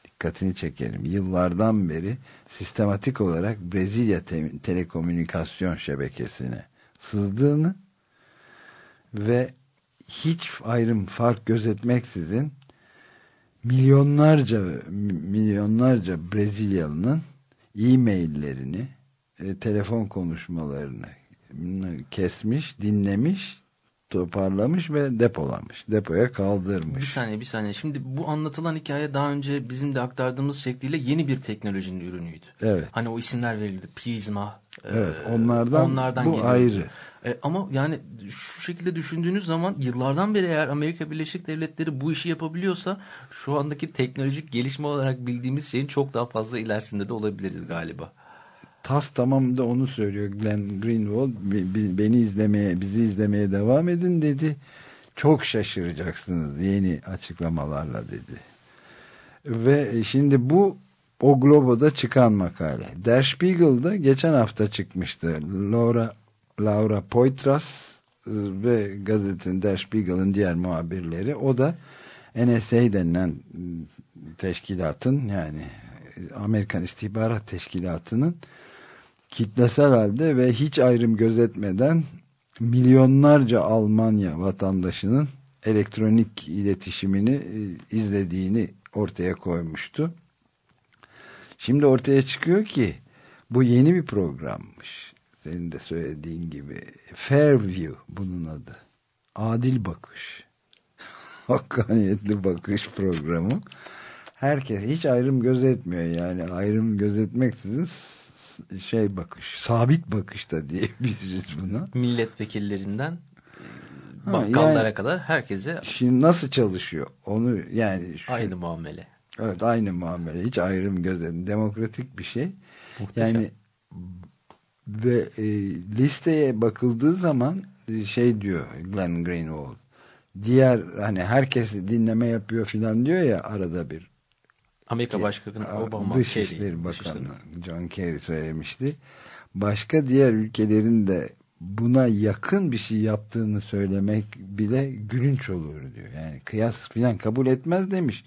dikkatini çekelim. Yıllardan beri sistematik olarak Brezilya te- telekomünikasyon şebekesine sızdığını ve hiç ayrım fark gözetmeksizin milyonlarca milyonlarca Brezilyalı'nın e-maillerini, e, telefon konuşmalarını kesmiş, dinlemiş, toparlamış ve depolamış. Depoya kaldırmış. Bir saniye bir saniye. Şimdi bu anlatılan hikaye daha önce bizim de aktardığımız şekliyle yeni bir teknolojinin ürünüydü. Evet. Hani o isimler verildi. Prizma. Evet. e, Onlardan, onlardan bu geliyordu. ayrı. E, ama yani şu şekilde düşündüğünüz zaman yıllardan beri eğer Amerika Birleşik Devletleri bu işi yapabiliyorsa şu andaki teknolojik gelişme olarak bildiğimiz şeyin çok daha fazla ilerisinde de olabiliriz galiba. Tas tamam da onu söylüyor Glenn Greenwald. Be- be- Beni izlemeye, bizi izlemeye devam edin dedi. Çok şaşıracaksınız yeni açıklamalarla dedi. Ve şimdi bu o Globo'da çıkan makale. Der Spiegel'da geçen hafta çıkmıştı. Laura Laura Poitras e, ve gazetenin Der Spiegel'ın diğer muhabirleri. O da NSA denilen e, teşkilatın yani e, Amerikan İstihbarat Teşkilatı'nın kitlesel halde ve hiç ayrım gözetmeden milyonlarca Almanya vatandaşının elektronik iletişimini e, izlediğini ortaya koymuştu. Şimdi ortaya çıkıyor ki bu yeni bir programmış. Senin de söylediğin gibi Fairview bunun adı. Adil bakış. [LAUGHS] Hakkaniyetli bakış programı. Herkes hiç ayrım gözetmiyor yani ayrım gözetmeksizin şey bakış, sabit bakış da diyebiliriz buna. Milletvekillerinden e, Ha, bakkallara yani- kadar herkese Şimdi nasıl çalışıyor? Onu yani şu- aynı muamele. Evet aynı muamele. Hiç ayrım gözetim. Demokratik bir şey. Muhteşem. Yani ve e, listeye bakıldığı zaman e, şey diyor Glenn Greenwald. Diğer hani herkes dinleme yapıyor filan diyor ya arada bir. Amerika Başkanı Obama, Dışişleri Kerry, Bakanı Dışişleri- John Kerry söylemişti. Başka diğer ülkelerin de buna yakın bir şey yaptığını söylemek bile gülünç olur diyor. Yani kıyas filan kabul etmez demiş.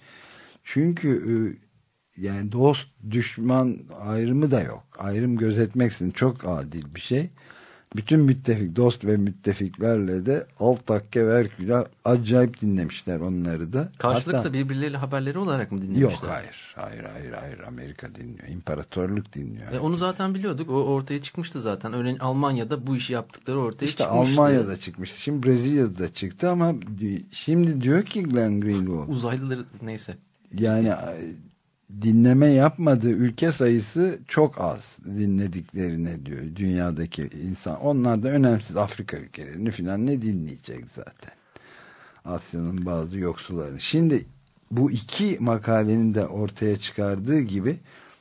Çünkü e, yani dost düşman ayrımı da yok. Ayrım gözetmeksin çok adil bir şey. Bütün müttefik dost ve müttefiklerle de alt takke verküle acayip dinlemişler onları da. Karşılıklı Hatta- birbirleriyle haberleri olarak mı dinlemişler? Yok hayır. Hayır hayır hayır. Amerika dinliyor. İmparatorluk dinliyor. E, onu zaten biliyorduk. O ortaya çıkmıştı zaten. Örneğin Almanya'da bu işi yaptıkları ortaya İşte çıkmıştı. Almanya'da çıkmıştı. Şimdi Brezilya'da da çıktı ama şimdi diyor ki Glenn Greenwald Uzaylıları neyse. yani dinleme yapmadığı ülke sayısı çok az dinlediklerine diyor dünyadaki insan. Onlar da önemsiz Afrika ülkelerini filan ne dinleyecek zaten. Asya'nın bazı yoksullarını. Şimdi bu iki makalenin de ortaya çıkardığı gibi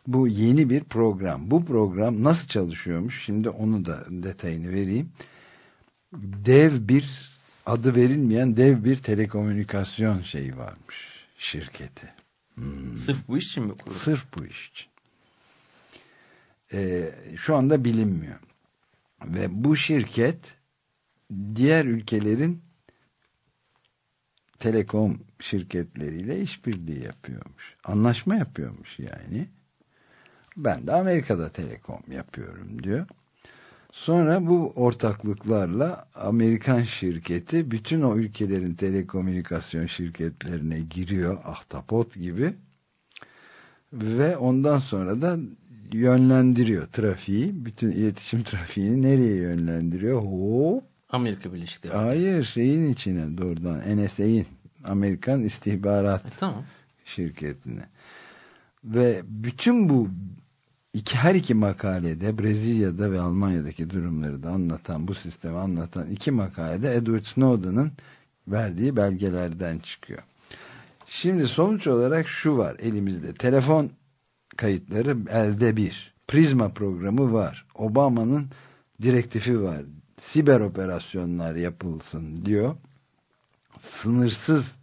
bu yeni bir program. Bu program nasıl çalışıyormuş? Şimdi onu da detayını vereyim. Dev bir adı verilmeyen dev bir telekomünikasyon şeyi varmış. Şirketi. Hmm. Sırf bu iş için mi kuruldu? Sırf bu iş için. Ee, şu anda bilinmiyor. Ve bu şirket diğer ülkelerin telekom şirketleriyle işbirliği yapıyormuş. Anlaşma yapıyormuş yani. Ben de Amerika'da telekom yapıyorum diyor. Sonra bu ortaklıklarla Amerikan şirketi bütün o ülkelerin telekomünikasyon şirketlerine giriyor ahtapot gibi ve ondan sonra da yönlendiriyor trafiği. Bütün iletişim trafiğini nereye yönlendiriyor? Hop. Amerika Birleşik Devletleri. Hayır şeyin içine doğrudan NSA'in Amerikan istihbarat E, tamam. şirketine. Ve bütün bu iki her iki makalede Brezilya'da ve Almanya'daki durumları da anlatan bu sistemi anlatan iki makalede Edward Snowden'ın verdiği belgelerden çıkıyor. Şimdi sonuç olarak şu var elimizde. Telefon kayıtları elde bir. Prizma programı var. Obama'nın direktifi var. Siber operasyonlar yapılsın diyor. Sınırsız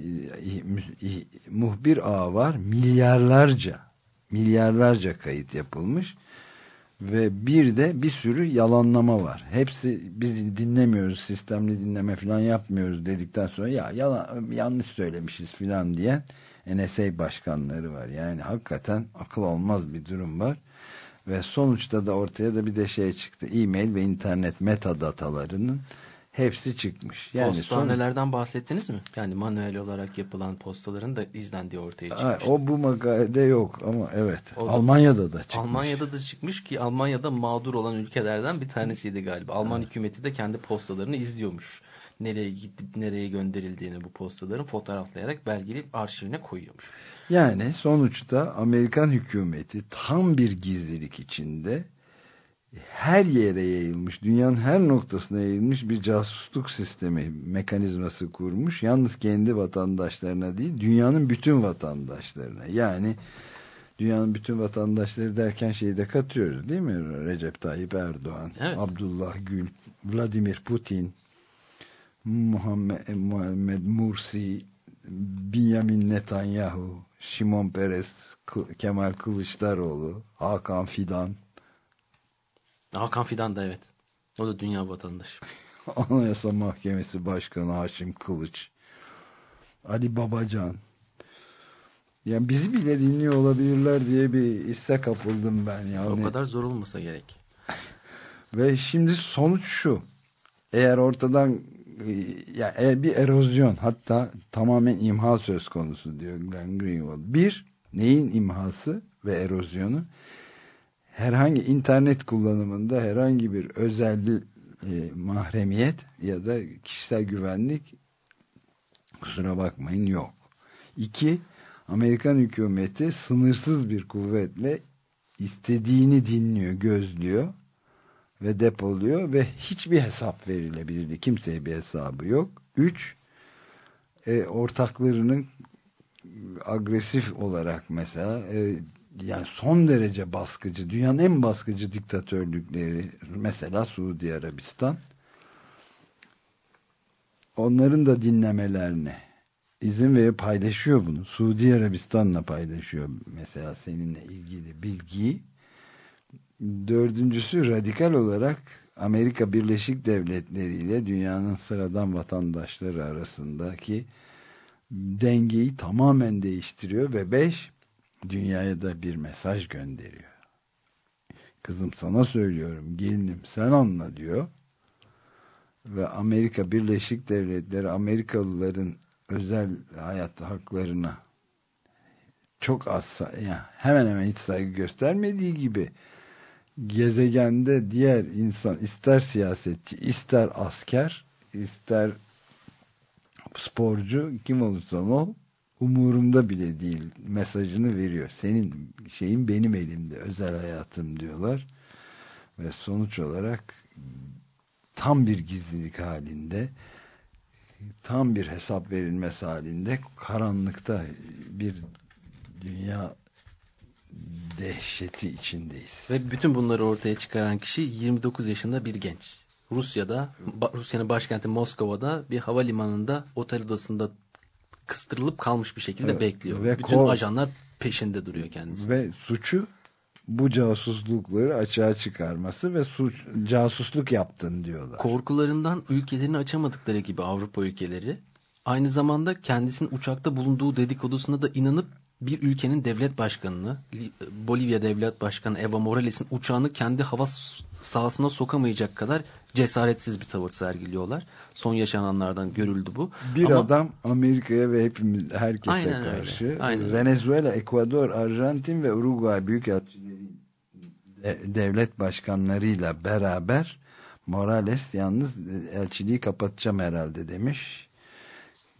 e, muhbir ağı var. Milyarlarca milyarlarca kayıt yapılmış ve bir de bir sürü yalanlama var. Hepsi biz dinlemiyoruz, sistemli dinleme falan yapmıyoruz dedikten sonra ya yalan, yanlış söylemişiz falan diyen NSA başkanları var. Yani hakikaten akıl olmaz bir durum var. Ve sonuçta da ortaya da bir de şey çıktı. E-mail ve internet metadatalarının hepsi çıkmış. Yani son, Postanelerden bahsettiniz mi? Yani manuel olarak yapılan postaların da izlendiği ortaya çıkmış. o bu makalede yok ama evet. O da- Almanya'da da çıkmış. Almanya'da da çıkmış ki Almanya'da mağdur olan ülkelerden bir tanesiydi galiba. Alman hükümeti de kendi postalarını izliyormuş. Nereye gidip nereye gönderildiğini bu postaların fotoğraflayarak belgeleyip arşivine koyuyormuş. Yani sonuçta Amerikan hükümeti tam bir gizlilik içinde her yere yayılmış, dünyanın her noktasına yayılmış bir casusluk sistemi, mekanizması kurmuş. Yalnız kendi vatandaşlarına değil, dünyanın bütün vatandaşlarına. Yani dünyanın bütün vatandaşları derken şeyi de katıyoruz değil mi? Recep Tayyip Erdoğan, Evet. Abdullah Gül, Vladimir Putin, Muhammed, Muhammed Mursi, Benjamin Netanyahu, Şimon Peres, Kemal Kılıçdaroğlu, Hakan Fidan, Hakan Fidan da evet. O da dünya vatandaşı. [LAUGHS] Anayasa Mahkemesi Başkanı Haşim Kılıç, Ali Babacan. Yani bizi bile dinliyor olabilirler diye bir hisse kapıldım ben. Yani. O kadar zor olmasa gerek. [LAUGHS] Ve şimdi sonuç şu. Eğer ortadan e, ya eğer bir erozyon hatta tamamen imha söz konusu diyor Glenn Greenwald. Bir, neyin imhası ve erozyonu? Herhangi internet kullanımında herhangi bir özel e, mahremiyet ya da kişisel güvenlik kusura bakmayın yok. İki, Amerikan hükümeti sınırsız bir kuvvetle istediğini dinliyor, gözlüyor ve depoluyor ve hiçbir hesap verilebilir. Kimseye bir hesabı yok. Üç, e, ortaklarının agresif olarak mesela e, yani son derece baskıcı, dünyanın en baskıcı diktatörlükleri mesela Suudi Arabistan onların da dinlemelerine izin verip paylaşıyor bunu. Suudi Arabistan'la paylaşıyor mesela seninle ilgili bilgiyi. Dördüncüsü radikal olarak Amerika Birleşik Devletleri ile dünyanın sıradan vatandaşları arasındaki dengeyi tamamen değiştiriyor ve beş dünyaya da bir mesaj gönderiyor. Kızım sana söylüyorum gelinim sen anla diyor. Ve Amerika Birleşik Devletleri Amerikalıların özel hayat haklarına çok az yani hemen hemen hiç saygı göstermediği gibi gezegende diğer insan ister siyasetçi ister asker ister sporcu kim olursan ol umurumda bile değil mesajını veriyor. Senin şeyin benim elimde özel hayatım diyorlar ve sonuç olarak tam bir gizlilik halinde tam bir hesap verilmesi halinde karanlıkta bir dünya dehşeti içindeyiz. Ve bütün bunları ortaya çıkaran kişi 29 yaşında bir genç. Rusya'da, Rusya'nın başkenti Moskova'da bir havalimanında otel odasında kıstırılıp kalmış bir şekilde Evet. bekliyor. Ve bütün ajanlar peşinde duruyor kendisi. Ve suçu bu casuslukları açığa çıkarması ve suç, casusluk yaptın diyorlar. Korkularından ülkelerini açamadıkları gibi Avrupa ülkeleri aynı zamanda kendisinin uçakta bulunduğu dedikodusuna da inanıp bir ülkenin devlet başkanını Li- Bolivya devlet başkanı Evo Morales'in uçağını kendi hava sahasına sokamayacak kadar cesaretsiz bir tavır sergiliyorlar. Son yaşananlardan görüldü bu. Bir Ama adam Amerika'ya ve hepimiz herkese Aynen öyle, karşı aynen. Venezuela, Ekvador, Arjantin ve Uruguay büyükelçileri de- devlet başkanlarıyla beraber Morales yalnız elçiliği kapatacağım herhalde demiş.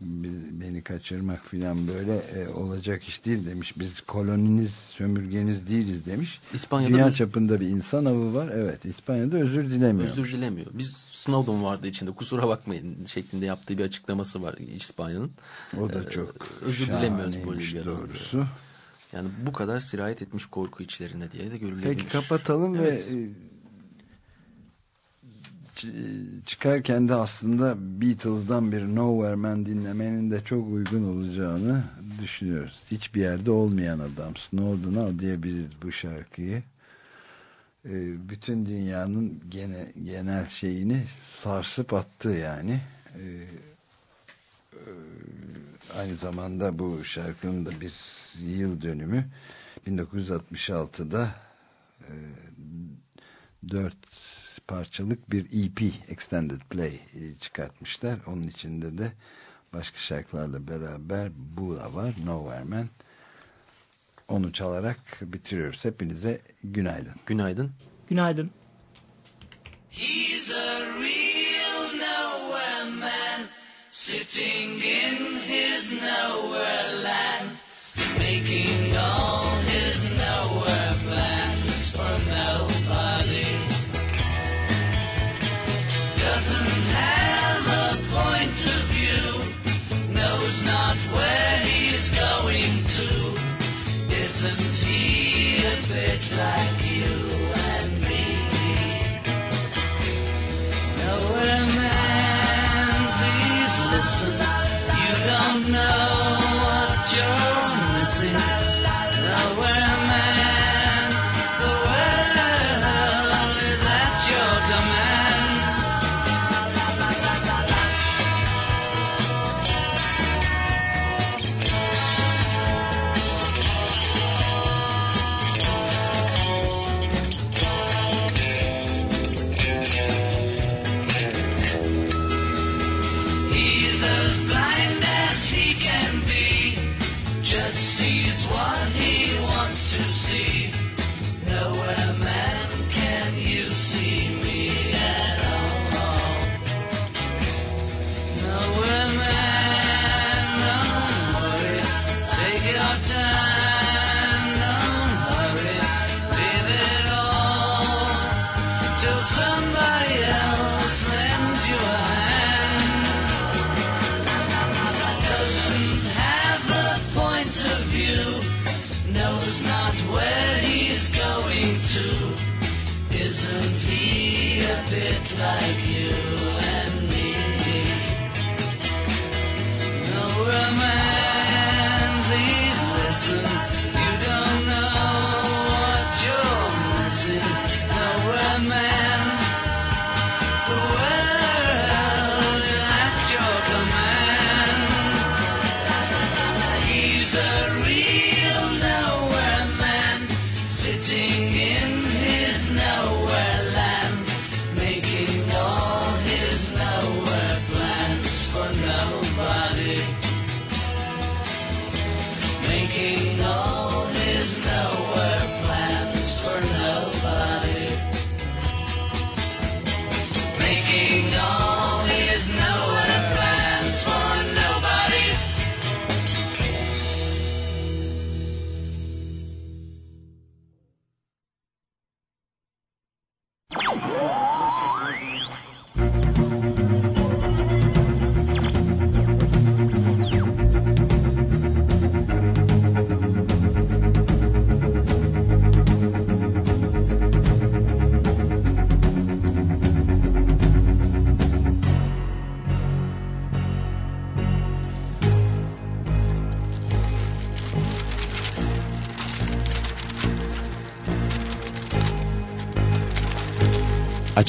Beni kaçırmak filan böyle e, olacak iş değil demiş. Biz koloniniz, sömürgeniz değiliz demiş. İspanya'da Dünya çapında bir insan avı var. Evet, İspanya'da özür dilemiyor. özür dilemiyor. Biz Snowden vardı içinde kusura bakmayın şeklinde yaptığı bir açıklaması var İspanya'nın. O da Ee, çok özür dilemiyoruz Bolivya'dan. doğrusu. Yani bu kadar sirayet etmiş korku içlerine diye de görülebilir. Peki kapatalım Evet. ve çıkarken de aslında Beatles'dan bir Nowhere Man dinlemenin de çok uygun olacağını düşünüyoruz. Hiçbir yerde olmayan adam Snowden'a diyebiliriz bu şarkıyı. E, bütün dünyanın gene, genel şeyini sarsıp attı yani. E, e, aynı zamanda bu şarkının da bir yıl dönümü 1966'da e, dört parçalık bir EP Extended Play e, çıkartmışlar. Onun içinde de başka şarkılarla beraber bu da var. Nowhere Man. Onu çalarak bitiriyoruz. Hepinize günaydın. Günaydın. Günaydın. He's a real nowhere man sitting in his nowhere land uncertainty and like.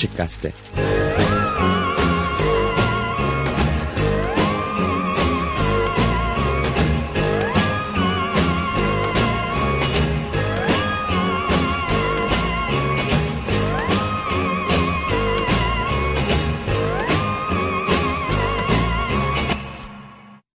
Açık Gazete.